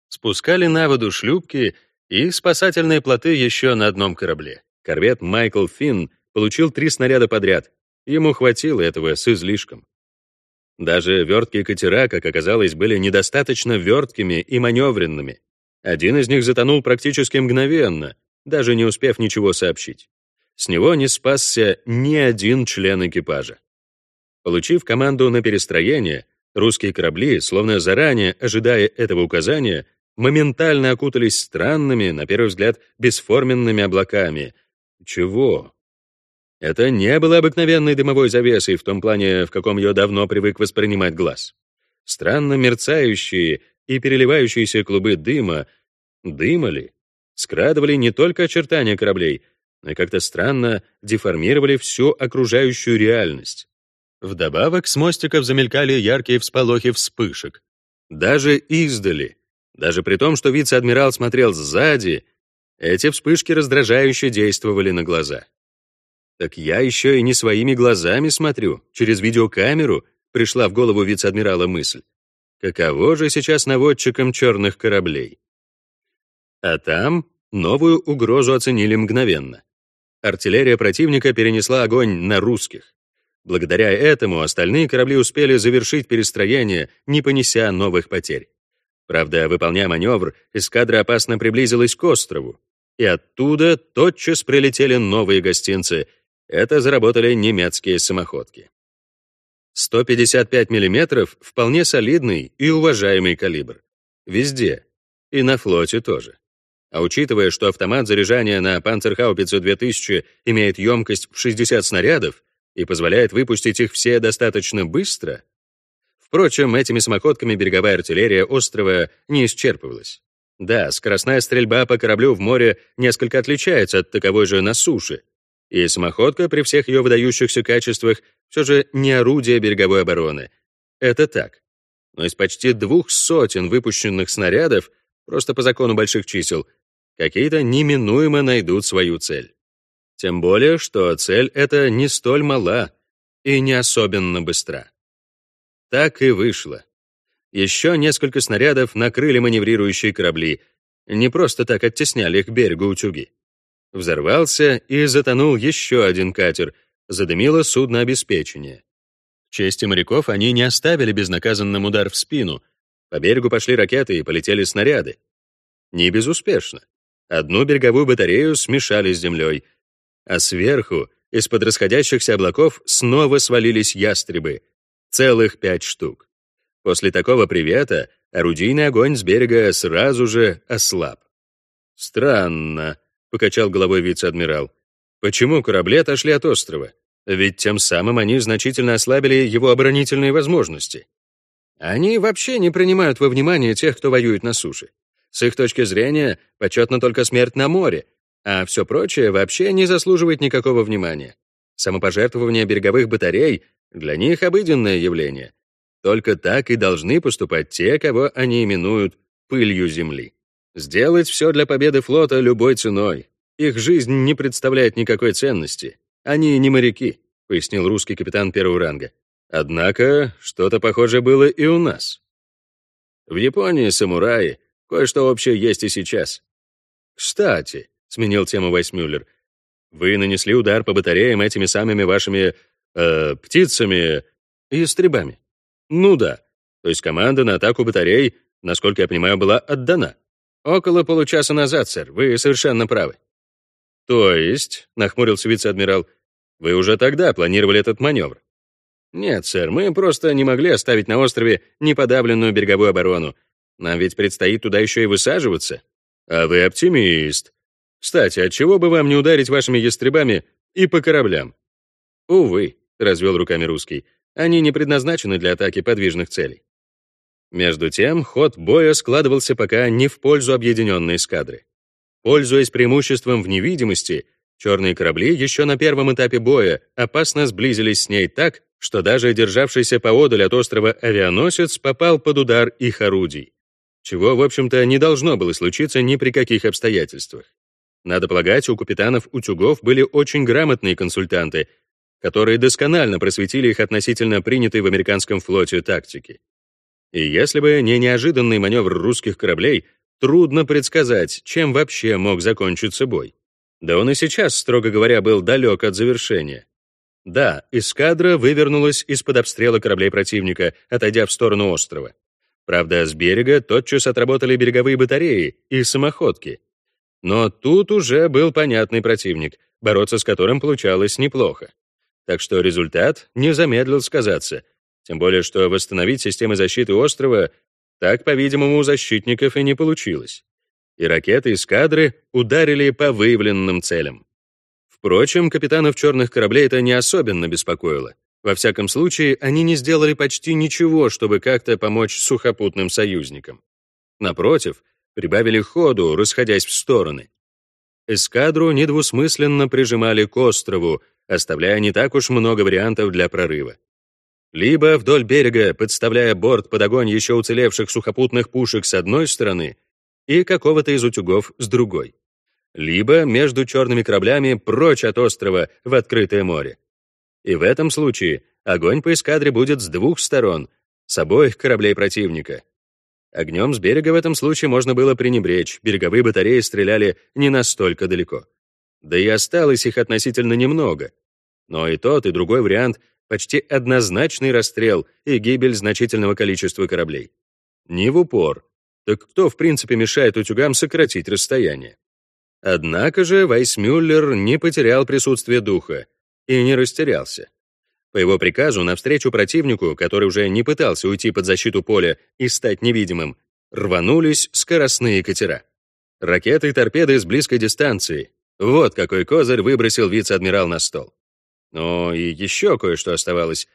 Спускали на воду шлюпки и спасательные плоты еще на одном корабле. Корвет Майкл Финн получил три снаряда подряд. Ему хватило этого с излишком. Даже верткие катера, как оказалось, были недостаточно верткими и маневренными. Один из них затонул практически мгновенно, даже не успев ничего сообщить. С него не спасся ни один член экипажа. Получив команду на перестроение, русские корабли, словно заранее ожидая этого указания, моментально окутались странными, на первый взгляд, бесформенными облаками. Чего? Это не было обыкновенной дымовой завесой в том плане, в каком ее давно привык воспринимать глаз. Странно мерцающие и переливающиеся клубы дыма дымали, скрадывали не только очертания кораблей, но и как-то странно деформировали всю окружающую реальность. Вдобавок с мостиков замелькали яркие всполохи вспышек. Даже издали, даже при том, что вице-адмирал смотрел сзади, эти вспышки раздражающе действовали на глаза. Так я еще и не своими глазами смотрю, через видеокамеру пришла в голову вице-адмирала мысль. Каково же сейчас наводчикам черных кораблей? А там новую угрозу оценили мгновенно. Артиллерия противника перенесла огонь на русских. Благодаря этому остальные корабли успели завершить перестроение, не понеся новых потерь. Правда, выполняя маневр, эскадра опасно приблизилась к острову, и оттуда тотчас прилетели новые гостинцы — это заработали немецкие самоходки. 155 мм — вполне солидный и уважаемый калибр. Везде. И на флоте тоже. А учитывая, что автомат заряжания на Panzerhaubitze 2000 имеет емкость в 60 снарядов и позволяет выпустить их все достаточно быстро, впрочем, этими самоходками береговая артиллерия острова не исчерпывалась. Да, скоростная стрельба по кораблю в море несколько отличается от таковой же на суше, и самоходка при всех ее выдающихся качествах все же не орудие береговой обороны. Это так. Но из почти двух сотен выпущенных снарядов, просто по закону больших чисел, какие-то неминуемо найдут свою цель. Тем более, что цель эта не столь мала и не особенно быстра. Так и вышло. Еще несколько снарядов накрыли маневрирующие корабли, не просто так оттесняли их к берегу утюги. Взорвался и затонул еще один катер, задымило судно обеспечения. чести моряков они не оставили безнаказанным удар в спину. По берегу пошли ракеты и полетели снаряды. Не безуспешно. Одну береговую батарею смешали с землей, а сверху, из-под расходящихся облаков, снова свалились ястребы. Целых пять штук. После такого привета орудийный огонь с берега сразу же ослаб. Странно, покачал головой вице-адмирал. Почему корабли отошли от острова? Ведь тем самым они значительно ослабили его оборонительные возможности. Они вообще не принимают во внимание тех, кто воюет на суше. С их точки зрения, почетна только смерть на море, а все прочее вообще не заслуживает никакого внимания. Самопожертвование береговых батарей для них обыденное явление. Только так и должны поступать те, кого они именуют пылью земли. Сделать все для победы флота любой ценой. Их жизнь не представляет никакой ценности. Они не моряки, пояснил русский капитан первого ранга. Однако, что-то похожее было и у нас. В Японии самураи, кое-что общее есть и сейчас. Кстати, сменил тему Вайсмюллер, вы нанесли удар по батареям этими самыми вашими э, птицами и стребами. Ну да. То есть команда на атаку батарей, насколько я понимаю, была отдана. «Около получаса назад, сэр. Вы совершенно правы». «То есть», — нахмурился вице-адмирал, «вы уже тогда планировали этот маневр?» Нет, сэр, мы просто не могли оставить на острове неподавленную береговую оборону. Нам ведь предстоит туда еще и высаживаться. А вы оптимист. Кстати, от чего бы вам не ударить вашими ястребами и по кораблям? Увы, развел руками русский. Они не предназначены для атаки подвижных целей. Между тем, ход боя складывался пока не в пользу объединенной эскадры. Пользуясь преимуществом в невидимости, черные корабли еще на первом этапе боя опасно сблизились с ней так, что даже державшийся поодаль от острова авианосец попал под удар их орудий, чего, в общем-то, не должно было случиться ни при каких обстоятельствах. Надо полагать, у капитанов утюгов были очень грамотные консультанты, которые досконально просветили их относительно принятой в американском флоте тактики. И если бы не неожиданный маневр русских кораблей, трудно предсказать, чем вообще мог закончиться бой. Да он и сейчас, строго говоря, был далек от завершения. Да, эскадра вывернулась из-под обстрела кораблей противника, отойдя в сторону острова. Правда, с берега тотчас отработали береговые батареи и самоходки. Но тут уже был понятный противник, бороться с которым получалось неплохо. Так что результат не замедлил сказаться, тем более что восстановить системы защиты острова так, по-видимому, у защитников и не получилось. И ракеты эскадры ударили по выявленным целям. Впрочем, капитанов черных кораблей это не особенно беспокоило. Во всяком случае, они не сделали почти ничего, чтобы как-то помочь сухопутным союзникам. Напротив, прибавили ходу, расходясь в стороны. Эскадру недвусмысленно прижимали к острову, оставляя не так уж много вариантов для прорыва. Либо вдоль берега, подставляя борт под огонь еще уцелевших сухопутных пушек с одной стороны и какого-то из утюгов с другой либо между черными кораблями прочь от острова в открытое море. И в этом случае огонь по эскадре будет с двух сторон, с обоих кораблей противника. Огнем с берега в этом случае можно было пренебречь, береговые батареи стреляли не настолько далеко. Да и осталось их относительно немного. Но и тот, и другой вариант — почти однозначный расстрел и гибель значительного количества кораблей. Не в упор. Так кто, в принципе, мешает утюгам сократить расстояние? Однако же Вайсмюллер не потерял присутствие духа и не растерялся. По его приказу, навстречу противнику, который уже не пытался уйти под защиту поля и стать невидимым, рванулись скоростные катера. Ракеты и торпеды с близкой дистанции. Вот какой козырь выбросил вице-адмирал на стол. Но и еще кое-что оставалось.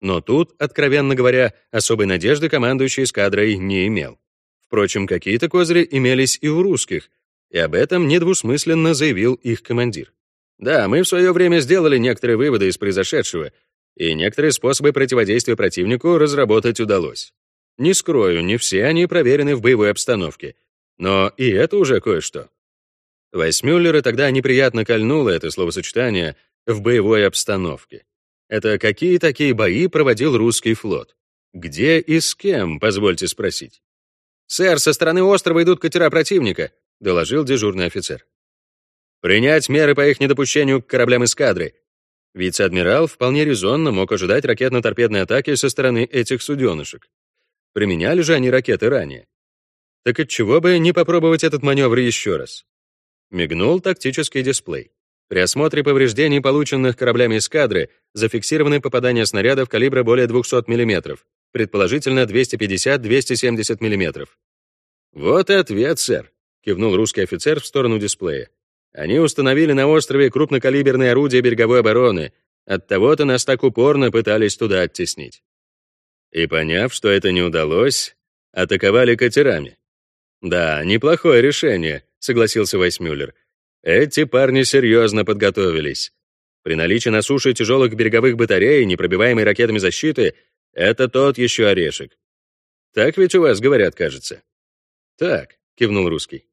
Но тут, откровенно говоря, особой надежды командующий эскадрой не имел. Впрочем, какие-то козыри имелись и у русских, и об этом недвусмысленно заявил их командир. Да, мы в свое время сделали некоторые выводы из произошедшего, и некоторые способы противодействия противнику разработать удалось. Не скрою, не все они проверены в боевой обстановке, но и это уже кое-что. Вайсмюллера тогда неприятно кольнуло это словосочетание «в боевой обстановке». Это какие такие бои проводил русский флот? Где и с кем, позвольте спросить? «Сэр, со стороны острова идут катера противника», — доложил дежурный офицер. «Принять меры по их недопущению к кораблям эскадры». Вице-адмирал вполне резонно мог ожидать ракетно-торпедной атаки со стороны этих суденышек. Применяли же они ракеты ранее. Так отчего бы не попробовать этот маневр еще раз? Мигнул тактический дисплей. При осмотре повреждений, полученных кораблями эскадры, зафиксированы попадания снарядов калибра более 200 мм, предположительно 250-270 мм. Вот и ответ, сэр. — кивнул русский офицер в сторону дисплея. «Они установили на острове крупнокалиберные орудия береговой обороны. Оттого-то нас так упорно пытались туда оттеснить». И поняв, что это не удалось, атаковали катерами. «Да, неплохое решение», — согласился Вайсмюллер. «Эти парни серьезно подготовились. При наличии на суше тяжелых береговых батарей, непробиваемой ракетами защиты, это тот еще орешек. Так ведь у вас говорят, кажется». «Так», — кивнул русский.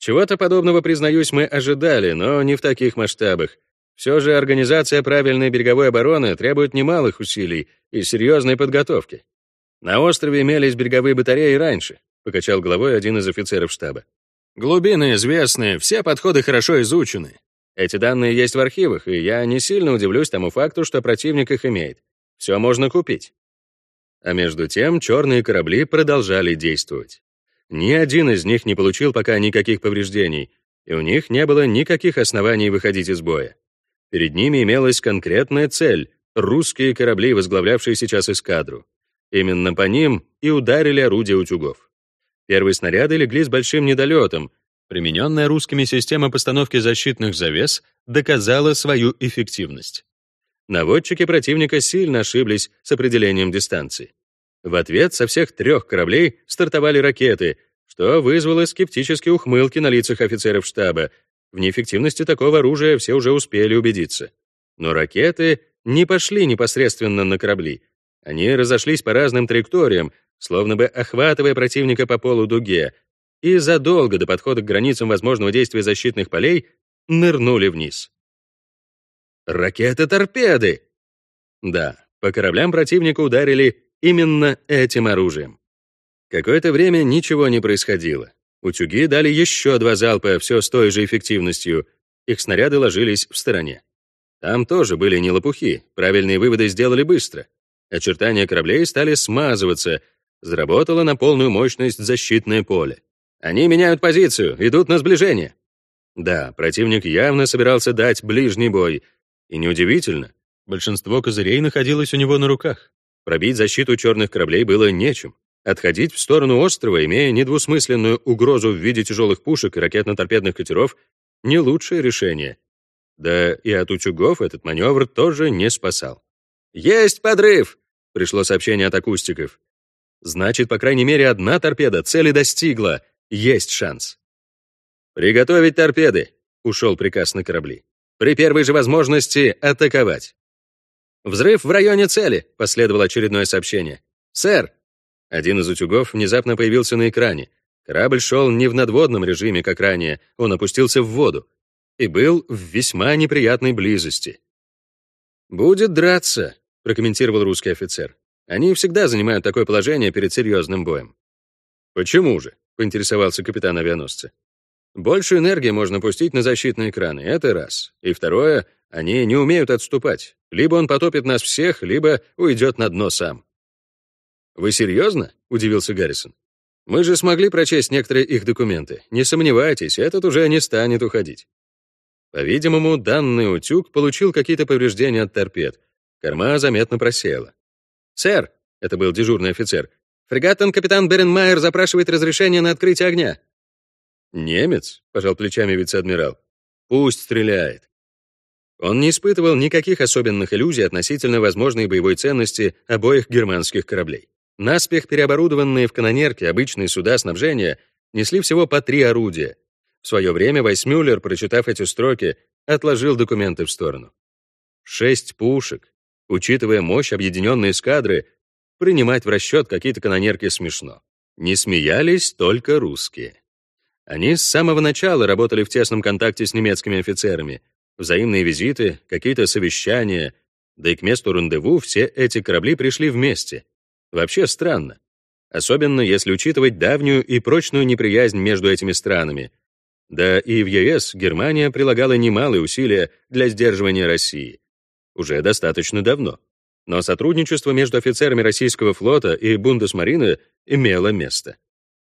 Чего-то подобного, признаюсь, мы ожидали, но не в таких масштабах. Все же организация правильной береговой обороны требует немалых усилий и серьезной подготовки. На острове имелись береговые батареи раньше, покачал головой один из офицеров штаба. Глубины известны, все подходы хорошо изучены. Эти данные есть в архивах, и я не сильно удивлюсь тому факту, что противник их имеет. Все можно купить. А между тем черные корабли продолжали действовать. Ни один из них не получил пока никаких повреждений, и у них не было никаких оснований выходить из боя. Перед ними имелась конкретная цель — русские корабли, возглавлявшие сейчас эскадру. Именно по ним и ударили орудия утюгов. Первые снаряды легли с большим недолетом. Примененная русскими система постановки защитных завес доказала свою эффективность. Наводчики противника сильно ошиблись с определением дистанции. В ответ со всех трех кораблей стартовали ракеты, что вызвало скептические ухмылки на лицах офицеров штаба. В неэффективности такого оружия все уже успели убедиться. Но ракеты не пошли непосредственно на корабли. Они разошлись по разным траекториям, словно бы охватывая противника по полудуге, и задолго до подхода к границам возможного действия защитных полей нырнули вниз. Ракеты-торпеды! Да, по кораблям противника ударили именно этим оружием. Какое-то время ничего не происходило. Утюги дали еще два залпа, все с той же эффективностью. Их снаряды ложились в стороне. Там тоже были не лопухи, правильные выводы сделали быстро. Очертания кораблей стали смазываться, заработало на полную мощность защитное поле. Они меняют позицию, идут на сближение. Да, противник явно собирался дать ближний бой. И неудивительно, большинство козырей находилось у него на руках. Пробить защиту черных кораблей было нечем. Отходить в сторону острова, имея недвусмысленную угрозу в виде тяжелых пушек и ракетно-торпедных катеров, не лучшее решение. Да и от утюгов этот маневр тоже не спасал. «Есть подрыв!» — пришло сообщение от акустиков. Значит, по крайней мере, одна торпеда цели достигла. Есть шанс. «Приготовить торпеды!» — ушел приказ на корабли. «При первой же возможности атаковать!» «Взрыв в районе цели!» — последовало очередное сообщение. «Сэр!» Один из утюгов внезапно появился на экране. Корабль шел не в надводном режиме, как ранее, он опустился в воду и был в весьма неприятной близости. «Будет драться», — прокомментировал русский офицер. «Они всегда занимают такое положение перед серьезным боем». «Почему же?» — поинтересовался капитан авианосца. «Больше энергии можно пустить на защитные экраны, это раз. И второе, они не умеют отступать. Либо он потопит нас всех, либо уйдет на дно сам. «Вы серьезно?» — удивился Гаррисон. «Мы же смогли прочесть некоторые их документы. Не сомневайтесь, этот уже не станет уходить». По-видимому, данный утюг получил какие-то повреждения от торпед. Корма заметно просела. «Сэр!» — это был дежурный офицер. «Фрегатон-капитан Беренмайер запрашивает разрешение на открытие огня». «Немец?» — пожал плечами вице-адмирал. «Пусть стреляет. Он не испытывал никаких особенных иллюзий относительно возможной боевой ценности обоих германских кораблей. Наспех переоборудованные в канонерке обычные суда снабжения несли всего по три орудия. В свое время Вайсмюллер, прочитав эти строки, отложил документы в сторону. Шесть пушек. Учитывая мощь объединенной эскадры, принимать в расчет какие-то канонерки смешно. Не смеялись только русские. Они с самого начала работали в тесном контакте с немецкими офицерами, взаимные визиты, какие-то совещания, да и к месту рандеву все эти корабли пришли вместе. Вообще странно. Особенно если учитывать давнюю и прочную неприязнь между этими странами. Да и в ЕС Германия прилагала немалые усилия для сдерживания России. Уже достаточно давно. Но сотрудничество между офицерами российского флота и Бундесмарины имело место.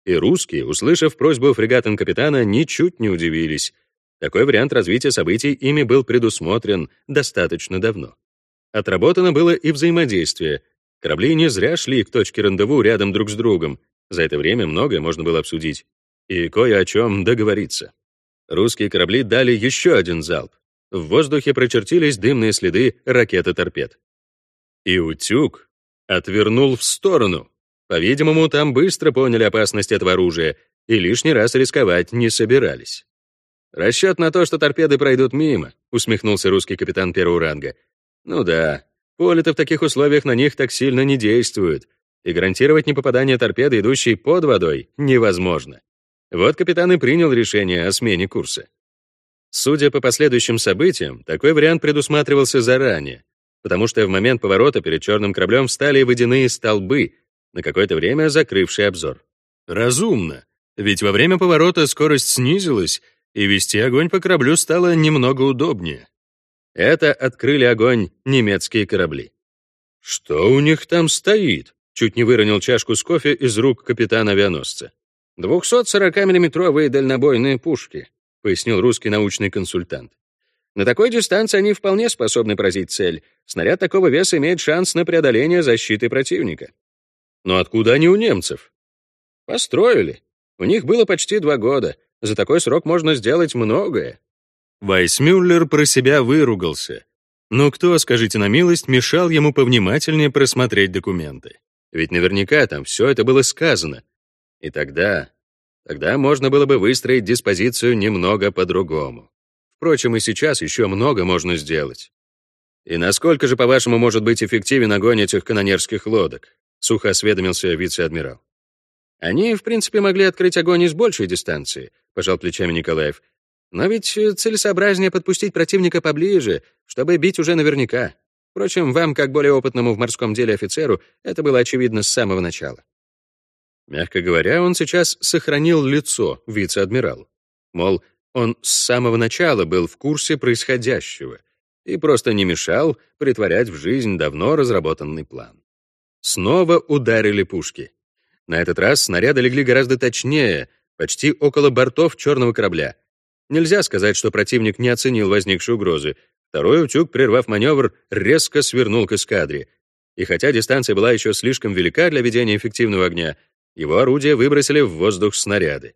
И русские, услышав просьбу фрегатен-капитана, ничуть не удивились — такой вариант развития событий ими был предусмотрен достаточно давно. Отработано было и взаимодействие. Корабли не зря шли к точке рандеву рядом друг с другом. За это время многое можно было обсудить. И кое о чем договориться. Русские корабли дали еще один залп. В воздухе прочертились дымные следы ракеты-торпед. И утюг отвернул в сторону. По-видимому, там быстро поняли опасность этого оружия и лишний раз рисковать не собирались. «Расчет на то, что торпеды пройдут мимо», — усмехнулся русский капитан первого ранга. «Ну да, поле-то в таких условиях на них так сильно не действует, и гарантировать непопадание торпеды, идущей под водой, невозможно. Вот капитан и принял решение о смене курса. Судя по последующим событиям, такой вариант предусматривался заранее, потому что в момент поворота перед черным кораблем встали водяные столбы, на какое-то время закрывшие обзор. Разумно, ведь во время поворота скорость снизилась, и вести огонь по кораблю стало немного удобнее. Это открыли огонь немецкие корабли. «Что у них там стоит?» Чуть не выронил чашку с кофе из рук капитана авианосца. «240-миллиметровые дальнобойные пушки», пояснил русский научный консультант. На такой дистанции они вполне способны поразить цель. Снаряд такого веса имеет шанс на преодоление защиты противника. Но откуда они у немцев? Построили. У них было почти два года. За такой срок можно сделать многое. Вайсмюллер про себя выругался. Но кто, скажите на милость, мешал ему повнимательнее просмотреть документы? Ведь наверняка там все это было сказано. И тогда... Тогда можно было бы выстроить диспозицию немного по-другому. Впрочем, и сейчас еще много можно сделать. И насколько же, по-вашему, может быть эффективен огонь этих канонерских лодок? Сухо осведомился вице-адмирал. Они, в принципе, могли открыть огонь из большей дистанции, пожал плечами Николаев. Но ведь целесообразнее подпустить противника поближе, чтобы бить уже наверняка. Впрочем, вам, как более опытному в морском деле офицеру, это было очевидно с самого начала. Мягко говоря, он сейчас сохранил лицо вице-адмиралу. Мол, он с самого начала был в курсе происходящего и просто не мешал притворять в жизнь давно разработанный план. Снова ударили пушки. На этот раз снаряды легли гораздо точнее, почти около бортов черного корабля. Нельзя сказать, что противник не оценил возникшей угрозы. Второй утюг, прервав маневр, резко свернул к эскадре. И хотя дистанция была еще слишком велика для ведения эффективного огня, его орудия выбросили в воздух снаряды.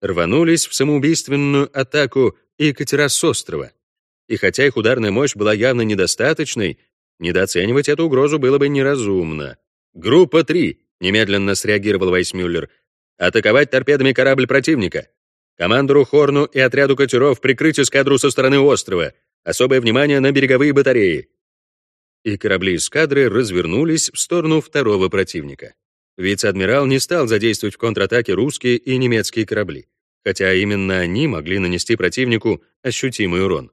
Рванулись в самоубийственную атаку и катера с острова. И хотя их ударная мощь была явно недостаточной, недооценивать эту угрозу было бы неразумно. «Группа 3», — немедленно среагировал Вайсмюллер, «атаковать торпедами корабль противника. Командору Хорну и отряду катеров прикрыть эскадру со стороны острова. Особое внимание на береговые батареи». И корабли эскадры развернулись в сторону второго противника. Вице-адмирал не стал задействовать в контратаке русские и немецкие корабли, хотя именно они могли нанести противнику ощутимый урон.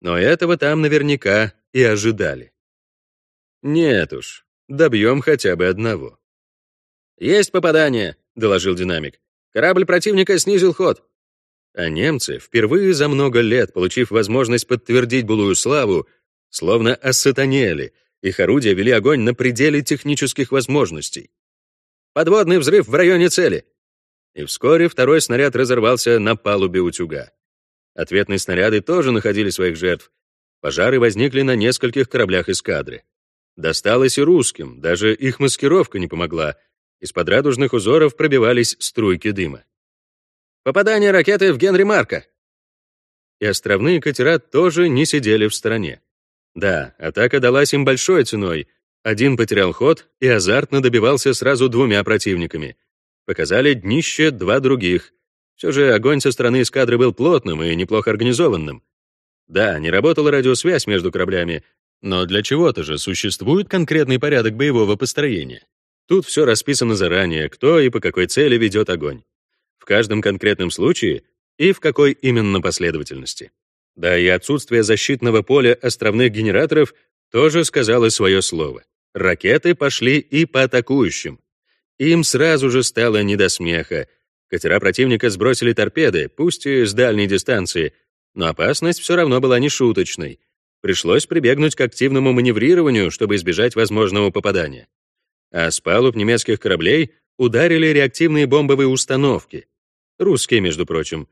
Но этого там наверняка и ожидали. Нет уж, добьем хотя бы одного. «Есть попадание», — доложил динамик. «Корабль противника снизил ход». А немцы, впервые за много лет получив возможность подтвердить былую славу, словно осатанели, их орудия вели огонь на пределе технических возможностей. Подводный взрыв в районе цели!» И вскоре второй снаряд разорвался на палубе утюга. Ответные снаряды тоже находили своих жертв. Пожары возникли на нескольких кораблях эскадры. Досталось и русским, даже их маскировка не помогла. Из-под радужных узоров пробивались струйки дыма. «Попадание ракеты в Генри Марка!» И островные катера тоже не сидели в стороне. Да, атака далась им большой ценой, один потерял ход и азартно добивался сразу двумя противниками. Показали днище два других. Все же огонь со стороны эскадры был плотным и неплохо организованным. Да, не работала радиосвязь между кораблями, но для чего-то же существует конкретный порядок боевого построения. Тут все расписано заранее, кто и по какой цели ведет огонь. В каждом конкретном случае и в какой именно последовательности. Да и отсутствие защитного поля островных генераторов тоже сказало свое слово. Ракеты пошли и по атакующим. Им сразу же стало не до смеха. Катера противника сбросили торпеды, пусть и с дальней дистанции, но опасность все равно была не шуточной. Пришлось прибегнуть к активному маневрированию, чтобы избежать возможного попадания. А с палуб немецких кораблей ударили реактивные бомбовые установки. Русские, между прочим.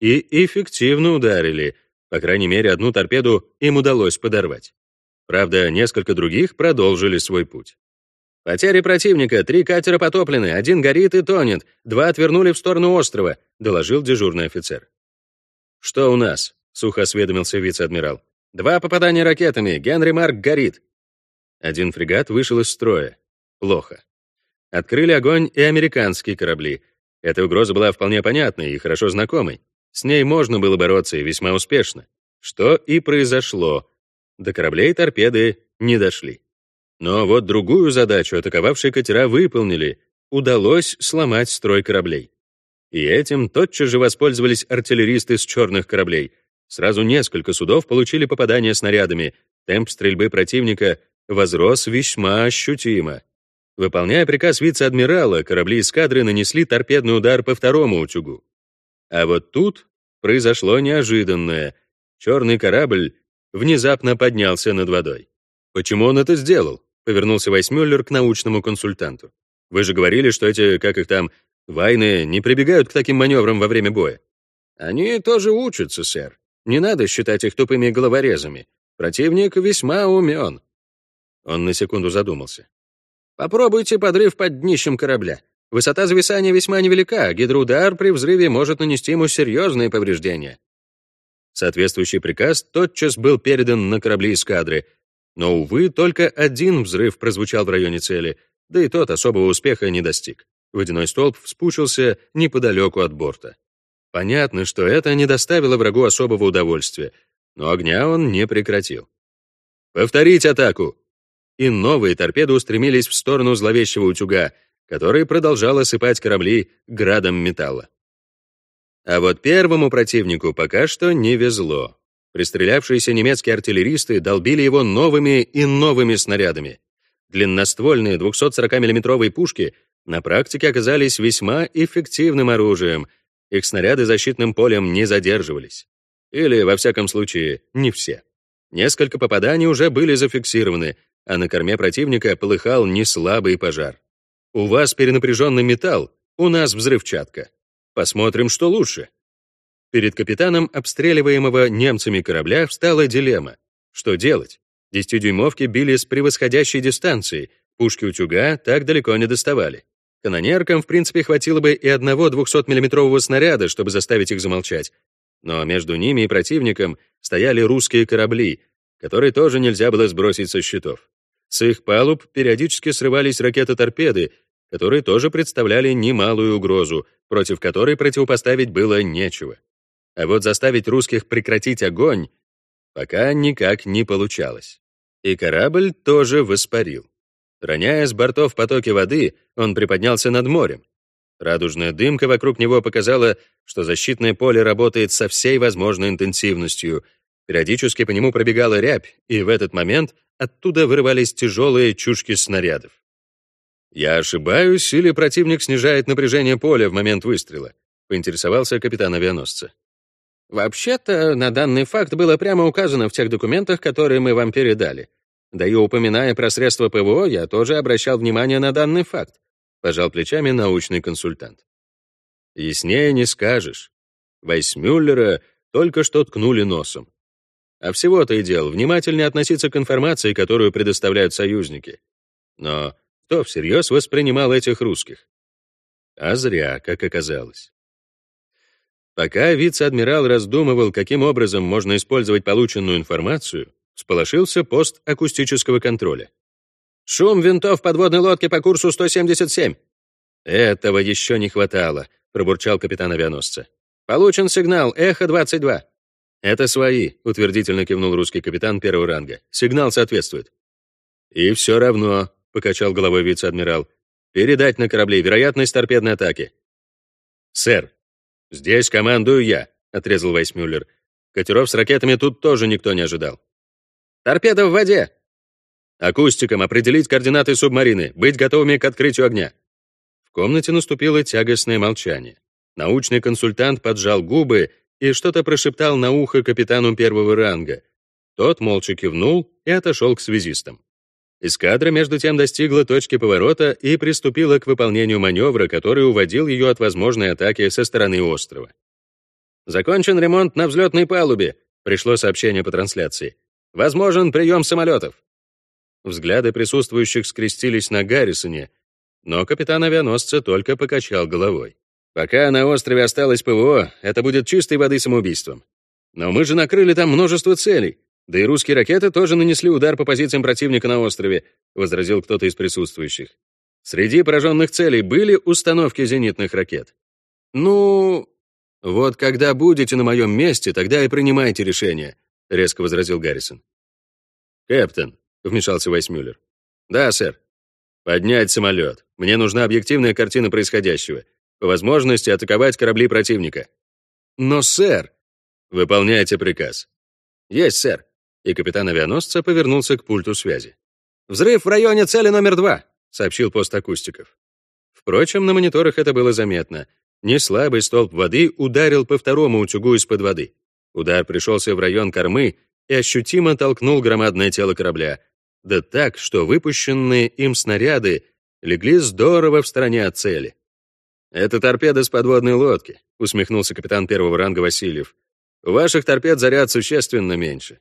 И эффективно ударили. По крайней мере, одну торпеду им удалось подорвать. Правда, несколько других продолжили свой путь. «Потери противника. Три катера потоплены, один горит и тонет, два отвернули в сторону острова», — доложил дежурный офицер. «Что у нас?» — сухо осведомился вице-адмирал. «Два попадания ракетами. Генри Марк горит». Один фрегат вышел из строя. Плохо. Открыли огонь и американские корабли. Эта угроза была вполне понятной и хорошо знакомой. С ней можно было бороться и весьма успешно. Что и произошло. До кораблей торпеды не дошли. Но вот другую задачу атаковавшие катера выполнили. Удалось сломать строй кораблей. И этим тотчас же воспользовались артиллеристы с черных кораблей. Сразу несколько судов получили попадания снарядами. Темп стрельбы противника возрос весьма ощутимо. Выполняя приказ вице-адмирала, корабли эскадры нанесли торпедный удар по второму утюгу. А вот тут произошло неожиданное. Черный корабль внезапно поднялся над водой. «Почему он это сделал?» — повернулся Вайсмюллер к научному консультанту. «Вы же говорили, что эти, как их там, войны не прибегают к таким маневрам во время боя». «Они тоже учатся, сэр», — Не надо считать их тупыми головорезами. Противник весьма умен. Он на секунду задумался. Попробуйте подрыв под днищем корабля. Высота зависания весьма невелика, гидроудар при взрыве может нанести ему серьезные повреждения. Соответствующий приказ тотчас был передан на корабли эскадры, но, увы, только один взрыв прозвучал в районе цели, да и тот особого успеха не достиг. Водяной столб вспучился неподалеку от борта. Понятно, что это не доставило врагу особого удовольствия, но огня он не прекратил. «Повторить атаку!» И новые торпеды устремились в сторону зловещего утюга, который продолжал осыпать корабли градом металла. А вот первому противнику пока что не везло. Пристрелявшиеся немецкие артиллеристы долбили его новыми и новыми снарядами. Длинноствольные 240 миллиметровые пушки на практике оказались весьма эффективным оружием, их снаряды защитным полем не задерживались. Или, во всяком случае, не все. Несколько попаданий уже были зафиксированы, а на корме противника полыхал неслабый пожар. У вас перенапряженный металл, у нас взрывчатка. Посмотрим, что лучше. Перед капитаном обстреливаемого немцами корабля встала дилемма. Что делать? Десятидюймовки били с превосходящей дистанции, пушки утюга так далеко не доставали. Канонеркам, в принципе, хватило бы и одного 200-миллиметрового снаряда, чтобы заставить их замолчать. Но между ними и противником стояли русские корабли, которые тоже нельзя было сбросить со счетов. С их палуб периодически срывались ракеты-торпеды, которые тоже представляли немалую угрозу, против которой противопоставить было нечего. А вот заставить русских прекратить огонь пока никак не получалось. И корабль тоже воспарил. Роняя с бортов потоки воды, он приподнялся над морем. Радужная дымка вокруг него показала, что защитное поле работает со всей возможной интенсивностью. Периодически по нему пробегала рябь, и в этот момент оттуда вырывались тяжелые чушки снарядов. «Я ошибаюсь, или противник снижает напряжение поля в момент выстрела?» — поинтересовался капитан авианосца. «Вообще-то, на данный факт было прямо указано в тех документах, которые мы вам передали. Да и упоминая про средства ПВО, я тоже обращал внимание на данный факт, пожал плечами научный консультант. Яснее не скажешь. Вайсмюллера только что ткнули носом. А всего-то и дел, внимательнее относиться к информации, которую предоставляют союзники. Но кто всерьез воспринимал этих русских? А зря, как оказалось. Пока вице-адмирал раздумывал, каким образом можно использовать полученную информацию, Сполошился пост акустического контроля. «Шум винтов подводной лодки по курсу 177». «Этого еще не хватало», — пробурчал капитан авианосца. «Получен сигнал, эхо-22». «Это свои», — утвердительно кивнул русский капитан первого ранга. «Сигнал соответствует». «И все равно», — покачал головой вице-адмирал, «передать на корабли вероятность торпедной атаки». «Сэр, здесь командую я», — отрезал Вайсмюллер. «Катеров с ракетами тут тоже никто не ожидал». Торпеда в воде!» «Акустикам определить координаты субмарины, быть готовыми к открытию огня». В комнате наступило тягостное молчание. Научный консультант поджал губы и что-то прошептал на ухо капитану первого ранга. Тот молча кивнул и отошел к связистам. Эскадра, между тем, достигла точки поворота и приступила к выполнению маневра, который уводил ее от возможной атаки со стороны острова. «Закончен ремонт на взлетной палубе», — пришло сообщение по трансляции. Возможен прием самолетов». Взгляды присутствующих скрестились на Гаррисоне, но капитан авианосца только покачал головой. «Пока на острове осталось ПВО, это будет чистой воды самоубийством. Но мы же накрыли там множество целей, да и русские ракеты тоже нанесли удар по позициям противника на острове», возразил кто-то из присутствующих. «Среди пораженных целей были установки зенитных ракет». «Ну...» «Вот когда будете на моем месте, тогда и принимайте решение», — резко возразил Гаррисон. «Кэптен», — вмешался Вайсмюллер. «Да, сэр. Поднять самолет. Мне нужна объективная картина происходящего. Возможности атаковать корабли противника». «Но, сэр...» «Выполняйте приказ». «Есть, сэр». И капитан авианосца повернулся к пульту связи. «Взрыв в районе цели номер два», — сообщил пост акустиков. Впрочем, на мониторах это было заметно. Неслабый столб воды ударил по второму утюгу из-под воды. Удар пришелся в район кормы и ощутимо толкнул громадное тело корабля, да так, что выпущенные им снаряды легли здорово в стороне от цели. «Это торпеда с подводной лодки», — усмехнулся капитан первого ранга Васильев. У ваших торпед заряд существенно меньше.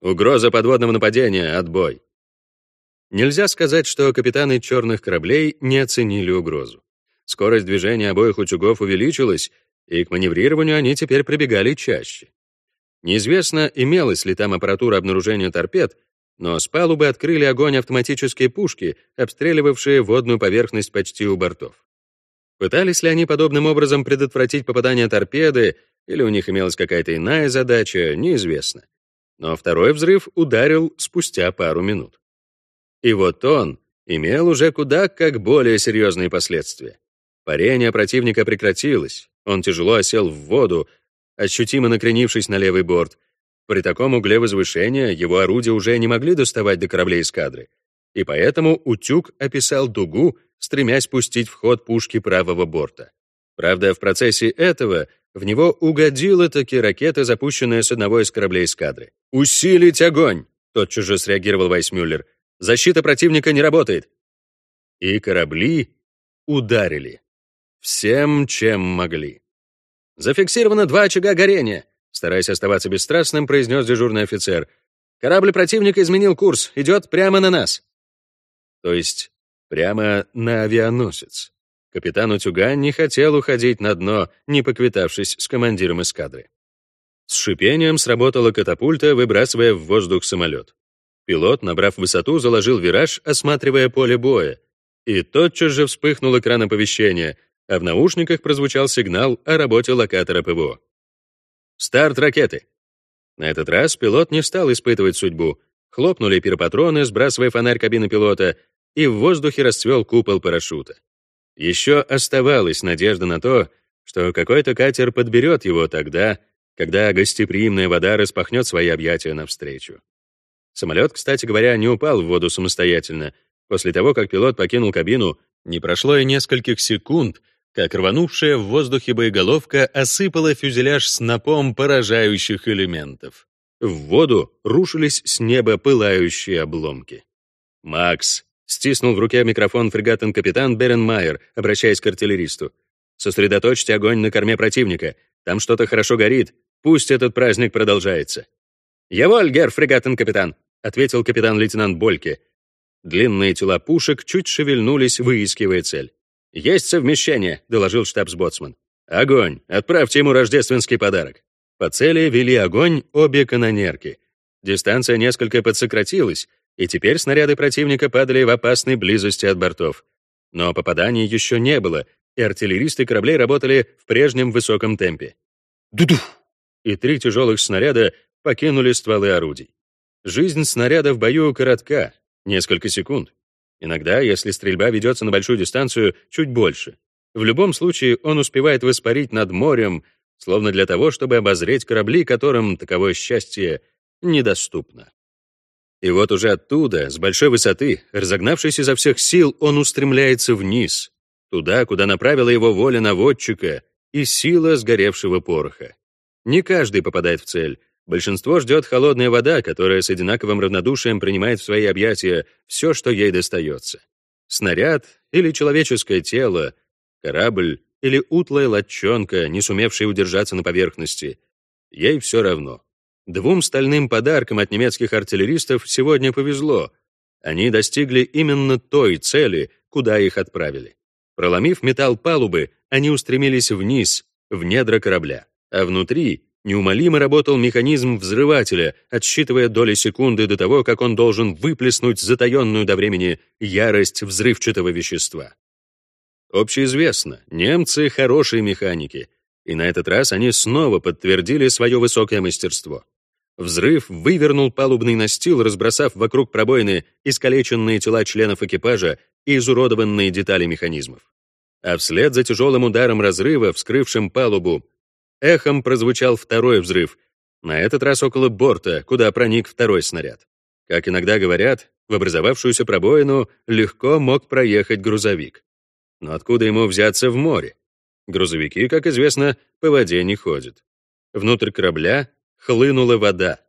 Угроза подводного нападения, отбой. Нельзя сказать, что капитаны черных кораблей не оценили угрозу. Скорость движения обоих утюгов увеличилась, и к маневрированию они теперь прибегали чаще. Неизвестно, имелась ли там аппаратура обнаружения торпед, но с палубы открыли огонь автоматические пушки, обстреливавшие водную поверхность почти у бортов. Пытались ли они подобным образом предотвратить попадание торпеды, или у них имелась какая-то иная задача, неизвестно. Но второй взрыв ударил спустя пару минут. И вот он имел уже куда как более серьезные последствия. Парение противника прекратилось, он тяжело осел в воду, ощутимо накренившись на левый борт. При таком угле возвышения его орудия уже не могли доставать до кораблей эскадры, и поэтому утюг описал дугу, стремясь пустить в ход пушки правого борта. Правда, в процессе этого в него угодила таки ракета, запущенная с одного из кораблей эскадры. «Усилить огонь!» — тотчас же среагировал Вайсмюллер. «Защита противника не работает!» И корабли ударили. Всем, чем могли. «Зафиксировано два очага горения», — стараясь оставаться бесстрастным, произнес дежурный офицер. «Корабль противника изменил курс, идет прямо на нас». То есть прямо на авианосец. Капитан Утюга не хотел уходить на дно, не поквитавшись с командиром эскадры. С шипением сработала катапульта, выбрасывая в воздух самолет. Пилот, набрав высоту, заложил вираж, осматривая поле боя. И тотчас же вспыхнул экран оповещения а в наушниках прозвучал сигнал о работе локатора ПВО. «Старт ракеты!» На этот раз пилот не стал испытывать судьбу. Хлопнули пиропатроны, сбрасывая фонарь кабины пилота, и в воздухе расцвел купол парашюта. Еще оставалась надежда на то, что какой-то катер подберет его тогда, когда гостеприимная вода распахнет свои объятия навстречу. Самолет, кстати говоря, не упал в воду самостоятельно. После того, как пилот покинул кабину, не прошло и нескольких секунд, как рванувшая в воздухе боеголовка осыпала фюзеляж снопом поражающих элементов. В воду рушились с неба пылающие обломки. «Макс!» — стиснул в руке микрофон фрегатен-капитан Берен Майер, обращаясь к артиллеристу. «Сосредоточьте огонь на корме противника. Там что-то хорошо горит. Пусть этот праздник продолжается». «Яволь, гер фрегатен-капитан!» — ответил капитан-лейтенант Больке. Длинные тела пушек чуть шевельнулись, выискивая цель. «Есть совмещение», — доложил штабс-боцман. «Огонь! Отправьте ему рождественский подарок». По цели вели огонь обе канонерки. Дистанция несколько подсократилась, и теперь снаряды противника падали в опасной близости от бортов. Но попаданий еще не было, и артиллеристы кораблей работали в прежнем высоком темпе. Дуду! И три тяжелых снаряда покинули стволы орудий. Жизнь снаряда в бою коротка, несколько секунд. Иногда, если стрельба ведется на большую дистанцию, чуть больше. В любом случае, он успевает воспарить над морем, словно для того, чтобы обозреть корабли, которым таковое счастье недоступно. И вот уже оттуда, с большой высоты, разогнавшись изо всех сил, он устремляется вниз, туда, куда направила его воля наводчика и сила сгоревшего пороха. Не каждый попадает в цель, Большинство ждет холодная вода, которая с одинаковым равнодушием принимает в свои объятия все, что ей достается. Снаряд или человеческое тело, корабль или утлая лодчонка, не сумевшая удержаться на поверхности. Ей все равно. Двум стальным подаркам от немецких артиллеристов сегодня повезло. Они достигли именно той цели, куда их отправили. Проломив металл палубы, они устремились вниз, в недра корабля, а внутри Неумолимо работал механизм взрывателя, отсчитывая доли секунды до того, как он должен выплеснуть затаенную до времени ярость взрывчатого вещества. Общеизвестно, немцы — хорошие механики, и на этот раз они снова подтвердили свое высокое мастерство. Взрыв вывернул палубный настил, разбросав вокруг пробоины искалеченные тела членов экипажа и изуродованные детали механизмов. А вслед за тяжелым ударом разрыва, вскрывшим палубу, Эхом прозвучал второй взрыв, на этот раз около борта, куда проник второй снаряд. Как иногда говорят, в образовавшуюся пробоину легко мог проехать грузовик. Но откуда ему взяться в море? Грузовики, как известно, по воде не ходят. Внутрь корабля хлынула вода.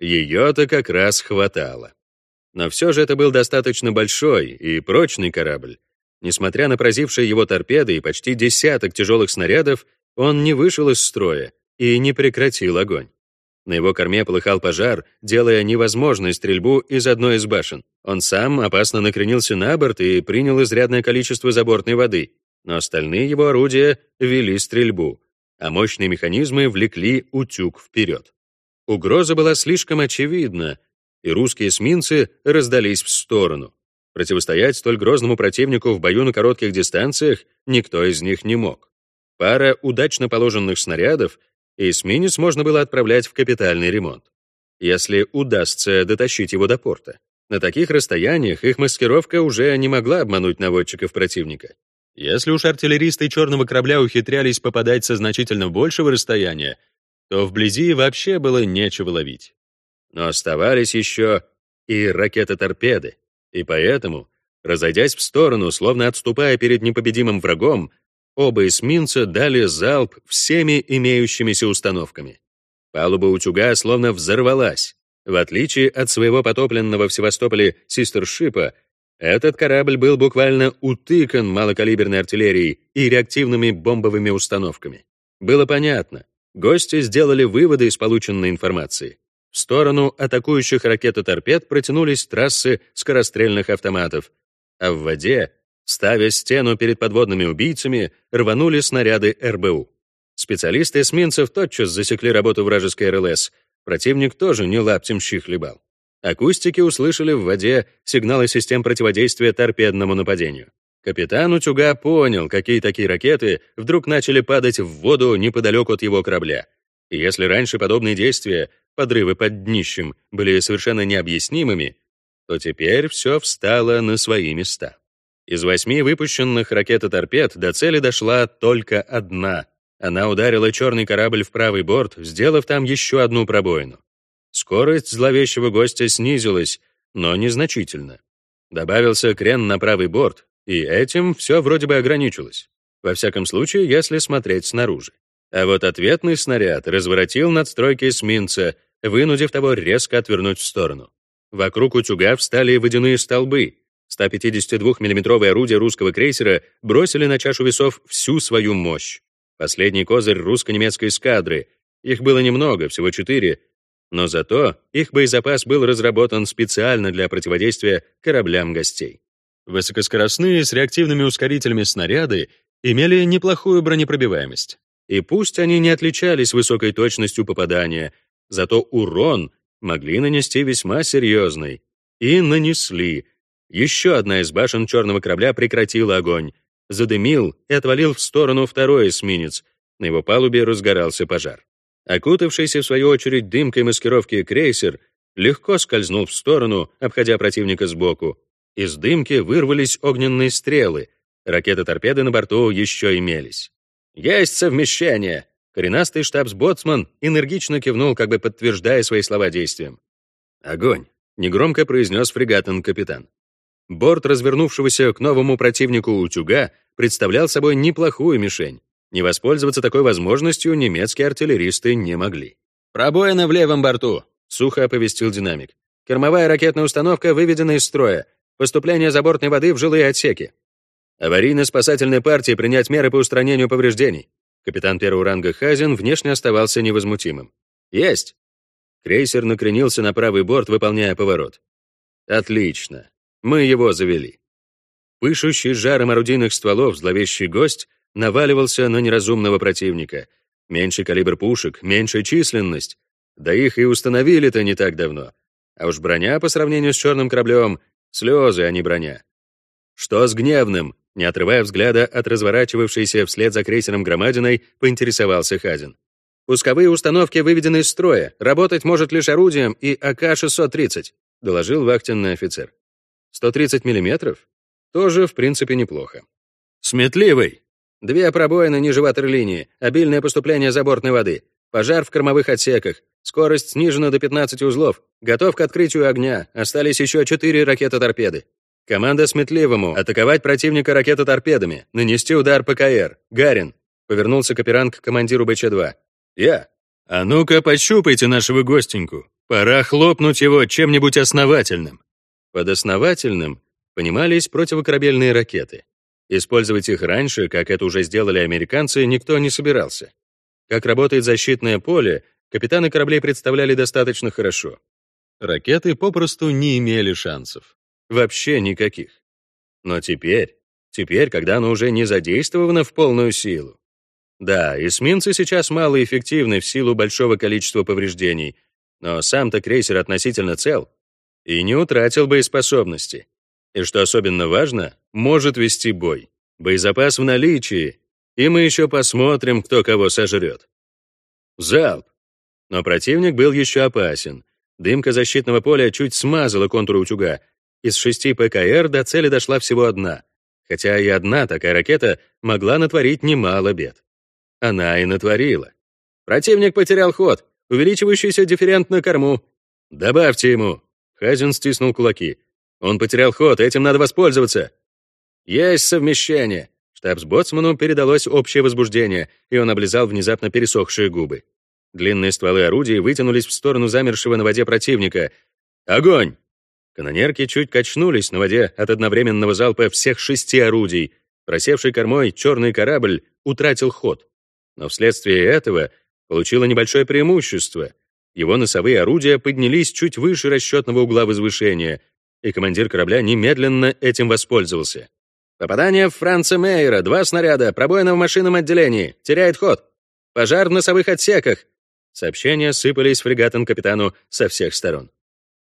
Ее-то как раз хватало. Но все же это был достаточно большой и прочный корабль. Несмотря на поразившие его торпеды и почти десяток тяжелых снарядов, он не вышел из строя, и не прекратил огонь. На его корме полыхал пожар, делая невозможной стрельбу из одной из башен. Он сам опасно накренился на борт и принял изрядное количество забортной воды, но остальные его орудия вели стрельбу, а мощные механизмы влекли утюг вперед. Угроза была слишком очевидна, и русские эсминцы раздались в сторону. Противостоять столь грозному противнику в бою на коротких дистанциях никто из них не мог. Пара удачно положенных снарядов и эсминец можно было отправлять в капитальный ремонт, если удастся дотащить его до порта. На таких расстояниях их маскировка уже не могла обмануть наводчиков противника. Если уж артиллеристы черного корабля ухитрялись попадать со значительно большего расстояния, то вблизи вообще было нечего ловить. Но оставались еще и ракеты-торпеды, и поэтому, разойдясь в сторону, словно отступая перед непобедимым врагом, Оба эсминца дали залп всеми имеющимися установками. Палуба утюга словно взорвалась. В отличие от своего потопленного в Севастополе систершипа, этот корабль был буквально утыкан малокалиберной артиллерией и реактивными бомбовыми установками. Было понятно, гости сделали выводы из полученной информации. В сторону атакующих ракет и торпед протянулись трассы скорострельных автоматов, а в воде Ставя стену перед подводными убийцами, рванули снаряды РБУ. Специалисты эсминцев тотчас засекли работу вражеской РЛС. Противник тоже не лаптем щи. Акустики услышали в воде сигналы систем противодействия торпедному нападению. Капитан утюга понял, какие такие ракеты вдруг начали падать в воду неподалеку от его корабля. И если раньше подобные действия, подрывы под днищем, были совершенно необъяснимыми, то теперь все встало на свои места. Из восьми выпущенных ракет и торпед до цели дошла только одна. Она ударила черный корабль в правый борт, сделав там еще одну пробоину. Скорость зловещего гостя снизилась, но незначительно. Добавился крен на правый борт, и этим все вроде бы ограничилось. Во всяком случае, если смотреть снаружи. А вот ответный снаряд разворотил надстройки эсминца, вынудив того резко отвернуть в сторону. Вокруг утюга встали водяные столбы, 152 миллиметровые орудия русского крейсера бросили на чашу весов всю свою мощь. Последний козырь русско-немецкой эскадры. Их было немного, всего четыре, но зато их боезапас был разработан специально для противодействия кораблям гостей. Высокоскоростные с реактивными ускорителями снаряды имели неплохую бронепробиваемость. И пусть они не отличались высокой точностью попадания, зато урон могли нанести весьма серьезный. И нанесли, еще одна из башен черного корабля прекратила огонь, задымил и отвалил в сторону второй эсминец. На его палубе разгорался пожар. Окутавшийся, в свою очередь, дымкой маскировки крейсер легко скользнул в сторону, обходя противника сбоку. Из дымки вырвались огненные стрелы. Ракеты-торпеды на борту еще имелись. «Есть совмещение!» Коренастый штабс-боцман энергично кивнул, как бы подтверждая свои слова действием. «Огонь!» — негромко произнес фрегатен капитан. Борт развернувшегося к новому противнику утюга представлял собой неплохую мишень. Не воспользоваться такой возможностью немецкие артиллеристы не могли. «Пробоина в левом борту», — сухо оповестил динамик. «Кормовая ракетная установка выведена из строя. Поступление забортной воды в жилые отсеки. Аварийно-спасательной партии принять меры по устранению повреждений». Капитан первого ранга Хазин внешне оставался невозмутимым. «Есть!» Крейсер накренился на правый борт, выполняя поворот. «Отлично. Мы его завели. Пышущий жаром орудийных стволов зловещий гость наваливался на неразумного противника. Меньший калибр пушек, меньшая численность. Да их и установили-то не так давно. А уж броня по сравнению с черным кораблем — слезы, а не броня. Что с гневным? Не отрывая взгляда от разворачивавшейся вслед за крейсером громадиной, поинтересовался Хазин. «Пусковые установки выведены из строя. Работать может лишь орудием и АК-630», — доложил вахтенный офицер. 130 миллиметров? Тоже, в принципе, неплохо. Сметливый. Две пробоины ниже ватерлинии, обильное поступление забортной воды, пожар в кормовых отсеках, скорость снижена до 15 узлов, готов к открытию огня, остались еще четыре ракеты-торпеды. Команда Сметливому — атаковать противника ракеты-торпедами, нанести удар ПКР. Гарин. Повернулся Каперанг к командиру БЧ-2. Я. А ну-ка, пощупайте нашего гостеньку. Пора хлопнуть его чем-нибудь основательным. Под основательным понимались противокорабельные ракеты. Использовать их раньше, как это уже сделали американцы, никто не собирался. как работает защитное поле, капитаны кораблей представляли достаточно хорошо. Ракеты попросту не имели шансов. Вообще никаких. Но теперь, теперь, когда оно уже не задействовано в полную силу. Да, эсминцы сейчас малоэффективны в силу большого количества повреждений, но сам-то крейсер относительно цел и не утратил боеспособности. И что особенно важно, может вести бой. Боезапас в наличии, и мы еще посмотрим, кто кого сожрет. Залп. Но противник был еще опасен. Дымка защитного поля чуть смазала контур утюга. Из шести ПКР до цели дошла всего одна. Хотя и одна такая ракета могла натворить немало бед. Она и натворила. Противник потерял ход, увеличивающийся дифферент на корму. Добавьте ему. Хазин стиснул кулаки. Он потерял ход, этим надо воспользоваться. Есть совмещение. Штабс-боцману передалось общее возбуждение, и он облизал внезапно пересохшие губы. Длинные стволы орудий вытянулись в сторону замершего на воде противника. Огонь! Канонерки чуть качнулись на воде от одновременного залпа всех шести орудий. Просевший кормой черный корабль утратил ход. Но вследствие этого получило небольшое преимущество. Его носовые орудия поднялись чуть выше расчетного угла возвышения, и командир корабля немедленно этим воспользовался. Попадание в Франца Мейера, два снаряда, пробоина в машинном отделении, теряет ход. Пожар в носовых отсеках. Сообщения сыпались фрегатом капитану со всех сторон.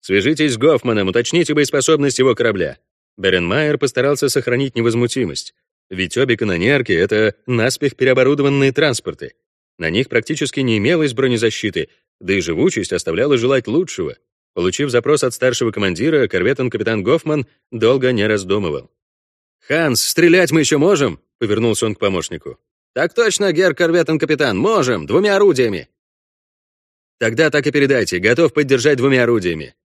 Свяжитесь с Гофманом, уточните боеспособность его корабля. Беренмайер постарался сохранить невозмутимость. Ведь обе канонерки — это наспех переоборудованные транспорты. На них практически не имелось бронезащиты, да и живучесть оставляла желать лучшего. Получив запрос от старшего командира, корветон-капитан Гофман долго не раздумывал. «Ханс, стрелять мы еще можем?» — повернулся он к помощнику. «Так точно, гер корветон-капитан, можем, двумя орудиями». «Тогда так и передайте, готов поддержать двумя орудиями.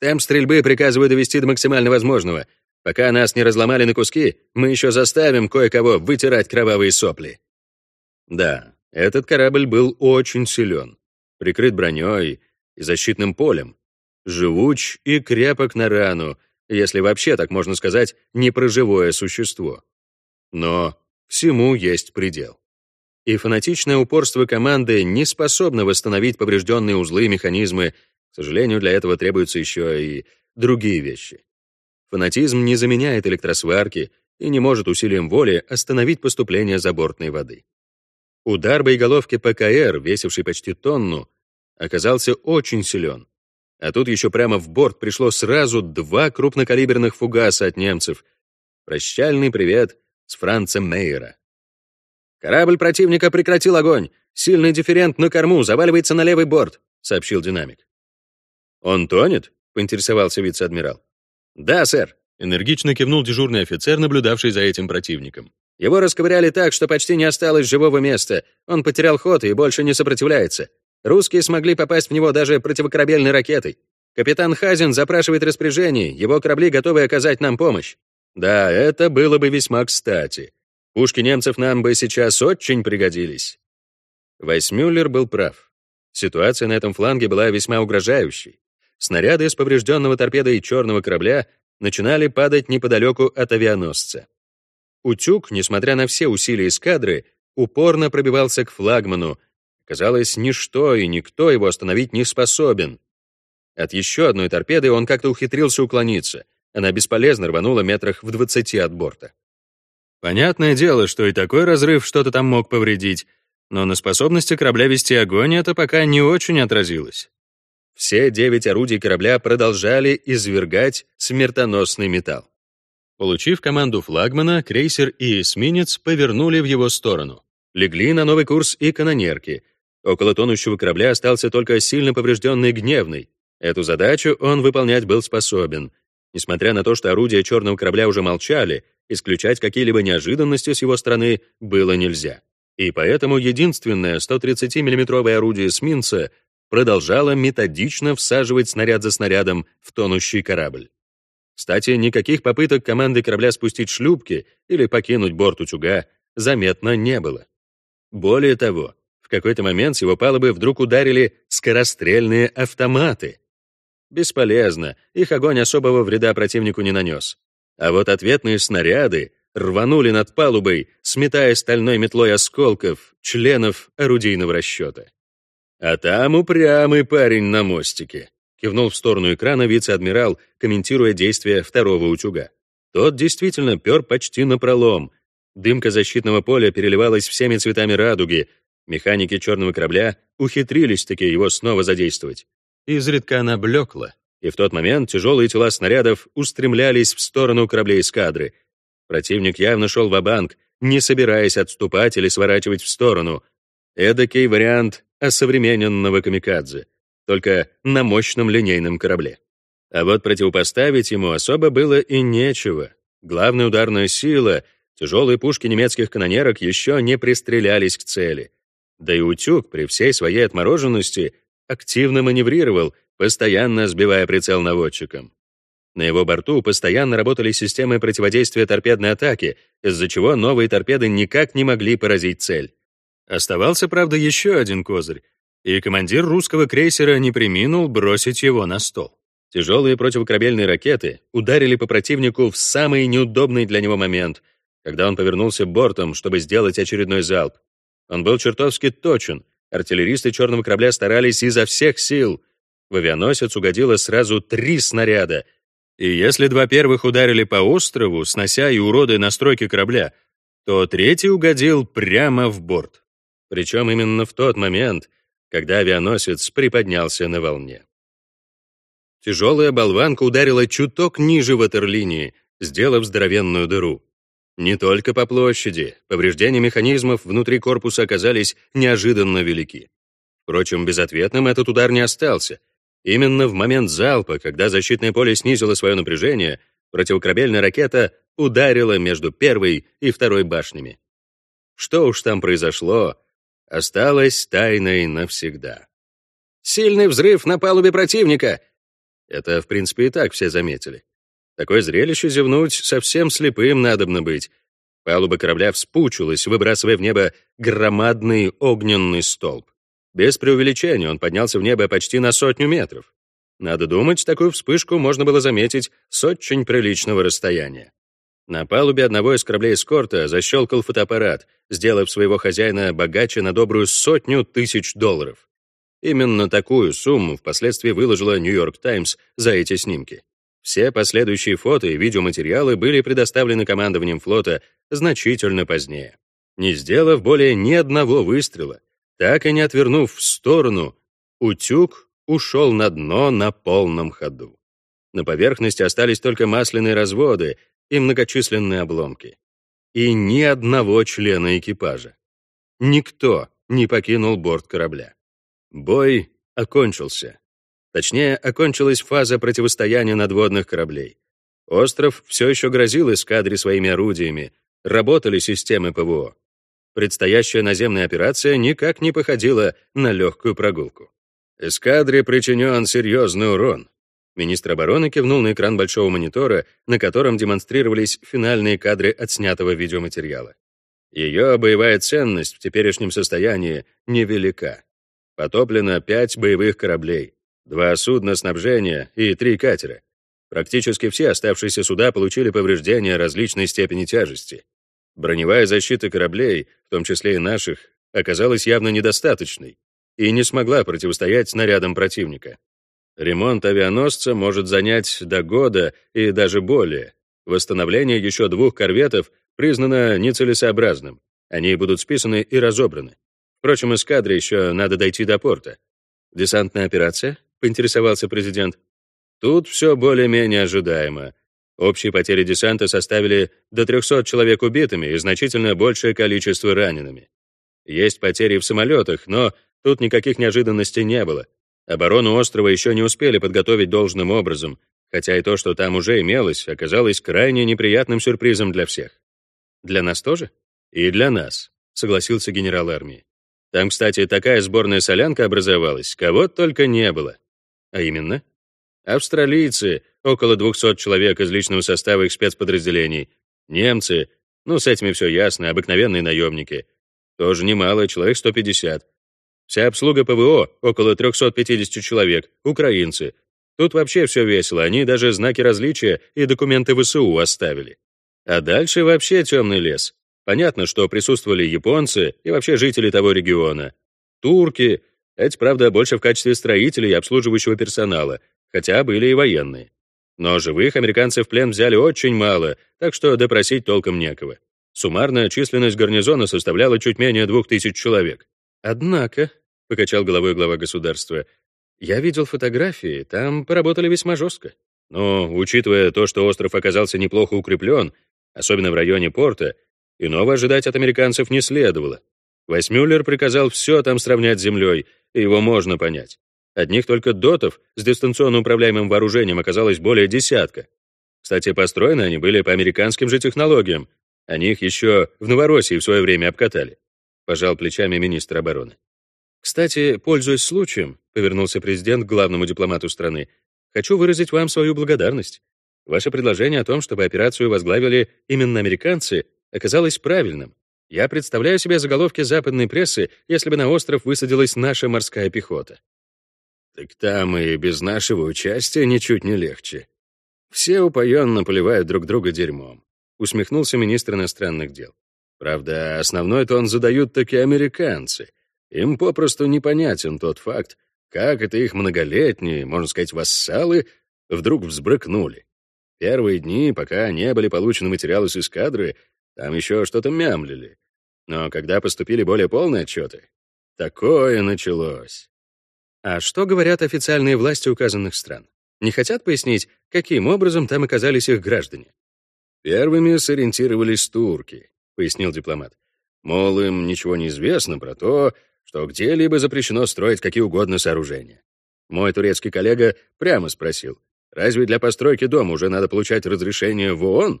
Темп стрельбы приказываю довести до максимально возможного. Пока нас не разломали на куски, мы еще заставим кое-кого вытирать кровавые сопли». Да, этот корабль был очень силен, прикрыт броней и защитным полем, живуч и крепок на рану, если вообще так можно сказать, не про живое существо. Но всему есть предел. И фанатичное упорство команды не способно восстановить поврежденные узлы и механизмы. К сожалению, для этого требуются еще и другие вещи. Фанатизм не заменяет электросварки и не может усилием воли остановить поступление забортной воды. Удар боеголовки ПКР, весивший почти тонну, оказался очень силен. А тут еще прямо в борт пришло сразу два крупнокалиберных фугаса от немцев. Прощальный привет с Францем Мейера. «Корабль противника прекратил огонь. Сильный дифферент на корму, заваливается на левый борт», — сообщил динамик. «Он тонет?» — поинтересовался вице-адмирал. «Да, сэр», — энергично кивнул дежурный офицер, наблюдавший за этим противником. «Его расковыряли так, что почти не осталось живого места. Он потерял ход и больше не сопротивляется. Русские смогли попасть в него даже противокорабельной ракетой. Капитан Хазин запрашивает распоряжение, его корабли готовы оказать нам помощь. Да, это было бы весьма кстати. Пушки немцев нам бы сейчас очень пригодились. Вайсмюллер был прав. Ситуация на этом фланге была весьма угрожающей. Снаряды с поврежденного торпедой черного корабля начинали падать неподалеку от авианосца. Утюг, несмотря на все усилия эскадры, упорно пробивался к флагману, Казалось, ничто и никто его остановить не способен. От еще одной торпеды он как-то ухитрился уклониться. Она бесполезно рванула метрах в двадцати от борта. Понятное дело, что и такой разрыв что-то там мог повредить, но на способности корабля вести огонь это пока не очень отразилось. Все девять орудий корабля продолжали извергать смертоносный металл. Получив команду флагмана, крейсер и эсминец повернули в его сторону. Легли на новый курс и канонерки, Около тонущего корабля остался только сильно поврежденный гневный. Эту задачу он выполнять был способен. Несмотря на то, что орудия черного корабля уже молчали, исключать какие-либо неожиданности с его стороны было нельзя. И поэтому единственное 130 миллиметровое орудие эсминца продолжало методично всаживать снаряд за снарядом в тонущий корабль. Кстати, никаких попыток команды корабля спустить шлюпки или покинуть борт утюга заметно не было. Более того, в какой-то момент с его палубы вдруг ударили скорострельные автоматы. Бесполезно, их огонь особого вреда противнику не нанес. А вот ответные снаряды рванули над палубой, сметая стальной метлой осколков, членов орудийного расчета. А там упрямый парень на мостике. Кивнул в сторону экрана вице-адмирал, комментируя действия второго утюга. Тот действительно пер почти напролом. Дымка защитного поля переливалась всеми цветами радуги. Механики черного корабля ухитрились таки его снова задействовать. Изредка она блекла, и в тот момент тяжелые тела снарядов устремлялись в сторону кораблей эскадры. Противник явно шел в банк не собираясь отступать или сворачивать в сторону. Эдакий вариант осовремененного камикадзе — только на мощном линейном корабле. А вот противопоставить ему особо было и нечего. Главная ударная сила, тяжелые пушки немецких канонерок еще не пристрелялись к цели. Да и утюг при всей своей отмороженности активно маневрировал, постоянно сбивая прицел наводчиком. На его борту постоянно работали системы противодействия торпедной атаке, из-за чего новые торпеды никак не могли поразить цель. Оставался, правда, еще один козырь и командир русского крейсера не приминул бросить его на стол. Тяжелые противокорабельные ракеты ударили по противнику в самый неудобный для него момент, когда он повернулся бортом, чтобы сделать очередной залп. Он был чертовски точен, артиллеристы черного корабля старались изо всех сил. В авианосец угодило сразу три снаряда, и если два первых ударили по острову, снося и уродой настройки корабля, то третий угодил прямо в борт. Причем именно в тот момент, когда авианосец приподнялся на волне. Тяжелая болванка ударила чуток ниже ватерлинии, сделав здоровенную дыру. Не только по площади, повреждения механизмов внутри корпуса оказались неожиданно велики. Впрочем, безответным этот удар не остался. Именно в момент залпа, когда защитное поле снизило свое напряжение, противокорабельная ракета ударила между первой и второй башнями. Что уж там произошло, осталось тайной навсегда. «Сильный взрыв на палубе противника!» Это, в принципе, и так все заметили. Такое зрелище зевнуть совсем слепым надобно быть. Палуба корабля вспучилась, выбрасывая в небо громадный огненный столб. Без преувеличения он поднялся в небо почти на сотню метров. Надо думать, такую вспышку можно было заметить с очень приличного расстояния. На палубе одного из кораблей эскорта защелкал фотоаппарат, сделав своего хозяина богаче на добрую сотню тысяч долларов. Именно такую сумму впоследствии выложила «Нью-Йорк Таймс» за эти снимки. Все последующие фото и видеоматериалы были предоставлены командованием флота значительно позднее. Не сделав более ни одного выстрела, так и не отвернув в сторону, утюг ушел на дно на полном ходу. На поверхности остались только масляные разводы, и многочисленные обломки. И ни одного члена экипажа. Никто не покинул борт корабля. Бой окончился. Точнее, окончилась фаза противостояния надводных кораблей. Остров все еще грозил эскадре своими орудиями, работали системы ПВО. Предстоящая наземная операция никак не походила на легкую прогулку. Эскадре причинен серьезный урон, Министр обороны кивнул на экран большого монитора, на котором демонстрировались финальные кадры отснятого видеоматериала. Ее боевая ценность в теперешнем состоянии невелика. Потоплено пять боевых кораблей, два судна снабжения и три катера. Практически все оставшиеся суда получили повреждения различной степени тяжести. Броневая защита кораблей, в том числе и наших, оказалась явно недостаточной и не смогла противостоять снарядам противника. Ремонт авианосца может занять до года и даже более. Восстановление еще двух корветов признано нецелесообразным. Они будут списаны и разобраны. Впрочем, эскадре еще надо дойти до порта. «Десантная операция?» — поинтересовался президент. Тут все более-менее ожидаемо. Общие потери десанта составили до 300 человек убитыми и значительно большее количество ранеными. Есть потери в самолетах, но тут никаких неожиданностей не было. Оборону острова еще не успели подготовить должным образом, хотя и то, что там уже имелось, оказалось крайне неприятным сюрпризом для всех. Для нас тоже? И для нас, согласился генерал армии. Там, кстати, такая сборная солянка образовалась, кого только не было. А именно? Австралийцы, около 200 человек из личного состава их спецподразделений, немцы, ну, с этими все ясно, обыкновенные наемники, тоже немало, человек 150, Вся обслуга ПВО, около 350 человек, украинцы. Тут вообще все весело, они даже знаки различия и документы ВСУ оставили. А дальше вообще темный лес. Понятно, что присутствовали японцы и вообще жители того региона. Турки, эти, правда, больше в качестве строителей и обслуживающего персонала, хотя были и военные. Но живых американцев в плен взяли очень мало, так что допросить толком некого. Суммарная численность гарнизона составляла чуть менее двух тысяч человек. Однако, — покачал головой глава государства, — я видел фотографии, там поработали весьма жестко. Но, учитывая то, что остров оказался неплохо укреплен, особенно в районе порта, иного ожидать от американцев не следовало. Вайсмюллер приказал все там сравнять с землей, его можно понять. Одних только дотов с дистанционно управляемым вооружением оказалось более десятка. Кстати, построены они были по американским же технологиям. Они их еще в Новороссии в свое время обкатали. Пожал плечами министр обороны. Кстати, пользуясь случаем, повернулся президент к главному дипломату страны, хочу выразить вам свою благодарность. Ваше предложение о том, чтобы операцию возглавили именно американцы, оказалось правильным. Я представляю себе заголовки западной прессы, если бы на остров высадилась наша морская пехота. Так там и без нашего участия ничуть не легче. Все упоенно поливают друг друга дерьмом, усмехнулся министр иностранных дел. Правда, основной тон задают таки американцы. Им попросту непонятен тот факт, как это их многолетние, можно сказать, вассалы, вдруг взбрыкнули. Первые дни, пока не были получены материалы с эскадры, там еще что-то мямлили. Но когда поступили более полные отчеты, такое началось. А что говорят официальные власти указанных стран? Не хотят пояснить, каким образом там оказались их граждане? Первыми сориентировались турки, пояснил дипломат. Мол, им ничего не известно про то, что где-либо запрещено строить какие угодно сооружения. Мой турецкий коллега прямо спросил, разве для постройки дома уже надо получать разрешение в ООН?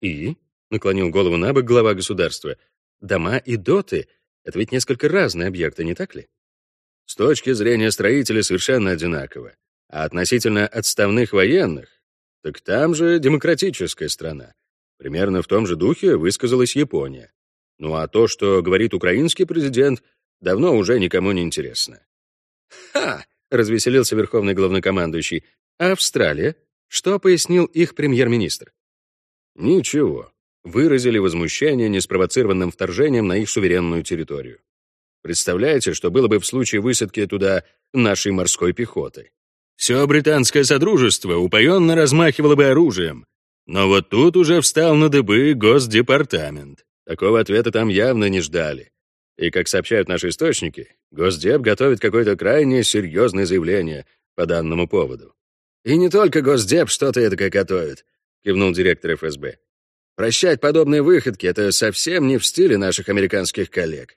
И? Наклонил голову на бок глава государства. Дома и доты — это ведь несколько разные объекты, не так ли? С точки зрения строителей совершенно одинаково. А относительно отставных военных, так там же демократическая страна. Примерно в том же духе высказалась Япония. Ну а то, что говорит украинский президент, давно уже никому не интересно. «Ха!» — развеселился верховный главнокомандующий. «А Австралия? Что пояснил их премьер-министр?» «Ничего. Выразили возмущение неспровоцированным вторжением на их суверенную территорию. Представляете, что было бы в случае высадки туда нашей морской пехоты? Все британское содружество упоенно размахивало бы оружием. Но вот тут уже встал на дыбы Госдепартамент. Такого ответа там явно не ждали. И, как сообщают наши источники, Госдеп готовит какое-то крайне серьезное заявление по данному поводу. «И не только Госдеп что-то это готовит», — кивнул директор ФСБ. «Прощать подобные выходки — это совсем не в стиле наших американских коллег.